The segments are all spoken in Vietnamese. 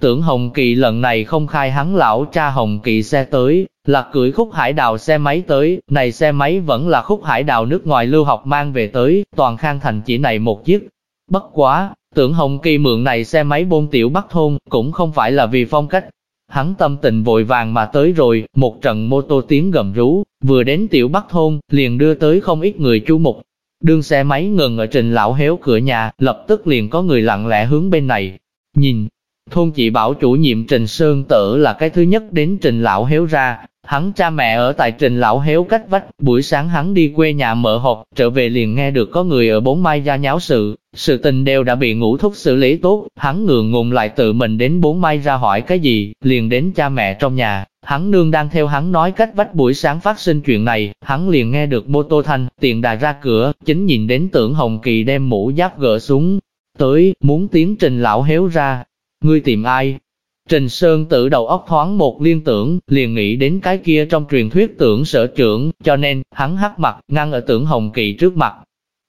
Tưởng Hồng Kỳ lần này không khai hắn lão cha Hồng Kỳ xe tới, là cưỡi khúc hải đào xe máy tới, này xe máy vẫn là khúc hải đào nước ngoài lưu học mang về tới, toàn khang thành chỉ này một chiếc. Bất quá, tưởng Hồng Kỳ mượn này xe máy bôn tiểu bắc thôn, cũng không phải là vì phong cách. Hắn tâm tình vội vàng mà tới rồi, một trận mô tô tiếng gầm rú, vừa đến tiểu bắc thôn, liền đưa tới không ít người chú mục. Đương xe máy ngừng ở trình lão héo cửa nhà, lập tức liền có người lặng lẽ hướng bên này. Nhìn, thôn chị bảo chủ nhiệm Trình Sơn Tử là cái thứ nhất đến Trình Lão Héo ra, hắn cha mẹ ở tại Trình Lão Héo cách vách, buổi sáng hắn đi quê nhà mở hộp, trở về liền nghe được có người ở bốn mai gia nháo sự, sự tình đều đã bị ngũ thúc xử lý tốt, hắn ngượng ngùng lại tự mình đến bốn mai ra hỏi cái gì, liền đến cha mẹ trong nhà, hắn nương đang theo hắn nói cách vách buổi sáng phát sinh chuyện này, hắn liền nghe được mô tô thanh, tiền đà ra cửa, chính nhìn đến tưởng Hồng Kỳ đem mũ giáp gỡ xuống, tới, muốn tiến Trình Lão Héo ra, Ngươi tìm ai? Trình Sơn tự đầu óc thoáng một liên tưởng, liền nghĩ đến cái kia trong truyền thuyết tưởng sở trưởng, cho nên, hắn hắc mặt, ngăn ở tưởng Hồng Kỳ trước mặt.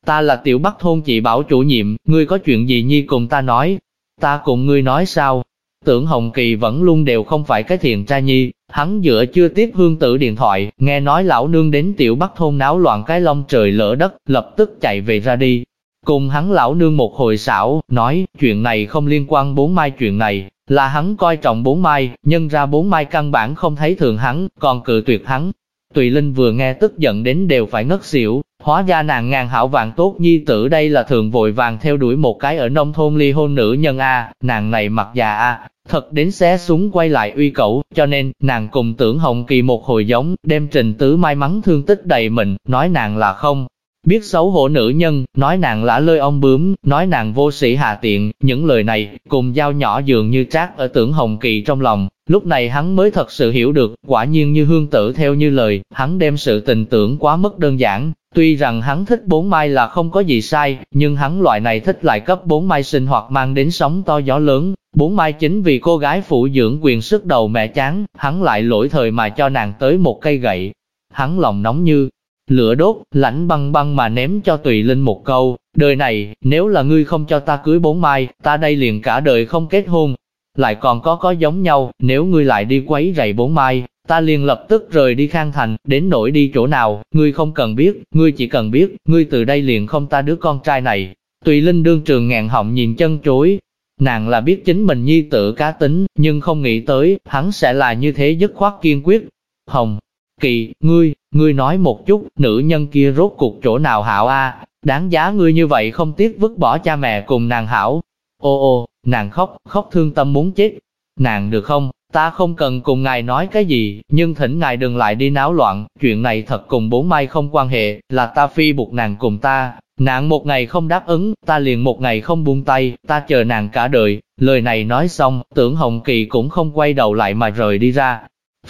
Ta là tiểu bắc thôn chị bảo chủ nhiệm, ngươi có chuyện gì nhi cùng ta nói? Ta cùng ngươi nói sao? Tưởng Hồng Kỳ vẫn luôn đều không phải cái thiện tra nhi, hắn dựa chưa tiếp hương tử điện thoại, nghe nói lão nương đến tiểu bắc thôn náo loạn cái lông trời lỡ đất, lập tức chạy về ra đi, Cùng hắn lão nương một hồi xảo, nói, chuyện này không liên quan bốn mai chuyện này, là hắn coi trọng bốn mai, nhân ra bốn mai căn bản không thấy thường hắn, còn cự tuyệt hắn. Tùy Linh vừa nghe tức giận đến đều phải ngất xỉu, hóa ra nàng ngàn hảo vàng tốt nhi tử đây là thường vội vàng theo đuổi một cái ở nông thôn ly hôn nữ nhân A, nàng này mặt già A, thật đến xé súng quay lại uy cẩu, cho nên, nàng cùng tưởng Hồng Kỳ một hồi giống, đem trình tứ may mắn thương tích đầy mình, nói nàng là không, Biết xấu hổ nữ nhân, nói nàng lã lơi ông bướm, nói nàng vô sĩ hạ tiện, những lời này, cùng dao nhỏ dường như trát ở tưởng hồng kỳ trong lòng. Lúc này hắn mới thật sự hiểu được, quả nhiên như hương tử theo như lời, hắn đem sự tình tưởng quá mức đơn giản. Tuy rằng hắn thích bốn mai là không có gì sai, nhưng hắn loại này thích lại cấp bốn mai sinh hoạt mang đến sóng to gió lớn. Bốn mai chính vì cô gái phụ dưỡng quyền sức đầu mẹ chán, hắn lại lỗi thời mà cho nàng tới một cây gậy. Hắn lòng nóng như, lửa đốt, lãnh băng băng mà ném cho Tùy Linh một câu, đời này, nếu là ngươi không cho ta cưới bốn mai, ta đây liền cả đời không kết hôn. Lại còn có có giống nhau, nếu ngươi lại đi quấy rầy bốn mai, ta liền lập tức rời đi khang thành, đến nỗi đi chỗ nào, ngươi không cần biết, ngươi chỉ cần biết, ngươi từ đây liền không ta đứa con trai này. Tùy Linh đương trường ngàn họng nhìn chân chối, nàng là biết chính mình nhi tự cá tính, nhưng không nghĩ tới, hắn sẽ là như thế dứt khoát kiên quyết. Hồng, Kỳ, ngươi, ngươi nói một chút, nữ nhân kia rốt cuộc chỗ nào hảo a? đáng giá ngươi như vậy không tiếc vứt bỏ cha mẹ cùng nàng hảo. Ô ô, nàng khóc, khóc thương tâm muốn chết. Nàng được không, ta không cần cùng ngài nói cái gì, nhưng thỉnh ngài đừng lại đi náo loạn, chuyện này thật cùng bốn mai không quan hệ, là ta phi buộc nàng cùng ta. Nàng một ngày không đáp ứng, ta liền một ngày không buông tay, ta chờ nàng cả đời. Lời này nói xong, tưởng Hồng Kỳ cũng không quay đầu lại mà rời đi ra,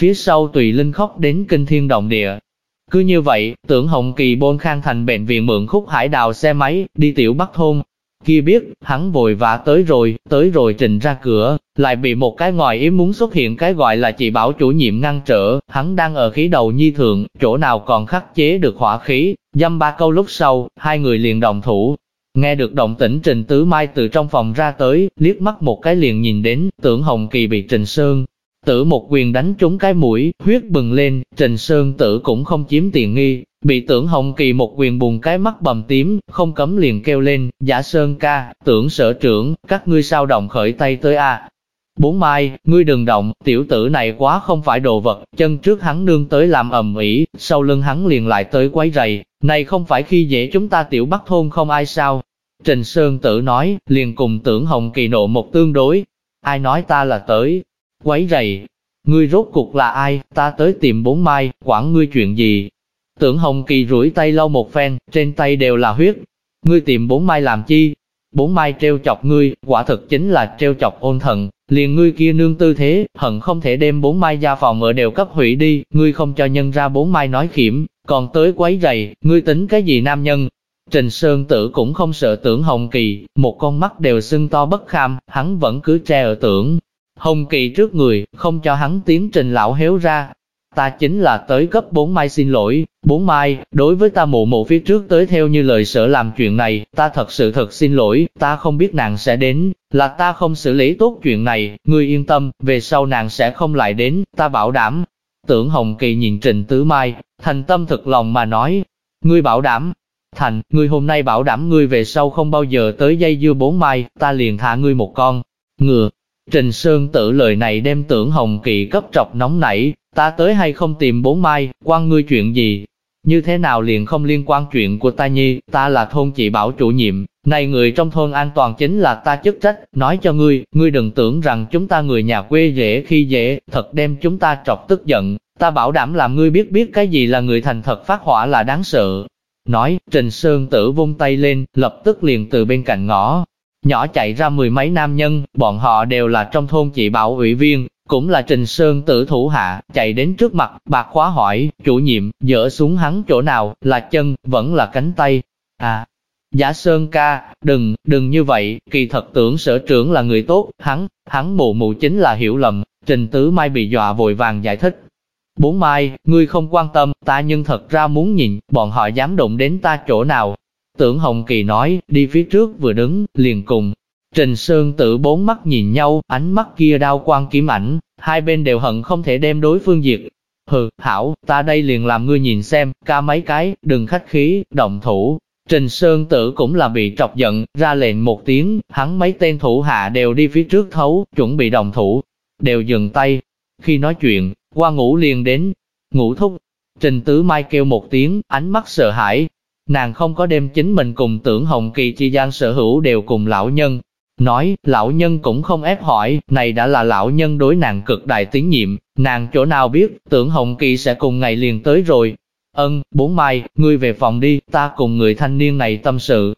Phía sau Tùy Linh khóc đến kinh thiên động địa. Cứ như vậy, tưởng Hồng Kỳ bôn khang thành bệnh viện mượn khúc hải đào xe máy, đi tiểu bắc thôn. Kia biết, hắn vội vã tới rồi, tới rồi trình ra cửa, lại bị một cái ngoài ý muốn xuất hiện cái gọi là chị bảo chủ nhiệm ngăn trở, hắn đang ở khí đầu nhi thượng, chỗ nào còn khắc chế được hỏa khí, dăm ba câu lúc sau, hai người liền đồng thủ. Nghe được động tĩnh Trình Tứ Mai từ trong phòng ra tới, liếc mắt một cái liền nhìn đến, tưởng Hồng Kỳ bị Trình Sơn, Tử một quyền đánh trúng cái mũi, huyết bừng lên, Trình Sơn tử cũng không chiếm tiền nghi, bị tưởng Hồng Kỳ một quyền bùng cái mắt bầm tím, không cấm liền kêu lên, giả Sơn ca, tưởng sở trưởng, các ngươi sao động khởi tay tới a? Bốn mai, ngươi đừng động, tiểu tử này quá không phải đồ vật, chân trước hắn nương tới làm ầm ĩ, sau lưng hắn liền lại tới quấy rầy, này không phải khi dễ chúng ta tiểu bắt thôn không ai sao. Trình Sơn tử nói, liền cùng tưởng Hồng Kỳ nộ một tương đối, ai nói ta là tới, quấy rầy. Ngươi rốt cuộc là ai, ta tới tìm bốn mai, quản ngươi chuyện gì? Tưởng Hồng Kỳ rủi tay lau một phen, trên tay đều là huyết. Ngươi tìm bốn mai làm chi? Bốn mai treo chọc ngươi, quả thực chính là treo chọc ôn thần, liền ngươi kia nương tư thế, hận không thể đem bốn mai gia phòng ở đều cấp hủy đi, ngươi không cho nhân ra bốn mai nói khiểm, còn tới quấy rầy, ngươi tính cái gì nam nhân? Trình Sơn Tử cũng không sợ tưởng Hồng Kỳ, một con mắt đều sưng to bất kham, hắn vẫn cứ tre ở tưởng, Hồng Kỳ trước người, không cho hắn tiến trình lão héo ra. ta chính là tới cấp 4 mai xin lỗi, 4 mai, đối với ta mụ mụ phía trước tới theo như lời sở làm chuyện này, ta thật sự thật xin lỗi, ta không biết nàng sẽ đến, là ta không xử lý tốt chuyện này, ngươi yên tâm, về sau nàng sẽ không lại đến, ta bảo đảm. Tưởng Hồng Kỳ nhìn Trình Tứ Mai, thành tâm thực lòng mà nói, ngươi bảo đảm, thành, ngươi hôm nay bảo đảm ngươi về sau không bao giờ tới dây dưa bốn mai, ta liền thả ngươi một con, ngựa. Trình Sơn tự lời này đem tưởng Hồng Kỳ cấp trọc nóng nảy, ta tới hay không tìm bốn mai, quan ngươi chuyện gì? Như thế nào liền không liên quan chuyện của ta nhi, ta là thôn chị bảo chủ nhiệm, này người trong thôn an toàn chính là ta chức trách, nói cho ngươi, ngươi đừng tưởng rằng chúng ta người nhà quê dễ khi dễ, thật đem chúng ta trọc tức giận, ta bảo đảm làm ngươi biết biết cái gì là người thành thật phát hỏa là đáng sợ. Nói, Trình Sơn Tử vung tay lên, lập tức liền từ bên cạnh ngõ, nhỏ chạy ra mười mấy nam nhân, bọn họ đều là trong thôn chị bảo ủy viên, cũng là Trình Sơn tử thủ hạ, chạy đến trước mặt, bạc khóa hỏi, chủ nhiệm, dỡ xuống hắn chỗ nào, là chân, vẫn là cánh tay. À, Giả Sơn ca, đừng, đừng như vậy, kỳ thật tưởng sở trưởng là người tốt, hắn, hắn mù mù chính là hiểu lầm, Trình Tứ Mai bị dọa vội vàng giải thích. Bốn Mai, ngươi không quan tâm, ta nhưng thật ra muốn nhìn, bọn họ dám động đến ta chỗ nào, Tưởng Hồng Kỳ nói, đi phía trước vừa đứng, liền cùng. Trình Sơn tự bốn mắt nhìn nhau, ánh mắt kia đau quan kiếm ảnh, hai bên đều hận không thể đem đối phương diệt. Hừ, hảo, ta đây liền làm ngươi nhìn xem, ca mấy cái, đừng khách khí, động thủ. Trình Sơn Tử cũng là bị trọc giận, ra lệnh một tiếng, hắn mấy tên thủ hạ đều đi phía trước thấu, chuẩn bị đồng thủ, đều dừng tay. Khi nói chuyện, qua ngủ liền đến, ngủ thúc. Trình Tứ Mai kêu một tiếng, ánh mắt sợ hãi, Nàng không có đem chính mình cùng tưởng Hồng Kỳ chi gian sở hữu đều cùng lão nhân. Nói, lão nhân cũng không ép hỏi, này đã là lão nhân đối nàng cực đại tín nhiệm, nàng chỗ nào biết, tưởng Hồng Kỳ sẽ cùng ngày liền tới rồi. Ân, bốn mai, ngươi về phòng đi, ta cùng người thanh niên này tâm sự.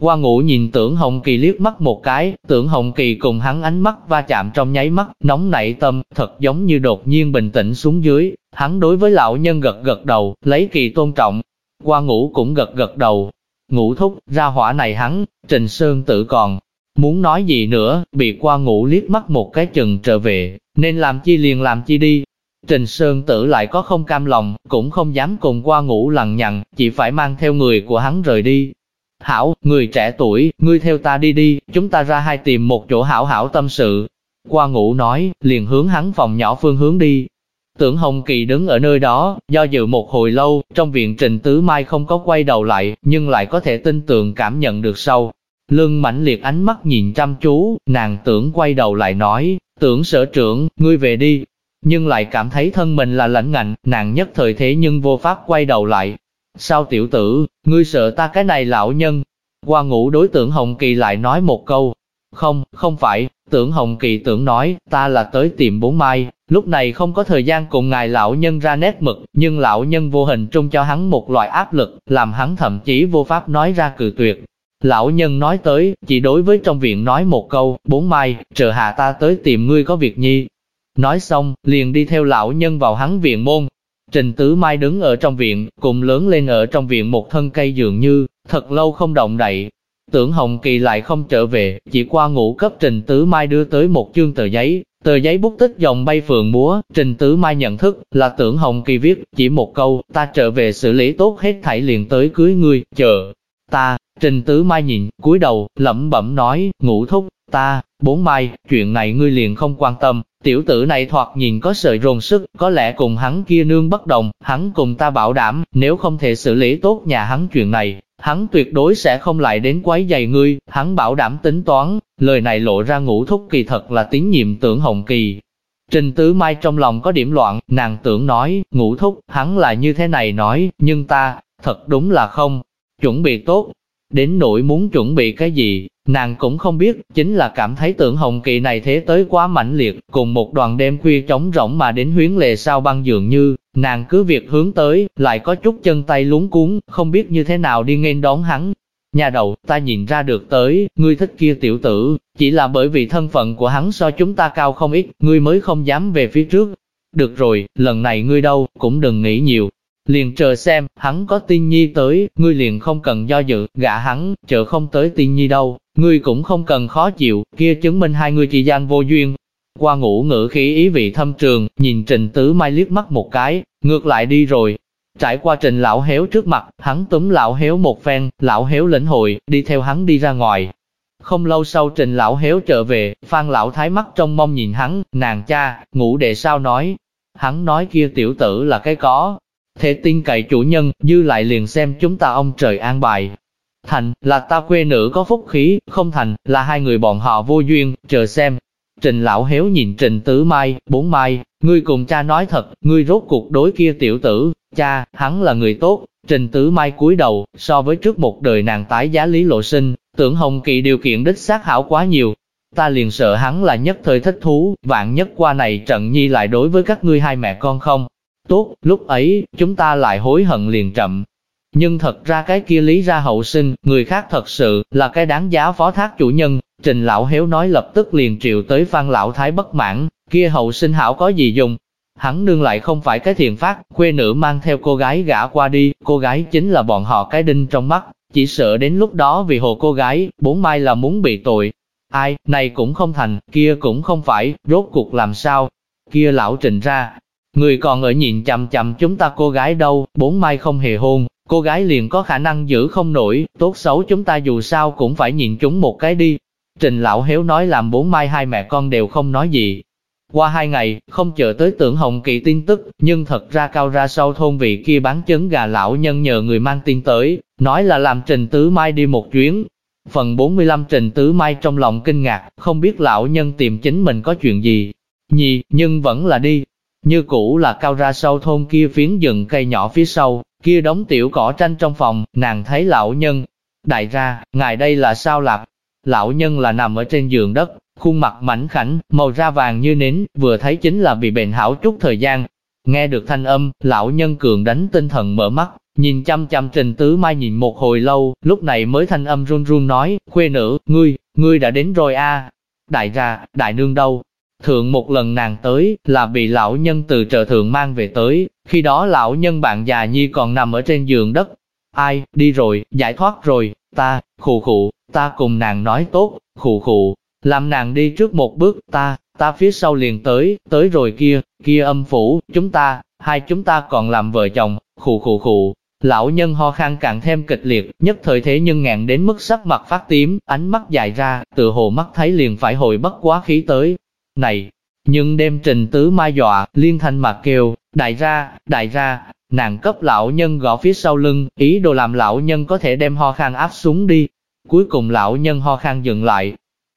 Qua ngủ nhìn tưởng Hồng Kỳ liếc mắt một cái, tưởng Hồng Kỳ cùng hắn ánh mắt va chạm trong nháy mắt, nóng nảy tâm, thật giống như đột nhiên bình tĩnh xuống dưới. Hắn đối với lão nhân gật gật đầu, lấy kỳ tôn trọng, qua ngủ cũng gật gật đầu. Ngủ thúc, ra hỏa này hắn, Trình Sơn tự còn. Muốn nói gì nữa, bị qua ngủ liếc mắt một cái chừng trở về, nên làm chi liền làm chi đi. Trình Sơn tử lại có không cam lòng, cũng không dám cùng qua ngủ lằng nhằng, chỉ phải mang theo người của hắn rời đi. Hảo, người trẻ tuổi, ngươi theo ta đi đi, chúng ta ra hai tìm một chỗ hảo hảo tâm sự. Qua ngủ nói, liền hướng hắn phòng nhỏ phương hướng đi, Tưởng Hồng Kỳ đứng ở nơi đó, do dự một hồi lâu, trong viện Trình Tứ Mai không có quay đầu lại, nhưng lại có thể tin tưởng cảm nhận được sâu. Lưng mãnh liệt ánh mắt nhìn chăm chú, nàng tưởng quay đầu lại nói, tưởng sở trưởng, ngươi về đi. Nhưng lại cảm thấy thân mình là lãnh ngạnh, nàng nhất thời thế nhưng vô pháp quay đầu lại. Sao tiểu tử, ngươi sợ ta cái này lão nhân? Qua ngủ đối tượng Hồng Kỳ lại nói một câu. Không, không phải, tưởng Hồng Kỳ tưởng nói, ta là tới tìm bốn mai, Lúc này không có thời gian cùng ngài lão nhân ra nét mực, nhưng lão nhân vô hình trung cho hắn một loại áp lực, làm hắn thậm chí vô pháp nói ra cự tuyệt. Lão nhân nói tới, chỉ đối với trong viện nói một câu, bốn mai, chờ hạ ta tới tìm ngươi có việc nhi. Nói xong, liền đi theo lão nhân vào hắn viện môn. Trình Tứ Mai đứng ở trong viện, cùng lớn lên ở trong viện một thân cây dường như, thật lâu không động đậy. Tưởng Hồng Kỳ lại không trở về, chỉ qua ngủ cấp Trình Tứ Mai đưa tới một chương tờ giấy, Tờ giấy bút tích dòng bay phượng múa, Trình Tứ Mai nhận thức, là tưởng Hồng Kỳ viết, chỉ một câu, ta trở về xử lý tốt hết thảy liền tới cưới ngươi, chờ. Ta, Trình Tứ Mai nhìn, cúi đầu, lẩm bẩm nói, ngủ thúc, ta, bốn mai, chuyện này ngươi liền không quan tâm, tiểu tử này thoạt nhìn có sợi rồn sức, có lẽ cùng hắn kia nương bất đồng, hắn cùng ta bảo đảm, nếu không thể xử lý tốt nhà hắn chuyện này, hắn tuyệt đối sẽ không lại đến quấy giày ngươi, hắn bảo đảm tính toán, lời này lộ ra ngũ thúc kỳ thật là tín nhiệm tưởng hồng kỳ. Trình Tứ Mai trong lòng có điểm loạn, nàng tưởng nói, ngũ thúc, hắn là như thế này nói, nhưng ta, thật đúng là không, chuẩn bị tốt, đến nỗi muốn chuẩn bị cái gì, nàng cũng không biết, chính là cảm thấy tưởng hồng kỳ này thế tới quá mãnh liệt, cùng một đoàn đêm khuya trống rỗng mà đến huyến lệ sao băng dường như, nàng cứ việc hướng tới, lại có chút chân tay luống cuốn, không biết như thế nào đi nghênh đón hắn. Nhà đầu, ta nhìn ra được tới, ngươi thích kia tiểu tử, chỉ là bởi vì thân phận của hắn so chúng ta cao không ít, ngươi mới không dám về phía trước. Được rồi, lần này ngươi đâu, cũng đừng nghĩ nhiều, liền chờ xem, hắn có tiên nhi tới, ngươi liền không cần do dự, gã hắn, chờ không tới tiên nhi đâu, ngươi cũng không cần khó chịu, kia chứng minh hai người chỉ gian vô duyên. qua ngủ ngữ khí ý vị thâm trường, nhìn Trình Tứ Mai liếc mắt một cái, ngược lại đi rồi. Trải qua Trình Lão Héo trước mặt, hắn túm Lão Héo một phen, Lão Héo lĩnh hội, đi theo hắn đi ra ngoài. Không lâu sau Trình Lão Héo trở về, Phan Lão Thái mắt trong mong nhìn hắn, nàng cha, ngủ đệ sao nói. Hắn nói kia tiểu tử là cái có, thể tin cậy chủ nhân, dư lại liền xem chúng ta ông trời an bài. Thành, là ta quê nữ có phúc khí, không thành, là hai người bọn họ vô duyên, chờ xem. Trình lão héo nhìn Trình Tứ Mai, bốn Mai, ngươi cùng cha nói thật, ngươi rốt cuộc đối kia tiểu tử, cha, hắn là người tốt. Trình Tứ Mai cúi đầu, so với trước một đời nàng tái giá lý lộ sinh, tưởng Hồng kỳ điều kiện đích xác hảo quá nhiều. Ta liền sợ hắn là nhất thời thích thú, vạn nhất qua này trận nhi lại đối với các ngươi hai mẹ con không. Tốt, lúc ấy, chúng ta lại hối hận liền chậm. Nhưng thật ra cái kia lý ra hậu sinh, người khác thật sự, là cái đáng giá phó thác chủ nhân. Trình lão héo nói lập tức liền triệu tới phan lão thái bất mãn, kia hậu sinh hảo có gì dùng. Hắn nương lại không phải cái thiền phát, quê nữ mang theo cô gái gã qua đi, cô gái chính là bọn họ cái đinh trong mắt, chỉ sợ đến lúc đó vì hồ cô gái, bốn mai là muốn bị tội. Ai, này cũng không thành, kia cũng không phải, rốt cuộc làm sao. Kia lão trình ra, Người còn ở nhìn chằm chằm chúng ta cô gái đâu, bốn mai không hề hôn, cô gái liền có khả năng giữ không nổi, tốt xấu chúng ta dù sao cũng phải nhìn chúng một cái đi. Trình lão hiếu nói làm bốn mai hai mẹ con đều không nói gì. Qua hai ngày, không chờ tới tưởng hồng kỳ tin tức, nhưng thật ra cao ra sau thôn vị kia bán trứng gà lão nhân nhờ người mang tin tới, nói là làm trình tứ mai đi một chuyến. Phần 45 trình tứ mai trong lòng kinh ngạc, không biết lão nhân tìm chính mình có chuyện gì. Nhì, nhưng vẫn là đi, như cũ là cao ra sau thôn kia phiến rừng cây nhỏ phía sau, kia đống tiểu cỏ tranh trong phòng, nàng thấy lão nhân. Đại ra, ngài đây là sao lạc? Lão nhân là nằm ở trên giường đất, khuôn mặt mảnh khảnh, màu da vàng như nến, vừa thấy chính là bị bệnh hảo chút thời gian. Nghe được thanh âm, lão nhân cường đánh tinh thần mở mắt, nhìn chăm chăm Trình Tứ Mai nhìn một hồi lâu, lúc này mới thanh âm run run nói, khuê nữ, ngươi, ngươi đã đến rồi a Đại ra, đại nương đâu? Thượng một lần nàng tới, là bị lão nhân từ chợ thượng mang về tới, khi đó lão nhân bạn già nhi còn nằm ở trên giường đất. Ai, đi rồi, giải thoát rồi, ta, khụ khụ, ta cùng nàng nói tốt, khụ khụ, làm nàng đi trước một bước, ta, ta phía sau liền tới, tới rồi kia, kia âm phủ, chúng ta, hai chúng ta còn làm vợ chồng, khụ khụ khụ. Lão nhân ho khan càng thêm kịch liệt, nhất thời thế nhưng ngạn đến mức sắc mặt phát tím, ánh mắt dài ra, tự hồ mắt thấy liền phải hồi bất quá khí tới, này, nhưng đêm trình tứ mai dọa, liên thanh mà kêu, đại ra, đại ra, nàng cấp lão nhân gõ phía sau lưng, ý đồ làm lão nhân có thể đem ho khan áp xuống đi. Cuối cùng lão nhân ho khan dừng lại.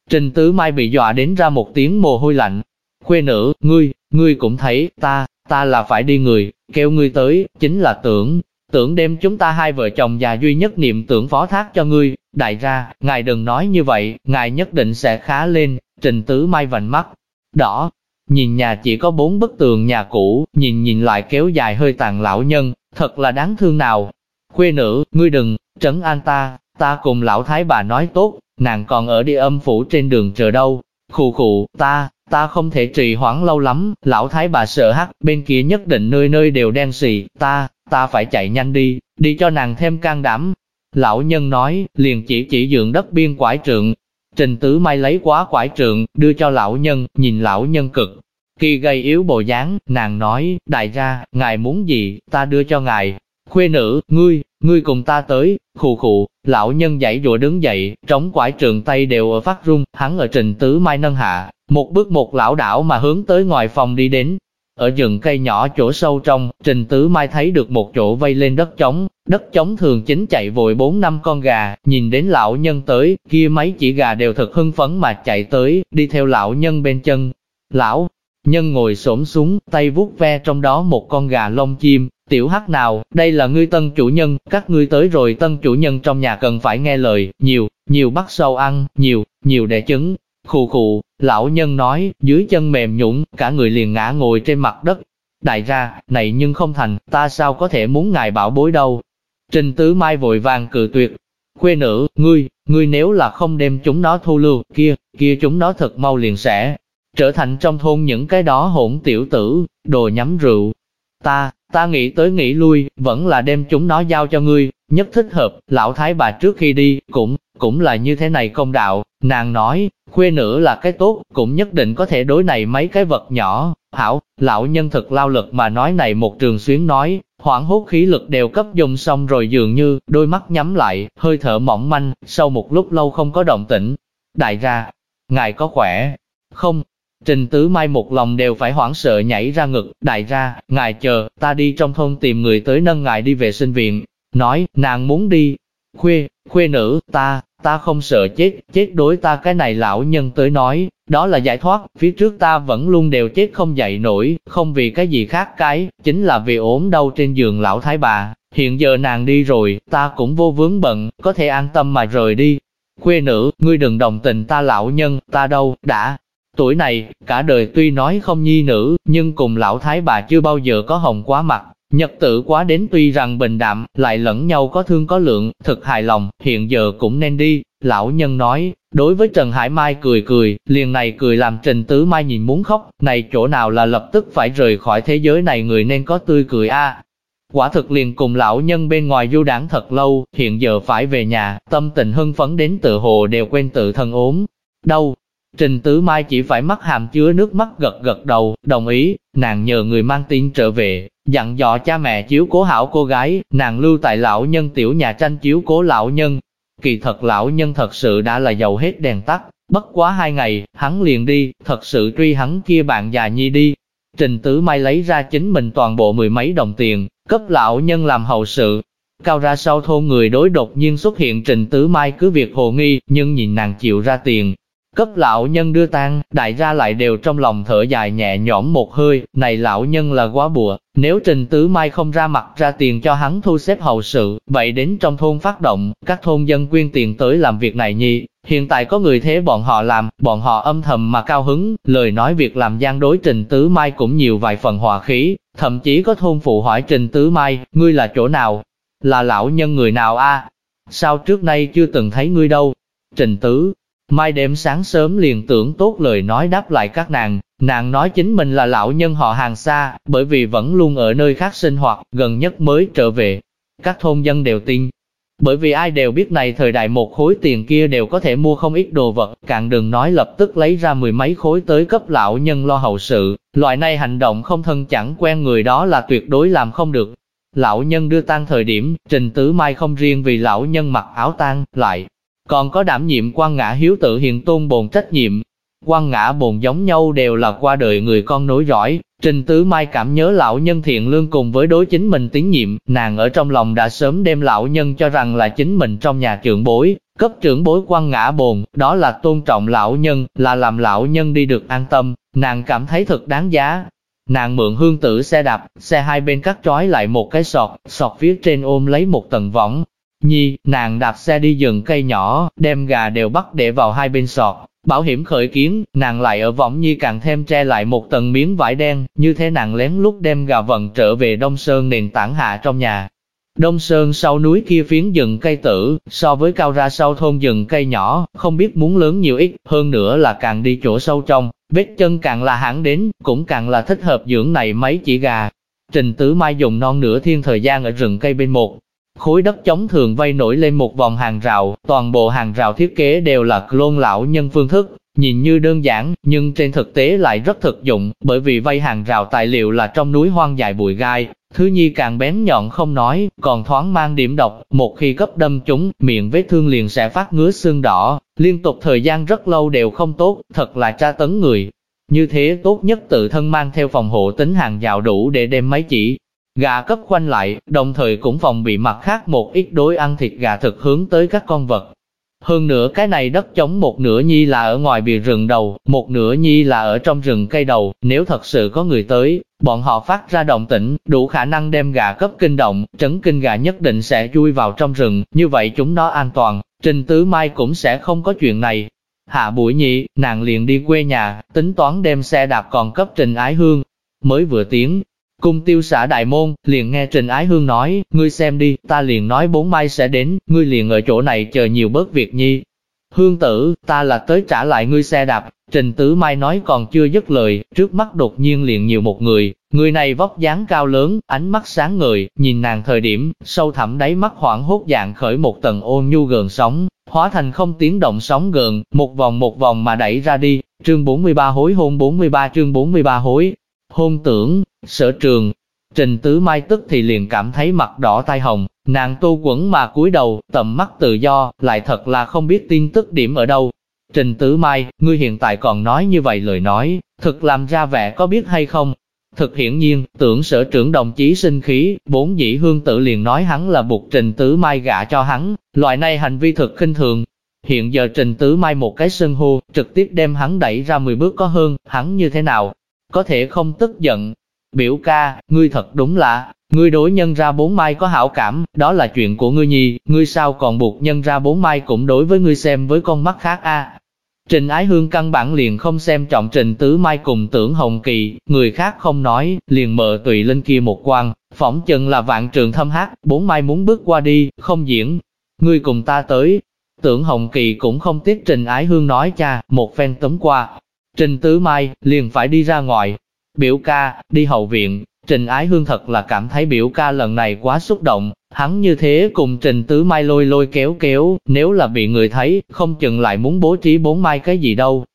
Trình tứ mai bị dọa đến ra một tiếng mồ hôi lạnh. Khuê nữ, ngươi, ngươi cũng thấy, ta, ta là phải đi người, kêu ngươi tới, chính là tưởng, tưởng đem chúng ta hai vợ chồng già duy nhất niệm tưởng phó thác cho ngươi, đại ra, ngài đừng nói như vậy, ngài nhất định sẽ khá lên, trình tứ mai vành mắt, đỏ. Nhìn nhà chỉ có bốn bức tường nhà cũ, nhìn nhìn lại kéo dài hơi tàn lão nhân, thật là đáng thương nào. Khuê nữ, ngươi đừng, trấn an ta, ta cùng lão thái bà nói tốt, nàng còn ở đi âm phủ trên đường chờ đâu. Khụ khụ, ta, ta không thể trì hoãn lâu lắm, lão thái bà sợ hắc, bên kia nhất định nơi nơi đều đen xì, ta, ta phải chạy nhanh đi, đi cho nàng thêm can đảm. Lão nhân nói, liền chỉ chỉ giường đất biên quải trượng, Trình Tứ Mai lấy quá quải trượng, đưa cho lão nhân, nhìn lão nhân cực. Khi gây yếu bộ dáng, nàng nói, đại ra, ngài muốn gì, ta đưa cho ngài. Khuê nữ, ngươi, ngươi cùng ta tới, khù khụ, lão nhân dãy rùa đứng dậy, trống quải trường tay đều ở phát rung, hắn ở trình tứ mai nâng hạ, một bước một lão đảo mà hướng tới ngoài phòng đi đến, ở rừng cây nhỏ chỗ sâu trong, Trình Tứ Mai thấy được một chỗ vây lên đất trống, đất trống thường chính chạy vội bốn năm con gà, nhìn đến lão nhân tới, kia mấy chỉ gà đều thật hưng phấn mà chạy tới, đi theo lão nhân bên chân. Lão nhân ngồi xổm xuống, tay vuốt ve trong đó một con gà lông chim, tiểu hắc nào, đây là ngươi tân chủ nhân, các ngươi tới rồi tân chủ nhân trong nhà cần phải nghe lời, nhiều, nhiều bắt sâu ăn, nhiều, nhiều đẻ trứng, Khụ khụ, lão nhân nói, dưới chân mềm nhũn, cả người liền ngã ngồi trên mặt đất. Đại ra, này nhưng không thành, ta sao có thể muốn ngài bảo bối đâu. Trình tứ mai vội vàng cự tuyệt. Khuê nữ, ngươi, ngươi nếu là không đem chúng nó thu lưu, kia, kia chúng nó thật mau liền sẽ trở thành trong thôn những cái đó hỗn tiểu tử, đồ nhắm rượu. Ta, ta nghĩ tới nghĩ lui, vẫn là đem chúng nó giao cho ngươi, nhất thích hợp, lão thái bà trước khi đi, cũng, cũng là như thế này công đạo, nàng nói, khuê nữ là cái tốt, cũng nhất định có thể đối này mấy cái vật nhỏ, hảo, lão nhân thực lao lực mà nói này một trường xuyến nói, hoảng hốt khí lực đều cấp dùng xong rồi dường như, đôi mắt nhắm lại, hơi thở mỏng manh, sau một lúc lâu không có động tĩnh. Đại ra, ngài có khỏe, không? Trình tứ mai một lòng đều phải hoảng sợ nhảy ra ngực, đại ra, ngài chờ, ta đi trong thôn tìm người tới nâng ngài đi về sinh viện. Nói, nàng muốn đi. Khuê, khuê nữ, ta, ta không sợ chết, chết đối ta cái này lão nhân tới nói, đó là giải thoát, phía trước ta vẫn luôn đều chết không dậy nổi, không vì cái gì khác cái, chính là vì ốm đau trên giường lão thái bà, hiện giờ nàng đi rồi, ta cũng vô vướng bận, có thể an tâm mà rời đi. quê nữ, ngươi đừng đồng tình ta lão nhân, ta đâu, đã, tuổi này, cả đời tuy nói không nhi nữ, nhưng cùng lão thái bà chưa bao giờ có hồng quá mặt, Nhật tử quá đến tuy rằng bình đạm, lại lẫn nhau có thương có lượng, thật hài lòng, hiện giờ cũng nên đi. Lão nhân nói, đối với Trần Hải Mai cười cười, liền này cười làm Trình Tứ Mai nhìn muốn khóc, này chỗ nào là lập tức phải rời khỏi thế giới này người nên có tươi cười a. Quả thực liền cùng lão nhân bên ngoài du đảng thật lâu, hiện giờ phải về nhà, tâm tình hưng phấn đến tự hồ đều quên tự thân ốm. Đâu, Trình Tứ Mai chỉ phải mắt hàm chứa nước mắt gật gật đầu, đồng ý, nàng nhờ người mang tin trở về, dặn dò cha mẹ chiếu cố hảo cô gái, nàng lưu tại lão nhân tiểu nhà tranh chiếu cố lão nhân. Kỳ thật lão nhân thật sự đã là giàu hết đèn tắt, bất quá hai ngày, hắn liền đi, thật sự truy hắn kia bạn già nhi đi. Trình Tứ Mai lấy ra chính mình toàn bộ mười mấy đồng tiền, cấp lão nhân làm hậu sự. Cao ra sau thôn người đối đột nhiên xuất hiện Trình Tứ Mai cứ việc hồ nghi, nhưng nhìn nàng chịu ra tiền, Cấp lão nhân đưa tang, đại gia lại đều trong lòng thở dài nhẹ nhõm một hơi, này lão nhân là quá bùa, nếu Trình Tứ Mai không ra mặt ra tiền cho hắn thu xếp hậu sự, vậy đến trong thôn phát động, các thôn dân quyên tiền tới làm việc này nhi, hiện tại có người thế bọn họ làm, bọn họ âm thầm mà cao hứng, lời nói việc làm gian đối Trình Tứ Mai cũng nhiều vài phần hòa khí, thậm chí có thôn phụ hỏi Trình Tứ Mai, ngươi là chỗ nào? Là lão nhân người nào a? Sao trước nay chưa từng thấy ngươi đâu? Trình Tứ Mai đêm sáng sớm liền tưởng tốt lời nói đáp lại các nàng, nàng nói chính mình là lão nhân họ hàng xa, bởi vì vẫn luôn ở nơi khác sinh hoạt, gần nhất mới trở về. Các thôn dân đều tin, bởi vì ai đều biết này thời đại một khối tiền kia đều có thể mua không ít đồ vật, càng đừng nói lập tức lấy ra mười mấy khối tới cấp lão nhân lo hậu sự, loại này hành động không thân chẳng quen người đó là tuyệt đối làm không được. Lão nhân đưa tang thời điểm, Trình Tứ Mai không riêng vì lão nhân mặc áo tang, lại còn có đảm nhiệm quan ngã hiếu tự hiện tôn bồn trách nhiệm. Quan ngã bồn giống nhau đều là qua đời người con nối dõi, Trình Tứ Mai cảm nhớ lão nhân thiện lương cùng với đối chính mình tín nhiệm, nàng ở trong lòng đã sớm đem lão nhân cho rằng là chính mình trong nhà trưởng bối, cấp trưởng bối quan ngã bồn, đó là tôn trọng lão nhân, là làm lão nhân đi được an tâm, nàng cảm thấy thật đáng giá. Nàng mượn hương tử xe đạp, xe hai bên cắt trói lại một cái sọt, sọt phía trên ôm lấy một tầng võng, Nhi, nàng đạp xe đi rừng cây nhỏ, đem gà đều bắt để vào hai bên sọt. Bảo hiểm khởi kiến, nàng lại ở võng Nhi càng thêm tre lại một tầng miếng vải đen, như thế nàng lén lút đem gà vận trở về Đông Sơn nền tảng hạ trong nhà. Đông Sơn sau núi kia phiến rừng cây tử, so với cao ra sau thôn rừng cây nhỏ, không biết muốn lớn nhiều ít, hơn nữa là càng đi chỗ sâu trong, vết chân càng là hẳn đến, cũng càng là thích hợp dưỡng này mấy chỉ gà. Trình Tứ Mai dùng non nửa thiên thời gian ở rừng cây bên một, Khối đất chống thường vây nổi lên một vòng hàng rào, toàn bộ hàng rào thiết kế đều là clone lão nhân phương thức, nhìn như đơn giản, nhưng trên thực tế lại rất thực dụng, bởi vì vây hàng rào tài liệu là trong núi hoang dài bụi gai, thứ nhi càng bén nhọn không nói, còn thoáng mang điểm độc, một khi cấp đâm chúng, miệng vết thương liền sẽ phát ngứa xương đỏ, liên tục thời gian rất lâu đều không tốt, thật là tra tấn người. Như thế tốt nhất tự thân mang theo phòng hộ tính hàng rào đủ để đem mấy chỉ, Gà cấp khoanh lại, đồng thời cũng phòng bị mặt khác một ít đối ăn thịt gà thực hướng tới các con vật. Hơn nữa cái này đất chống một nửa nhi là ở ngoài bìa rừng đầu, một nửa nhi là ở trong rừng cây đầu, nếu thật sự có người tới, bọn họ phát ra động tĩnh, đủ khả năng đem gà cấp kinh động, trấn kinh gà nhất định sẽ chui vào trong rừng, như vậy chúng nó an toàn, Trình Tứ Mai cũng sẽ không có chuyện này. Hạ buổi nhị, nàng liền đi quê nhà, tính toán đem xe đạp còn cấp Trình Ái Hương. Mới vừa tiếng, Cung tiêu xã đại môn, liền nghe Trình Ái Hương nói, ngươi xem đi, ta liền nói bốn mai sẽ đến, ngươi liền ở chỗ này chờ nhiều bớt việc nhi. Hương tử, ta là tới trả lại ngươi xe đạp, Trình Tứ Mai nói còn chưa dứt lời, trước mắt đột nhiên liền nhiều một người, Người này vóc dáng cao lớn, ánh mắt sáng ngời, nhìn nàng thời điểm, sâu thẳm đáy mắt hoảng hốt dạng khởi một tầng ôn nhu gần sóng, hóa thành không tiếng động sóng gần, một vòng một vòng mà đẩy ra đi. Chương 43 hối hôn 43 chương 43 hối, hôn tưởng, sở trường. Trình Tứ Mai tức thì liền cảm thấy mặt đỏ tai hồng, nàng tô quẩn mà cúi đầu, tầm mắt tự do, lại thật là không biết tin tức điểm ở đâu. Trình Tứ Mai, ngươi hiện tại còn nói như vậy lời nói, thực làm ra vẻ có biết hay không? Thực hiển nhiên, tưởng sở trưởng đồng chí sinh khí, bốn dĩ hương tử liền nói hắn là buộc Trình Tứ Mai gả cho hắn, loại này hành vi thực khinh thường. Hiện giờ Trình Tứ Mai một cái sân hô, trực tiếp đem hắn đẩy ra 10 bước có hơn, hắn như thế nào? Có thể không tức giận. Biểu ca, ngươi thật đúng là, ngươi đối nhân ra bốn mai có hảo cảm, đó là chuyện của ngươi nhi, ngươi sao còn buộc nhân ra bốn mai cũng đối với ngươi xem với con mắt khác a Trình Ái Hương căn bản liền không xem trọng Trình Tứ Mai cùng tưởng Hồng Kỳ, người khác không nói, liền mở tùy lên kia một quan, phỏng chừng là vạn trường thâm hát, bốn mai muốn bước qua đi, không diễn. Ngươi cùng ta tới. Tưởng Hồng Kỳ cũng không tiếc Trình Ái Hương nói cha, một phen tấm qua. Trình Tứ Mai, liền phải đi ra ngoài. Biểu ca, đi hậu viện, Trình Ái Hương thật là cảm thấy biểu ca lần này quá xúc động, hắn như thế cùng Trình Tứ Mai lôi lôi kéo kéo, nếu là bị người thấy, không chừng lại muốn bố trí bốn mai cái gì đâu.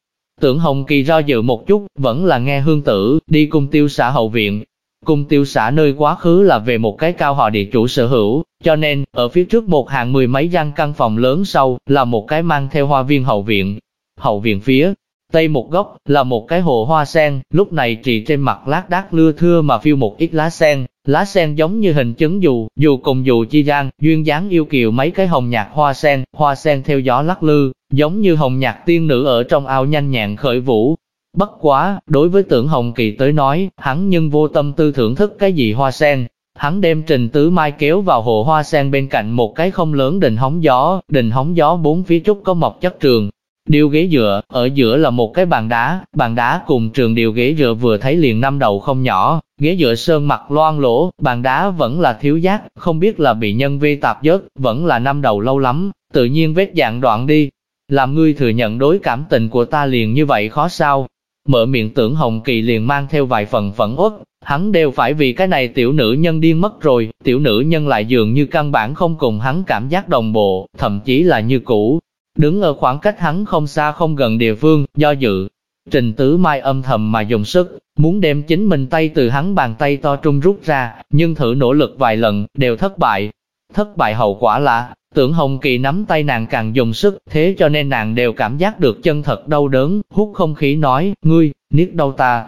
Tưởng Hồng Kỳ do dự một chút, vẫn là nghe hương tử, đi cùng tiêu xã hậu viện. Cung tiêu xã nơi quá khứ là về một cái cao họ địa chủ sở hữu, cho nên, ở phía trước một hàng mười mấy gian căn phòng lớn sau, là một cái mang theo hoa viên hậu viện. Hậu viện phía Tây một góc, là một cái hồ hoa sen, lúc này trì trên mặt lát đác lưa thưa mà phiêu một ít lá sen, lá sen giống như hình chấn dù, dù cùng dù chi gian, duyên dáng yêu kiều mấy cái hồng nhạt hoa sen, hoa sen theo gió lắc lư, giống như hồng nhạt tiên nữ ở trong ao nhanh nhẹn khởi vũ. Bất quá, đối với tưởng Hồng Kỳ tới nói, hắn nhưng vô tâm tư thưởng thức cái gì hoa sen, Hắn đem Trình Tứ Mai kéo vào hồ hoa sen bên cạnh một cái không lớn đình hóng gió, đình hóng gió bốn phía trúc có mọc chất trường, Điều ghế dựa, ở giữa là một cái bàn đá, bàn đá cùng trường điều ghế dựa vừa thấy liền năm đầu không nhỏ, ghế dựa sơn mặt loan lỗ, bàn đá vẫn là thiếu giác, không biết là bị nhân vi tạp dớt, vẫn là năm đầu lâu lắm, tự nhiên vết dạng đoạn đi. Làm ngươi thừa nhận đối cảm tình của ta liền như vậy khó sao? Mở miệng tưởng Hồng Kỳ liền mang theo vài phần phẫn uất, hắn đều phải vì cái này tiểu nữ nhân điên mất rồi, tiểu nữ nhân lại dường như căn bản không cùng hắn cảm giác đồng bộ, thậm chí là như cũ, Đứng ở khoảng cách hắn không xa không gần địa phương, do dự. Trình Tứ Mai âm thầm mà dùng sức, muốn đem chính mình tay từ hắn bàn tay to trung rút ra, nhưng thử nỗ lực vài lần, đều thất bại. Thất bại hậu quả là, tưởng Hồng Kỳ nắm tay nàng càng dùng sức, thế cho nên nàng đều cảm giác được chân thật đau đớn, hút không khí nói, ngươi, niết đau ta.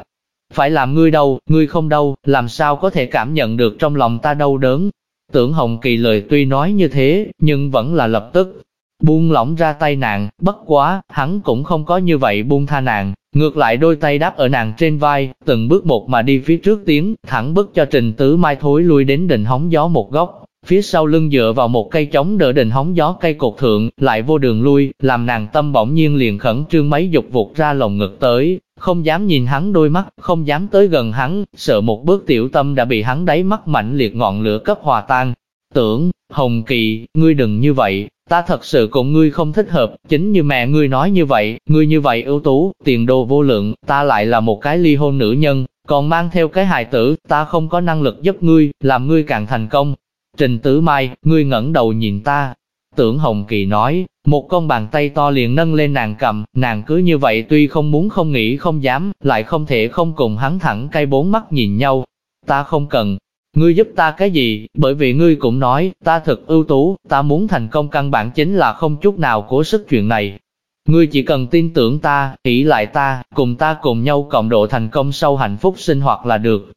Phải làm ngươi đau ngươi không đau làm sao có thể cảm nhận được trong lòng ta đau đớn. Tưởng Hồng Kỳ lời tuy nói như thế, nhưng vẫn là lập tức, buông lỏng ra tay nàng, bất quá, hắn cũng không có như vậy buông tha nàng, ngược lại đôi tay đáp ở nàng trên vai, từng bước một mà đi phía trước tiến, thẳng bước cho Trình Tứ Mai thối lui đến đỉnh hóng gió một góc, phía sau lưng dựa vào một cây chống đỡ đỉnh hóng gió cây cột thượng, lại vô đường lui, làm nàng tâm bỗng nhiên liền khẩn trương mấy dục vụt ra lồng ngực tới, không dám nhìn hắn đôi mắt, không dám tới gần hắn, sợ một bước tiểu tâm đã bị hắn đáy mắt mạnh liệt ngọn lửa cấp hòa tan. Tưởng, Hồng Kỳ, ngươi đừng như vậy, Ta thật sự cùng ngươi không thích hợp, chính như mẹ ngươi nói như vậy, ngươi như vậy ưu tú, tiền đồ vô lượng, ta lại là một cái ly hôn nữ nhân, còn mang theo cái hài tử, ta không có năng lực giúp ngươi, làm ngươi càng thành công. Trình Tử Mai, ngươi ngẩng đầu nhìn ta. Tưởng Hồng Kỳ nói, một con bàn tay to liền nâng lên nàng cầm, nàng cứ như vậy tuy không muốn không nghĩ không dám, lại không thể không cùng hắn thẳng cây bốn mắt nhìn nhau. Ta không cần, Ngươi giúp ta cái gì, bởi vì ngươi cũng nói, ta thật ưu tú, ta muốn thành công căn bản chính là không chút nào cố sức chuyện này. Ngươi chỉ cần tin tưởng ta, ỷ lại ta, cùng ta cùng nhau cộng độ thành công sâu hạnh phúc sinh hoạt là được.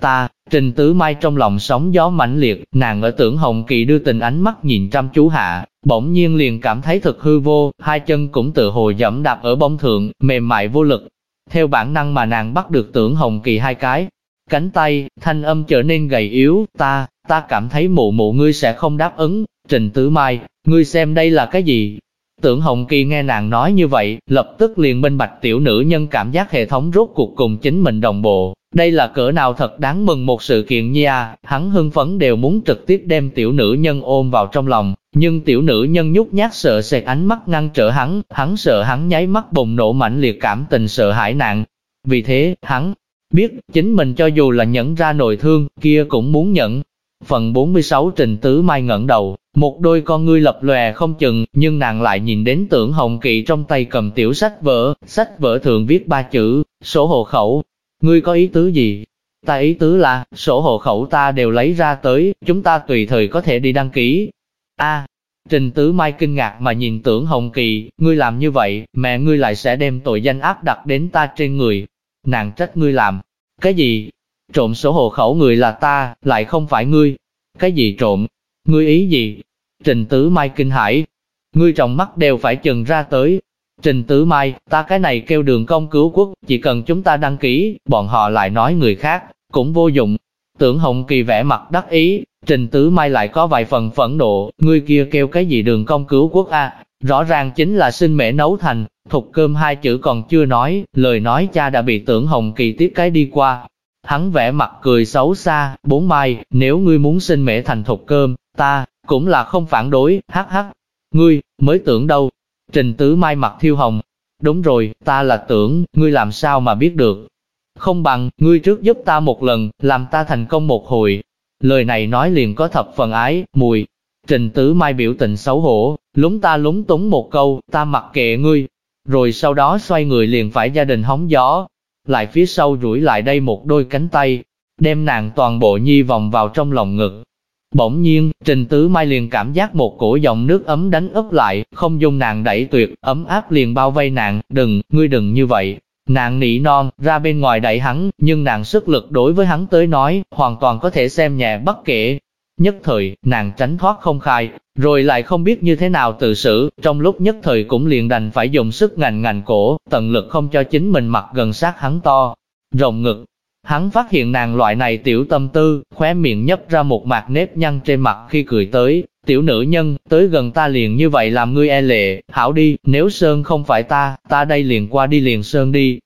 Ta, Trình Tứ Mai trong lòng sóng gió mãnh liệt, nàng ở tưởng Hồng Kỳ đưa tình ánh mắt nhìn chăm chú hạ, bỗng nhiên liền cảm thấy thật hư vô, hai chân cũng tự hồ dẫm đạp ở bông thượng, mềm mại vô lực. Theo bản năng mà nàng bắt được tưởng Hồng Kỳ hai cái, Cánh tay, thanh âm trở nên gầy yếu, ta, ta cảm thấy mụ mụ ngươi sẽ không đáp ứng, Trình Tứ Mai, ngươi xem đây là cái gì? Tưởng Hồng Kỳ nghe nàng nói như vậy, lập tức liền minh bạch tiểu nữ nhân cảm giác hệ thống rốt cuộc cùng chính mình đồng bộ. Đây là cỡ nào thật đáng mừng một sự kiện nha, hắn hưng phấn đều muốn trực tiếp đem tiểu nữ nhân ôm vào trong lòng, nhưng tiểu nữ nhân nhút nhát sợ sệt ánh mắt ngăn trở hắn, hắn sợ hắn nháy mắt bùng nổ mãnh liệt cảm tình sợ hãi nạn. Vì thế, hắn biết, chính mình cho dù là nhẫn ra nội thương, kia cũng muốn nhẫn. Phần 46 Trình Tứ Mai ngẩng đầu, một đôi con ngươi lập lòe không chừng, nhưng nàng lại nhìn đến tưởng hồng kỵ trong tay cầm tiểu sách vở, sách vở thường viết ba chữ, sổ hộ khẩu. Ngươi có ý tứ gì? Ta ý tứ là, sổ hộ khẩu ta đều lấy ra tới, chúng ta tùy thời có thể đi đăng ký. A, Trình Tứ Mai kinh ngạc mà nhìn tưởng Hồng Kỳ, ngươi làm như vậy, mẹ ngươi lại sẽ đem tội danh áp đặt đến ta trên người. Nàng trách ngươi làm. Cái gì? Trộm sổ hộ khẩu người là ta, lại không phải ngươi. Cái gì trộm? Ngươi ý gì? Trình Tứ Mai kinh hãi. Ngươi trong mắt đều phải chừng ra tới. Trình Tứ Mai, ta cái này kêu đường công cứu quốc, chỉ cần chúng ta đăng ký, bọn họ lại nói người khác, cũng vô dụng. Tưởng Hồng Kỳ vẽ mặt đắc ý, Trình Tứ Mai lại có vài phần phẫn nộ, ngươi kia kêu cái gì đường công cứu quốc a rõ ràng chính là sinh mễ nấu thành, thục cơm hai chữ còn chưa nói, lời nói cha đã bị tưởng Hồng Kỳ tiếp cái đi qua. Hắn vẽ mặt cười xấu xa, bốn mai, nếu ngươi muốn sinh mễ thành thục cơm, ta, cũng là không phản đối, hắc hắc. Ngươi, mới tưởng đâu. Trình Tứ Mai mặt thiêu hồng. Đúng rồi, ta là tưởng, ngươi làm sao mà biết được. Không bằng, ngươi trước giúp ta một lần, làm ta thành công một hồi, Lời này nói liền có thập phần ái, mùi. Trình Tứ Mai biểu tình xấu hổ, lúng ta lúng túng một câu, ta mặc kệ ngươi. Rồi sau đó xoay người liền phải gia đình hóng gió. Lại phía sau rủi lại đây một đôi cánh tay, đem nàng toàn bộ nhi vòng vào trong lòng ngực. Bỗng nhiên, Trình Tứ Mai liền cảm giác một cổ dòng nước ấm đánh ấp lại, không dung nàng đẩy tuyệt, ấm áp liền bao vây nàng, đừng, ngươi đừng như vậy, Nàng nỉ non, ra bên ngoài đẩy hắn, nhưng nàng sức lực đối với hắn tới nói, hoàn toàn có thể xem nhẹ bất kể. Nhất thời, nàng tránh thoát không khai, rồi lại không biết như thế nào tự xử, trong lúc nhất thời cũng liền đành phải dùng sức ngành ngành cổ, tận lực không cho chính mình mặt gần sát hắn to, rộng ngực. Hắn phát hiện nàng loại này tiểu tâm tư, khóe miệng nhấp ra một mạc nếp nhăn trên mặt khi cười tới, tiểu nữ nhân, tới gần ta liền như vậy làm ngươi e lệ, hảo đi, nếu Sơn không phải ta, ta đây liền qua đi liền Sơn đi.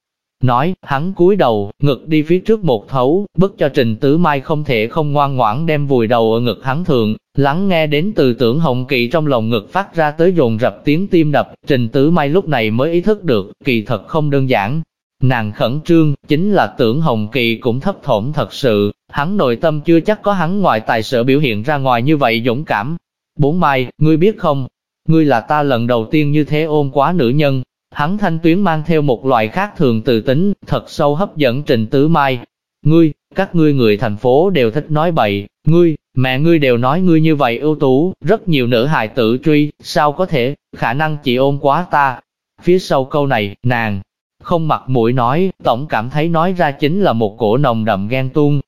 Nói, hắn cúi đầu, ngực đi phía trước một thấu, bức cho Trình Tứ Mai không thể không ngoan ngoãn đem vùi đầu ở ngực hắn thượng, lắng nghe đến từ tưởng hồng Kỵ trong lòng ngực phát ra tới dồn rập tiếng tim đập, Trình Tứ Mai lúc này mới ý thức được, kỳ thật không đơn giản. Nàng khẩn trương, chính là tưởng Hồng Kỳ cũng thấp thỏm thật sự, hắn nội tâm chưa chắc có hắn ngoài tài sở biểu hiện ra ngoài như vậy dũng cảm, Bốn mai, ngươi biết không, ngươi là ta lần đầu tiên như thế ôm quá nữ nhân. Hắn thanh tuyến mang theo một loại khác thường từ tính, thật sâu hấp dẫn trình tứ mai. Ngươi, các ngươi người thành phố đều thích nói bậy, ngươi, mẹ ngươi đều nói ngươi như vậy ưu tú, rất nhiều nữ hài tử truy, sao có thể, khả năng chỉ ôm quá ta. Phía sau câu này, nàng, không mặt mũi nói, tổng cảm thấy nói ra chính là một cổ nồng đậm ghen tuông.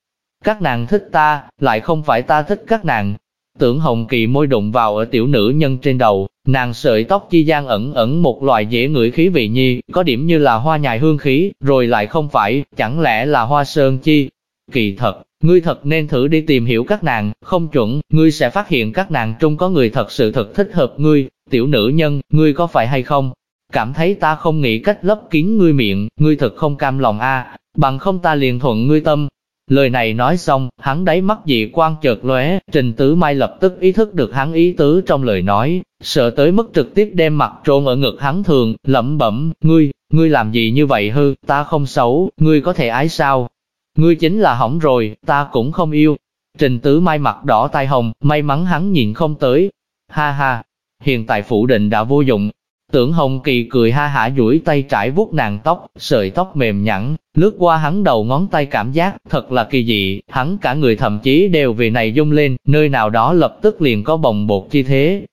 Các nàng thích ta, lại không phải ta thích các nàng, Tưởng Hồng Kỳ môi đụng vào ở tiểu nữ nhân trên đầu, nàng sợi tóc chi gian ẩn ẩn một loại dễ ngửi khí vị nhi, có điểm như là hoa nhài hương khí, rồi lại không phải, chẳng lẽ là hoa sơn chi. Kỳ thật, ngươi thật nên thử đi tìm hiểu các nàng, không chuẩn, ngươi sẽ phát hiện các nàng trung có người thật sự thật thích hợp ngươi, tiểu nữ nhân, ngươi có phải hay không? Cảm thấy ta không nghĩ cách lấp kín ngươi miệng, ngươi thật không cam lòng a, bằng không ta liền thuận ngươi tâm, Lời này nói xong, hắn đáy mắt dị quan chợt lóe, Trình Tứ Mai lập tức ý thức được hắn ý tứ trong lời nói, sợ tới mức trực tiếp đem mặt trôn ở ngực hắn thường, lẩm bẩm, ngươi, ngươi làm gì như vậy hư, ta không xấu, ngươi có thể ái sao? Ngươi chính là hỏng rồi, ta cũng không yêu. Trình Tứ Mai mặt đỏ tai hồng, may mắn hắn nhìn không tới. Ha ha, hiện tại phủ định đã vô dụng, Tưởng Hồng Kỳ cười ha hả duỗi tay trải vuốt nàng tóc, sợi tóc mềm nhẵn, lướt qua hắn đầu ngón tay cảm giác, thật là kỳ dị, hắn cả người thậm chí đều vì này dung lên, nơi nào đó lập tức liền có bồng bột chi thế.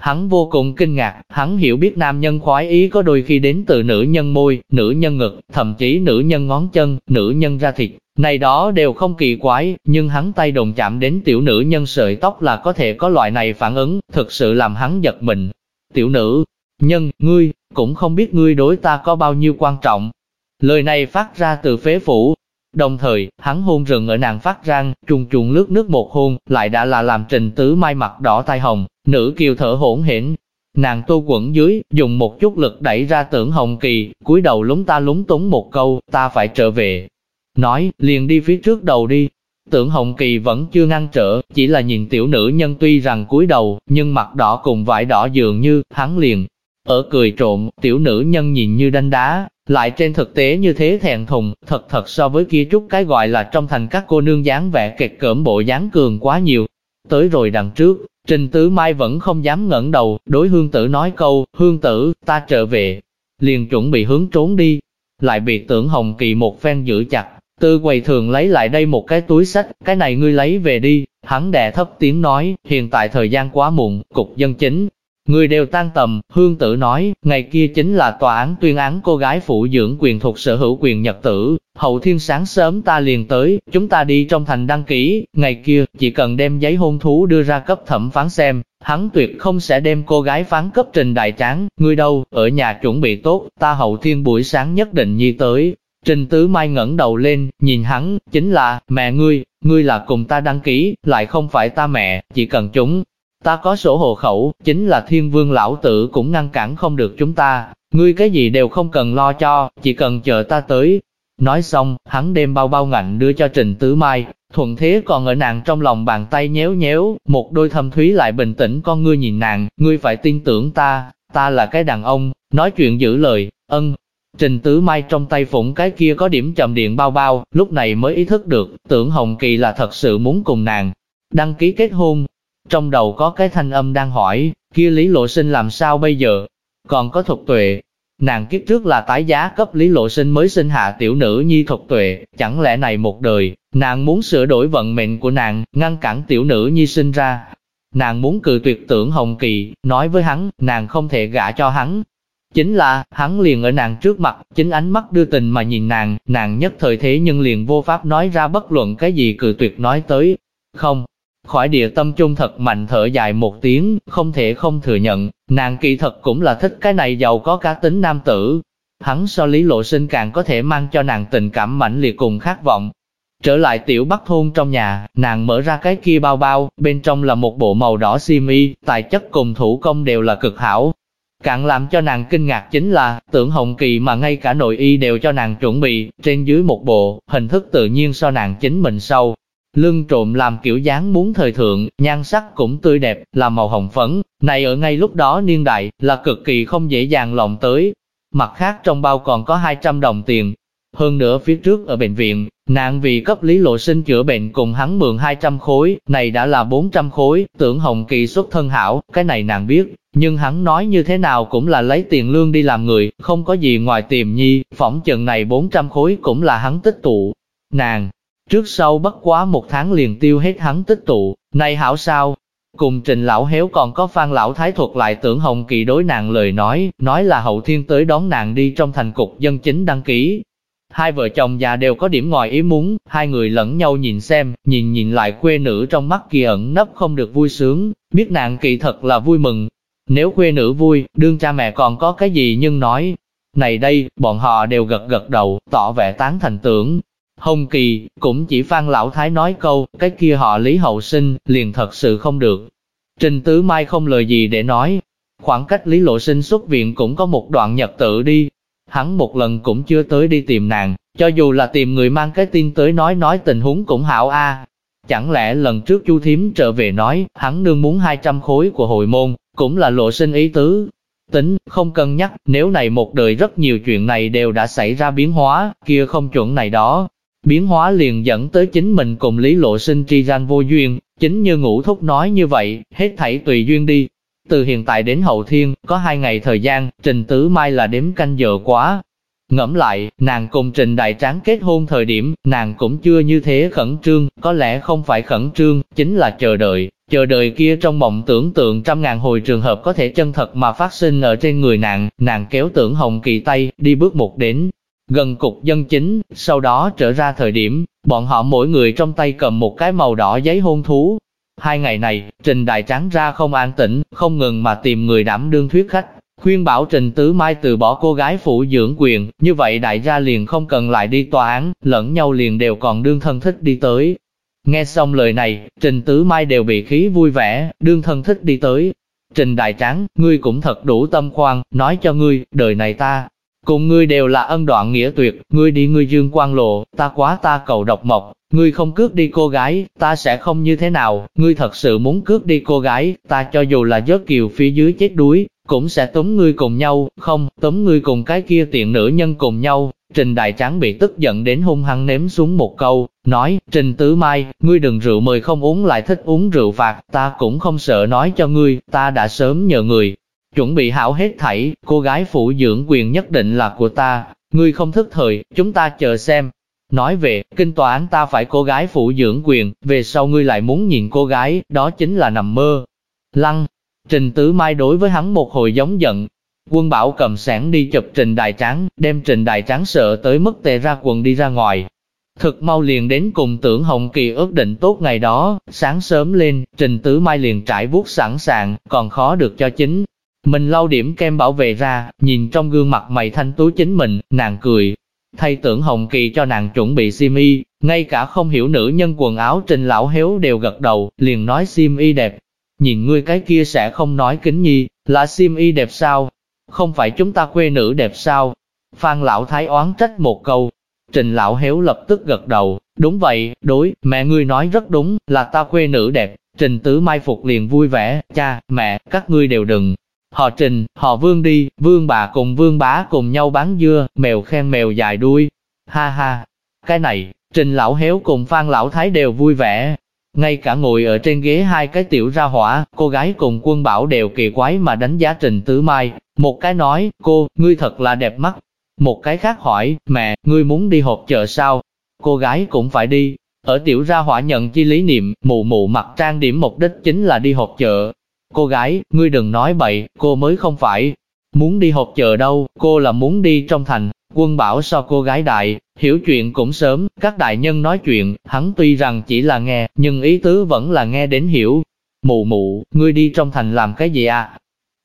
Hắn vô cùng kinh ngạc, hắn hiểu biết nam nhân khoái ý có đôi khi đến từ nữ nhân môi, nữ nhân ngực, thậm chí nữ nhân ngón chân, nữ nhân ra thịt, này đó đều không kỳ quái, nhưng hắn tay đồng chạm đến tiểu nữ nhân sợi tóc là có thể có loại này phản ứng, thực sự làm hắn giật mình. Tiểu nữ, Nhân, ngươi, cũng không biết ngươi đối ta có bao nhiêu quan trọng. Lời này phát ra từ phế phủ. Đồng thời, hắn hôn rừng ở nàng phát răng, trùng trùng lướt nước một hôn, lại đã là làm trình tứ mai mặt đỏ tai hồng, nữ kiều thở hỗn hển. Nàng tô quẩn dưới, dùng một chút lực đẩy ra tưởng hồng kỳ, cúi đầu lúng ta lúng túng một câu, ta phải trở về. Nói, liền đi phía trước đầu đi, Tưởng Hồng Kỳ vẫn chưa ngăn trở, chỉ là nhìn tiểu nữ nhân tuy rằng cúi đầu, nhưng mặt đỏ cùng vải đỏ dường như, hắn liền ở cười trộm, tiểu nữ nhân nhìn như đanh đá, lại trên thực tế như thế thẹn thùng, thật thật so với kia chút cái gọi là trong thành các cô nương dáng vẻ kẹt cỡm bộ dáng cường quá nhiều. Tới rồi đằng trước, Trình Tứ Mai vẫn không dám ngẩng đầu, đối hương tử nói câu, hương tử, ta trở về, liền chuẩn bị hướng trốn đi, lại bị tưởng Hồng Kỳ một phen giữ chặt, tư quầy thường lấy lại đây một cái túi sách, cái này ngươi lấy về đi, hắn đè thấp tiếng nói, hiện tại thời gian quá muộn, cục dân chính, Người đều tan tầm, hương tử nói, ngày kia chính là tòa án tuyên án cô gái phụ dưỡng quyền thuộc sở hữu quyền nhật tử, hậu thiên sáng sớm ta liền tới, chúng ta đi trong thành đăng ký, ngày kia, chỉ cần đem giấy hôn thú đưa ra cấp thẩm phán xem, hắn tuyệt không sẽ đem cô gái phán cấp trình đại tráng, ngươi đâu, ở nhà chuẩn bị tốt, ta hậu thiên buổi sáng nhất định nhi tới. Trình Tứ Mai ngẩng đầu lên, nhìn hắn, chính là, mẹ ngươi, ngươi là cùng ta đăng ký, lại không phải ta mẹ, chỉ cần chúng Ta có sổ hộ khẩu, chính là thiên vương lão tử cũng ngăn cản không được chúng ta, ngươi cái gì đều không cần lo cho, chỉ cần chờ ta tới. Nói xong, hắn đem bao bao ngạnh đưa cho Trình Tứ Mai, thuận thế còn ở nàng trong lòng bàn tay nhéo nhéo, một đôi thâm thúy lại bình tĩnh con ngươi nhìn nàng, ngươi phải tin tưởng ta, ta là cái đàn ông, nói chuyện giữ lời, ân. Trình Tứ Mai trong tay phụng cái kia có điểm chậm điện bao bao, lúc này mới ý thức được, tưởng Hồng Kỳ là thật sự muốn cùng nàng đăng ký kết hôn, trong đầu có cái thanh âm đang hỏi, kia Lý Lộ Sinh làm sao bây giờ? Còn có thuật tuệ. Nàng kiếp trước là tái giá cấp Lý Lộ Sinh mới sinh hạ tiểu nữ nhi thuật tuệ, chẳng lẽ này một đời, nàng muốn sửa đổi vận mệnh của nàng, ngăn cản tiểu nữ nhi sinh ra. Nàng muốn cự tuyệt tưởng Hồng Kỳ, nói với hắn, nàng không thể gả cho hắn. Chính là, hắn liền ở nàng trước mặt, chính ánh mắt đưa tình mà nhìn nàng, nàng nhất thời thế nhưng liền vô pháp nói ra bất luận cái gì cự tuyệt nói tới. Không, Khỏi địa tâm trung thật mạnh thở dài một tiếng, không thể không thừa nhận, nàng kỳ thật cũng là thích cái này giàu có cá tính nam tử. Hắn so lý lộ sinh càng có thể mang cho nàng tình cảm mãnh liệt cùng khát vọng. Trở lại tiểu bắc thôn trong nhà, nàng mở ra cái kia bao bao, bên trong là một bộ màu đỏ xiêm y, tài chất cùng thủ công đều là cực hảo. càng làm cho nàng kinh ngạc chính là, tưởng hồng kỳ mà ngay cả nội y đều cho nàng chuẩn bị, trên dưới một bộ, hình thức tự nhiên so nàng chính mình sâu, lưng trộm làm kiểu dáng muốn thời thượng, nhan sắc cũng tươi đẹp, là màu hồng phấn, này ở ngay lúc đó niên đại, là cực kỳ không dễ dàng lòng tới. Mặt khác trong bao còn có 200 đồng tiền. Hơn nữa phía trước ở bệnh viện, nàng vì cấp lý lộ sinh chữa bệnh cùng hắn mượn 200 khối, này đã là 400 khối, tưởng hồng kỳ xuất thân hảo, cái này nàng biết, nhưng hắn nói như thế nào cũng là lấy tiền lương đi làm người, không có gì ngoài tiềm nhi, phỏng chừng này 400 khối cũng là hắn tích tụ. Nàng, Trước sau bất quá một tháng liền tiêu hết hắn tích tụ, này hảo sao? Cùng trình lão héo còn có phan lão thái thuật lại tưởng hồng kỳ đối nàng lời nói, nói là hậu thiên tới đón nàng đi trong thành cục dân chính đăng ký. Hai vợ chồng già đều có điểm ngoài ý muốn, hai người lẫn nhau nhìn xem, nhìn nhìn lại quê nữ trong mắt kia ẩn nấp không được vui sướng, biết nàng kỳ thật là vui mừng. Nếu quê nữ vui, đương cha mẹ còn có cái gì nhưng nói. Này đây, bọn họ đều gật gật đầu, tỏ vẻ tán thành tưởng, Hồng Kỳ, cũng chỉ Phan Lão Thái nói câu, cái kia họ Lý Hậu Sinh, liền thật sự không được. Trình Tứ Mai không lời gì để nói. Khoảng cách Lý Lộ Sinh xuất viện cũng có một đoạn nhật tự đi. Hắn một lần cũng chưa tới đi tìm nàng, cho dù là tìm người mang cái tin tới nói nói tình huống cũng hảo a. Chẳng lẽ lần trước Chu Thiếm trở về nói, hắn nương muốn 200 khối của hội môn, cũng là lộ sinh ý tứ. Tính, không cân nhắc, nếu này một đời rất nhiều chuyện này đều đã xảy ra biến hóa, kia không chuẩn này đó, Biến hóa liền dẫn tới chính mình cùng Lý Lộ Sinh tri gian vô duyên, chính như ngũ thúc nói như vậy, hết thảy tùy duyên đi. Từ hiện tại đến hậu thiên, có hai ngày thời gian, Trình Tứ Mai là đếm canh giờ quá. Ngẫm lại, nàng cùng Trình Đại Tráng kết hôn thời điểm, nàng cũng chưa như thế khẩn trương, có lẽ không phải khẩn trương, chính là chờ đợi. Chờ đợi kia trong mộng tưởng tượng trăm ngàn hồi trường hợp có thể chân thật mà phát sinh ở trên người nàng, nàng kéo tưởng hồng kỳ tay, đi bước một đến, gần cục dân chính, sau đó trở ra thời điểm, bọn họ mỗi người trong tay cầm một cái màu đỏ giấy hôn thú. Hai ngày này, Trình Đại Tráng ra không an tĩnh, không ngừng mà tìm người đảm đương thuyết khách, khuyên bảo Trình Tứ Mai từ bỏ cô gái phụ dưỡng quyền, như vậy đại gia liền không cần lại đi tòa án, lẫn nhau liền đều còn đương thân thích đi tới. Nghe xong lời này, Trình Tứ Mai đều bị khí vui vẻ, đương thân thích đi tới. Trình Đại Tráng, ngươi cũng thật đủ tâm khoan, nói cho ngươi, đời này ta, Cùng ngươi đều là ân đoạn nghĩa tuyệt, ngươi đi ngươi dương quan lộ, ta quá ta cầu độc mộc, ngươi không cướp đi cô gái, ta sẽ không như thế nào, ngươi thật sự muốn cướp đi cô gái, ta cho dù là giớt kiều phía dưới chết đuối, cũng sẽ túm ngươi cùng nhau, không, túm ngươi cùng cái kia tiện nữ nhân cùng nhau. Trình Đại Tráng bị tức giận đến hung hăng ném xuống một câu, nói, Trình Tứ Mai, ngươi đừng rượu mời không uống lại thích uống rượu phạt, ta cũng không sợ nói cho ngươi, ta đã sớm nhờ người, chuẩn bị hảo hết thảy, cô gái phụ dưỡng quyền nhất định là của ta, ngươi không thức thời, chúng ta chờ xem. Nói về, kinh tòa án ta phải cô gái phụ dưỡng quyền, về sau ngươi lại muốn nhìn cô gái, đó chính là nằm mơ. Lăng, Trình Tứ Mai đối với hắn một hồi giống giận. Quân Bảo cầm sẵn đi chụp Trình Đại Tráng, đem Trình Đại Tráng sợ tới mức tè ra quần đi ra ngoài. Thực mau liền đến cùng tưởng Hồng Kỳ ước định tốt ngày đó, sáng sớm lên, Trình Tứ Mai liền trải vuốt sẵn sàng, còn khó được cho chính. Mình lau điểm kem bảo vệ ra, nhìn trong gương mặt mày thanh tú chính mình, nàng cười. Thay tưởng Hồng Kỳ cho nàng chuẩn bị sim y, ngay cả không hiểu nữ nhân quần áo Trình Lão Héo đều gật đầu, liền nói sim y đẹp, nhìn ngươi cái kia sẽ không nói kính nhi, là sim y đẹp sao? Không phải chúng ta quê nữ đẹp sao? Phan lão thái oán trách một câu. Trình lão héo lập tức gật đầu, đúng vậy, đối, mẹ ngươi nói rất đúng, là ta quê nữ đẹp. Trình tứ mai phục liền vui vẻ, cha, mẹ, các ngươi đều đừng. Họ trình, họ vương đi, vương bà cùng vương bá cùng nhau bán dưa, mèo khen mèo dài đuôi. Ha ha, cái này, trình lão héo cùng phan lão thái đều vui vẻ, ngay cả ngồi ở trên ghế hai cái tiểu ra hỏa, cô gái cùng quân bảo đều kỳ quái mà đánh giá Trình Tứ Mai. Một cái nói, cô, ngươi thật là đẹp mắt. Một cái khác hỏi, mẹ, ngươi muốn đi họp chợ sao? Cô gái cũng phải đi. Ở tiểu ra hỏa nhận chi lý niệm, mụ mụ mặt trang điểm mục đích chính là đi họp chợ. Cô gái, ngươi đừng nói bậy, cô mới không phải. Muốn đi họp chợ đâu, cô là muốn đi trong thành, Quân bảo so cô gái đại, hiểu chuyện cũng sớm, các đại nhân nói chuyện, hắn tuy rằng chỉ là nghe, nhưng ý tứ vẫn là nghe đến hiểu. Mụ mụ, ngươi đi trong thành làm cái gì à?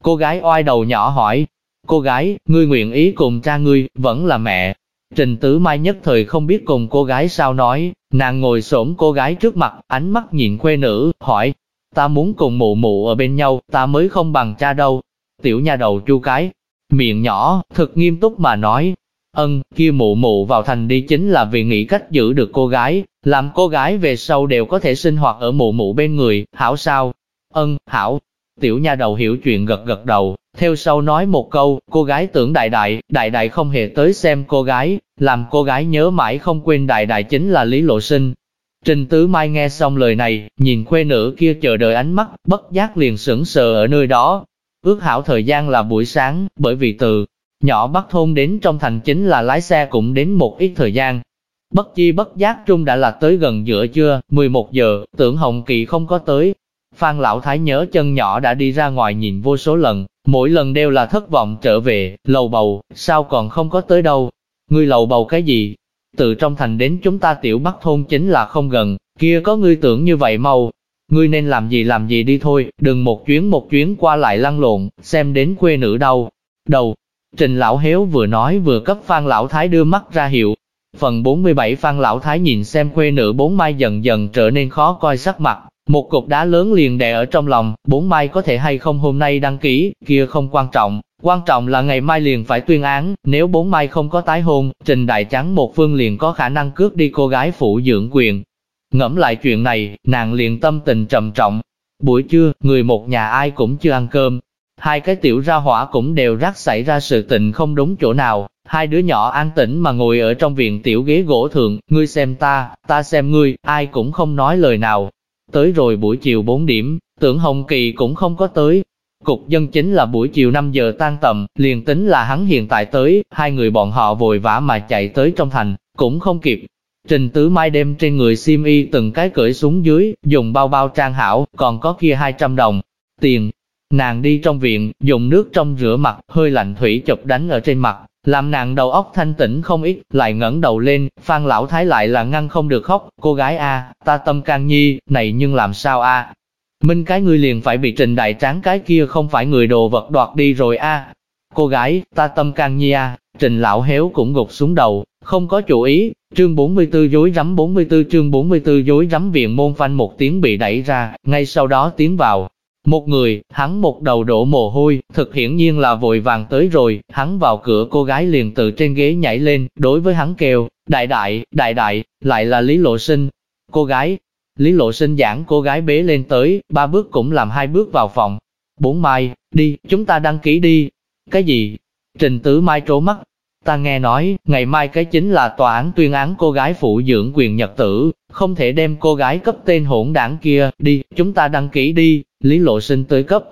Cô gái oai đầu nhỏ hỏi. Cô gái, ngươi nguyện ý cùng cha ngươi, vẫn là mẹ. Trình Tứ Mai nhất thời không biết cùng cô gái sao nói, nàng ngồi xổm cô gái trước mặt, ánh mắt nhìn quê nữ, hỏi, ta muốn cùng mụ mụ ở bên nhau, ta mới không bằng cha đâu. Tiểu nha đầu chu cái, miệng nhỏ, thật nghiêm túc mà nói, Ân, kia mụ mụ vào thành đi chính là vì nghĩ cách giữ được cô gái, làm cô gái về sau đều có thể sinh hoạt ở mụ mụ bên người, hảo sao? Ân, hảo. Tiểu nha đầu hiểu chuyện gật gật đầu, theo sau nói một câu, cô gái tưởng đại đại, đại đại không hề tới xem cô gái, làm cô gái nhớ mãi không quên đại đại chính là Lý Lộ Sinh. Trình Tứ Mai nghe xong lời này, nhìn khuê nữ kia chờ đợi ánh mắt, bất giác liền sững sờ ở nơi đó. Ước hảo thời gian là buổi sáng, bởi vì từ Nhỏ bắt Thôn đến trong thành chính là lái xe cũng đến một ít thời gian. Bất chi bất giác trung đã là tới gần giữa trưa, 11 giờ, tưởng Hồng Kỳ không có tới. Phan Lão Thái nhớ chân nhỏ đã đi ra ngoài nhìn vô số lần, mỗi lần đều là thất vọng trở về, lầu bầu, sao còn không có tới đâu. Ngươi lầu bầu cái gì? Từ trong thành đến chúng ta tiểu Bắc Thôn chính là không gần, kia có ngươi tưởng như vậy mau. Ngươi nên làm gì làm gì đi thôi, đừng một chuyến một chuyến qua lại lăn lộn, xem đến quê nữ đâu. Đầu, Trình Lão Héo vừa nói vừa cấp Phan Lão Thái đưa mắt ra hiệu. Phần 47 Phan Lão Thái nhìn xem quê nữ bốn mai dần dần trở nên khó coi sắc mặt, một cục đá lớn liền đè ở trong lòng, bốn mai có thể hay không hôm nay đăng ký, kia không quan trọng, quan trọng là ngày mai liền phải tuyên án, nếu bốn mai không có tái hôn, Trình Đại Trắng một phương liền có khả năng cướp đi cô gái phụ dưỡng quyền. Ngẫm lại chuyện này, nàng liền tâm tình trầm trọng. Buổi trưa, người một nhà ai cũng chưa ăn cơm, Hai cái tiểu ra hỏa cũng đều rắc xảy ra sự tình không đúng chỗ nào, hai đứa nhỏ an tĩnh mà ngồi ở trong viện tiểu ghế gỗ thường, ngươi xem ta, ta xem ngươi, ai cũng không nói lời nào. Tới rồi buổi chiều 4 điểm, tưởng Hồng Kỳ cũng không có tới. Cục dân chính là buổi chiều 5 giờ tan tầm, liền tính là hắn hiện tại tới, hai người bọn họ vội vã mà chạy tới trong thành, cũng không kịp. Trình Tứ Mai đem trên người sim y từng cái cởi xuống dưới, dùng bao bao trang hảo, còn có kia 200 đồng. Tiền, Nàng đi trong viện, dùng nước trong rửa mặt, hơi lạnh thủy chụp đánh ở trên mặt, làm nàng đầu óc thanh tĩnh không ít, lại ngẩng đầu lên, Phan Lão Thái lại là ngăn không được khóc, cô gái a, ta tâm can nhi, này nhưng làm sao a? Minh cái ngươi liền phải bị trình đại tráng cái kia không phải người đồ vật đoạt đi rồi a. Cô gái, ta tâm can nhi a, trình lão héo cũng gục xuống đầu, không có chủ ý, chương 44 dối rắm 44 chương 44 dối rắm viện môn phanh một tiếng bị đẩy ra, ngay sau đó tiến vào, một người, hắn một đầu đổ mồ hôi, thực hiển nhiên là vội vàng tới rồi, hắn vào cửa cô gái liền từ trên ghế nhảy lên, đối với hắn kêu, đại đại, đại đại, lại là Lý Lộ Sinh. Cô gái, Lý Lộ Sinh giảng cô gái bế lên tới, ba bước cũng làm hai bước vào phòng. Bốn mai, Đi, chúng ta đăng ký đi. Cái gì? Trình Tứ Mai trố mắt. Ta nghe nói, ngày mai cái chính là tòa án tuyên án cô gái phụ dưỡng quyền nhật tử, không thể đem cô gái cấp tên hỗn đảng kia, đi, chúng ta đăng ký đi, Lý Lộ Sinh tới cấp.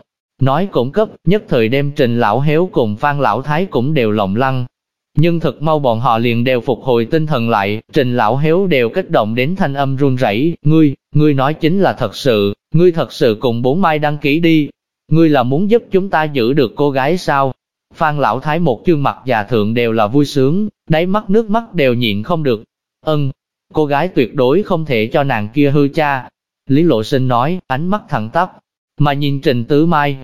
Nói cũng cấp, nhất thời đem Trình Lão Héo cùng Phan Lão Thái cũng đều lòng lăng. Nhưng thật mau bọn họ liền đều phục hồi tinh thần lại, Trình Lão Héo đều kích động đến thanh âm run rẩy. ngươi, ngươi nói chính là thật sự, ngươi thật sự cùng bốn mai đăng ký đi, ngươi là muốn giúp chúng ta giữ được cô gái sao? Phan Lão Thái một chương mặt già thượng đều là vui sướng, đáy mắt nước mắt đều nhịn không được. Ân, cô gái tuyệt đối không thể cho nàng kia hư cha. Lý Lộ Sinh nói, ánh mắt thẳng tắp, mà nhìn Trình Tứ Mai.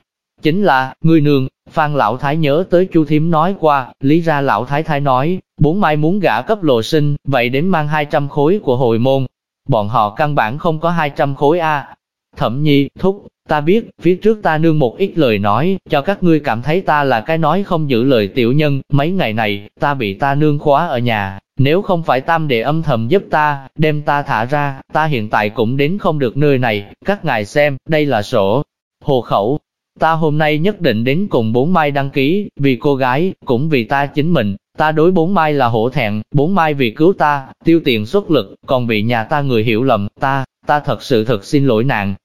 Chính là, người nương, Phan Lão Thái nhớ tới Chu Thiếm nói qua, lý ra Lão Thái Thái nói, bốn mai muốn gả cấp lộ sinh, vậy đến mang 200 khối của hồi môn. Bọn họ căn bản không có 200 khối A. Thẩm nhi, thúc, Ta biết, phía trước ta nương một ít lời nói, cho các ngươi cảm thấy ta là cái nói không giữ lời tiểu nhân, mấy ngày này, ta bị ta nương khóa ở nhà, nếu không phải tam đệ âm thầm giúp ta, đem ta thả ra, ta hiện tại cũng đến không được nơi này, các ngài xem, đây là sổ, hồ khẩu. Ta hôm nay nhất định đến cùng bốn mai đăng ký, vì cô gái, cũng vì ta chính mình, ta đối bốn mai là hổ thẹn, bốn mai vì cứu ta, tiêu tiền xuất lực, còn bị nhà ta người hiểu lầm, ta, ta thật sự thật xin lỗi nàng,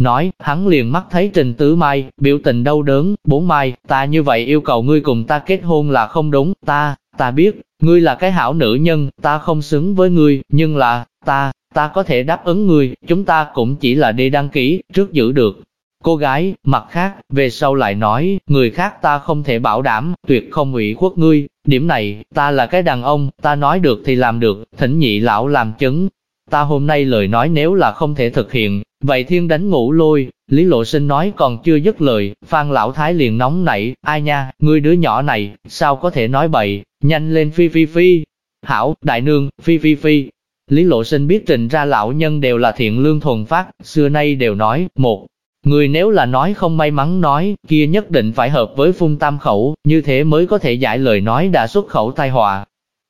Nói, hắn liền mắt thấy Trình Tứ Mai, biểu tình đau đớn, bốn mai, ta như vậy yêu cầu ngươi cùng ta kết hôn là không đúng, ta, ta biết, ngươi là cái hảo nữ nhân, ta không xứng với ngươi, nhưng là, ta, ta có thể đáp ứng ngươi, chúng ta cũng chỉ là đi đăng ký, trước giữ được. Cô gái, mặt khác, về sau lại nói, người khác ta không thể bảo đảm, tuyệt không ủy khuất ngươi, điểm này, ta là cái đàn ông, ta nói được thì làm được, thỉnh nhị lão làm chứng. Ta hôm nay lời nói nếu là không thể thực hiện, Vậy thiên đánh ngủ lôi, Lý Lộ Sinh nói còn chưa dứt lời, Phan Lão Thái liền nóng nảy, ai nha, ngươi đứa nhỏ này, sao có thể nói bậy, nhanh lên phi phi phi. Hảo, đại nương, phi phi phi. Lý Lộ Sinh biết trình ra lão nhân đều là thiện lương thuần phát, xưa nay đều nói, một, người nếu là nói không may mắn nói, kia nhất định phải hợp với phun tam khẩu, như thế mới có thể giải lời nói đã xuất khẩu tai họa.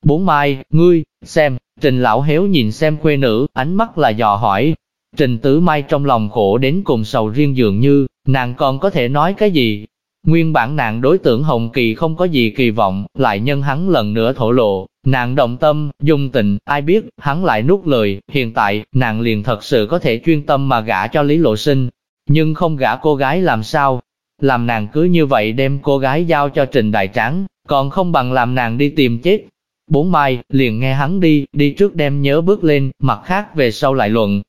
Bốn mai, ngươi, xem, trình lão héo nhìn xem quê nữ, ánh mắt là dò hỏi, Trình Tứ Mai trong lòng khổ đến cùng sầu riêng dường như, nàng còn có thể nói cái gì? Nguyên bản nàng đối tượng Hồng Kỳ không có gì kỳ vọng, lại nhân hắn lần nữa thổ lộ, nàng động tâm, dung tình, ai biết, hắn lại nuốt lời, hiện tại, nàng liền thật sự có thể chuyên tâm mà gả cho Lý Lộ Sinh, nhưng không gả cô gái làm sao? Làm nàng cứ như vậy đem cô gái giao cho Trình Đại Tráng, còn không bằng làm nàng đi tìm chết. Bốn mai, liền nghe hắn đi, đi trước đem nhớ bước lên, mặt khác về sau lại luận,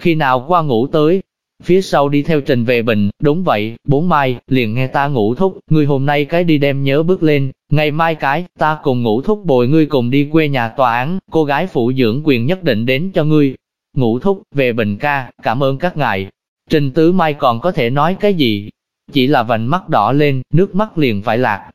khi nào qua ngủ tới, phía sau đi theo trình về bình, đúng vậy, bốn mai, liền nghe ta ngủ thúc, ngươi hôm nay cái đi đem nhớ bước lên, ngày mai cái, ta cùng ngủ thúc bồi ngươi cùng đi quê nhà tòa án, cô gái phụ dưỡng quyền nhất định đến cho ngươi. Ngủ thúc, về bình ca, cảm ơn các ngài. Trình tứ mai còn có thể nói cái gì? Chỉ là vành mắt đỏ lên, nước mắt liền phải lạc.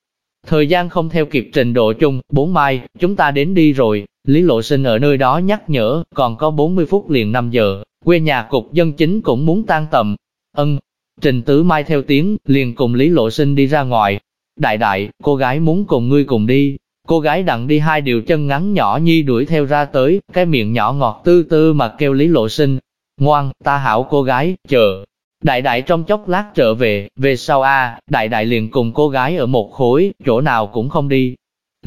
Thời gian không theo kịp trình độ chung, bốn mai, chúng ta đến đi rồi. Lý Lộ Sinh ở nơi đó nhắc nhở, còn có 40 phút liền 5 giờ, quê nhà cục dân chính cũng muốn tan tầm. Ân, Trình Tứ Mai theo tiếng, liền cùng Lý Lộ Sinh đi ra ngoài. Đại đại, cô gái muốn cùng ngươi cùng đi. Cô gái đặng đi hai điều chân ngắn nhỏ nhi đuổi theo ra tới, cái miệng nhỏ ngọt tư tư mà kêu Lý Lộ Sinh. Ngoan, ta hảo cô gái, chờ. Đại đại trong chốc lát trở về, về sau a, đại đại liền cùng cô gái ở một khối, chỗ nào cũng không đi,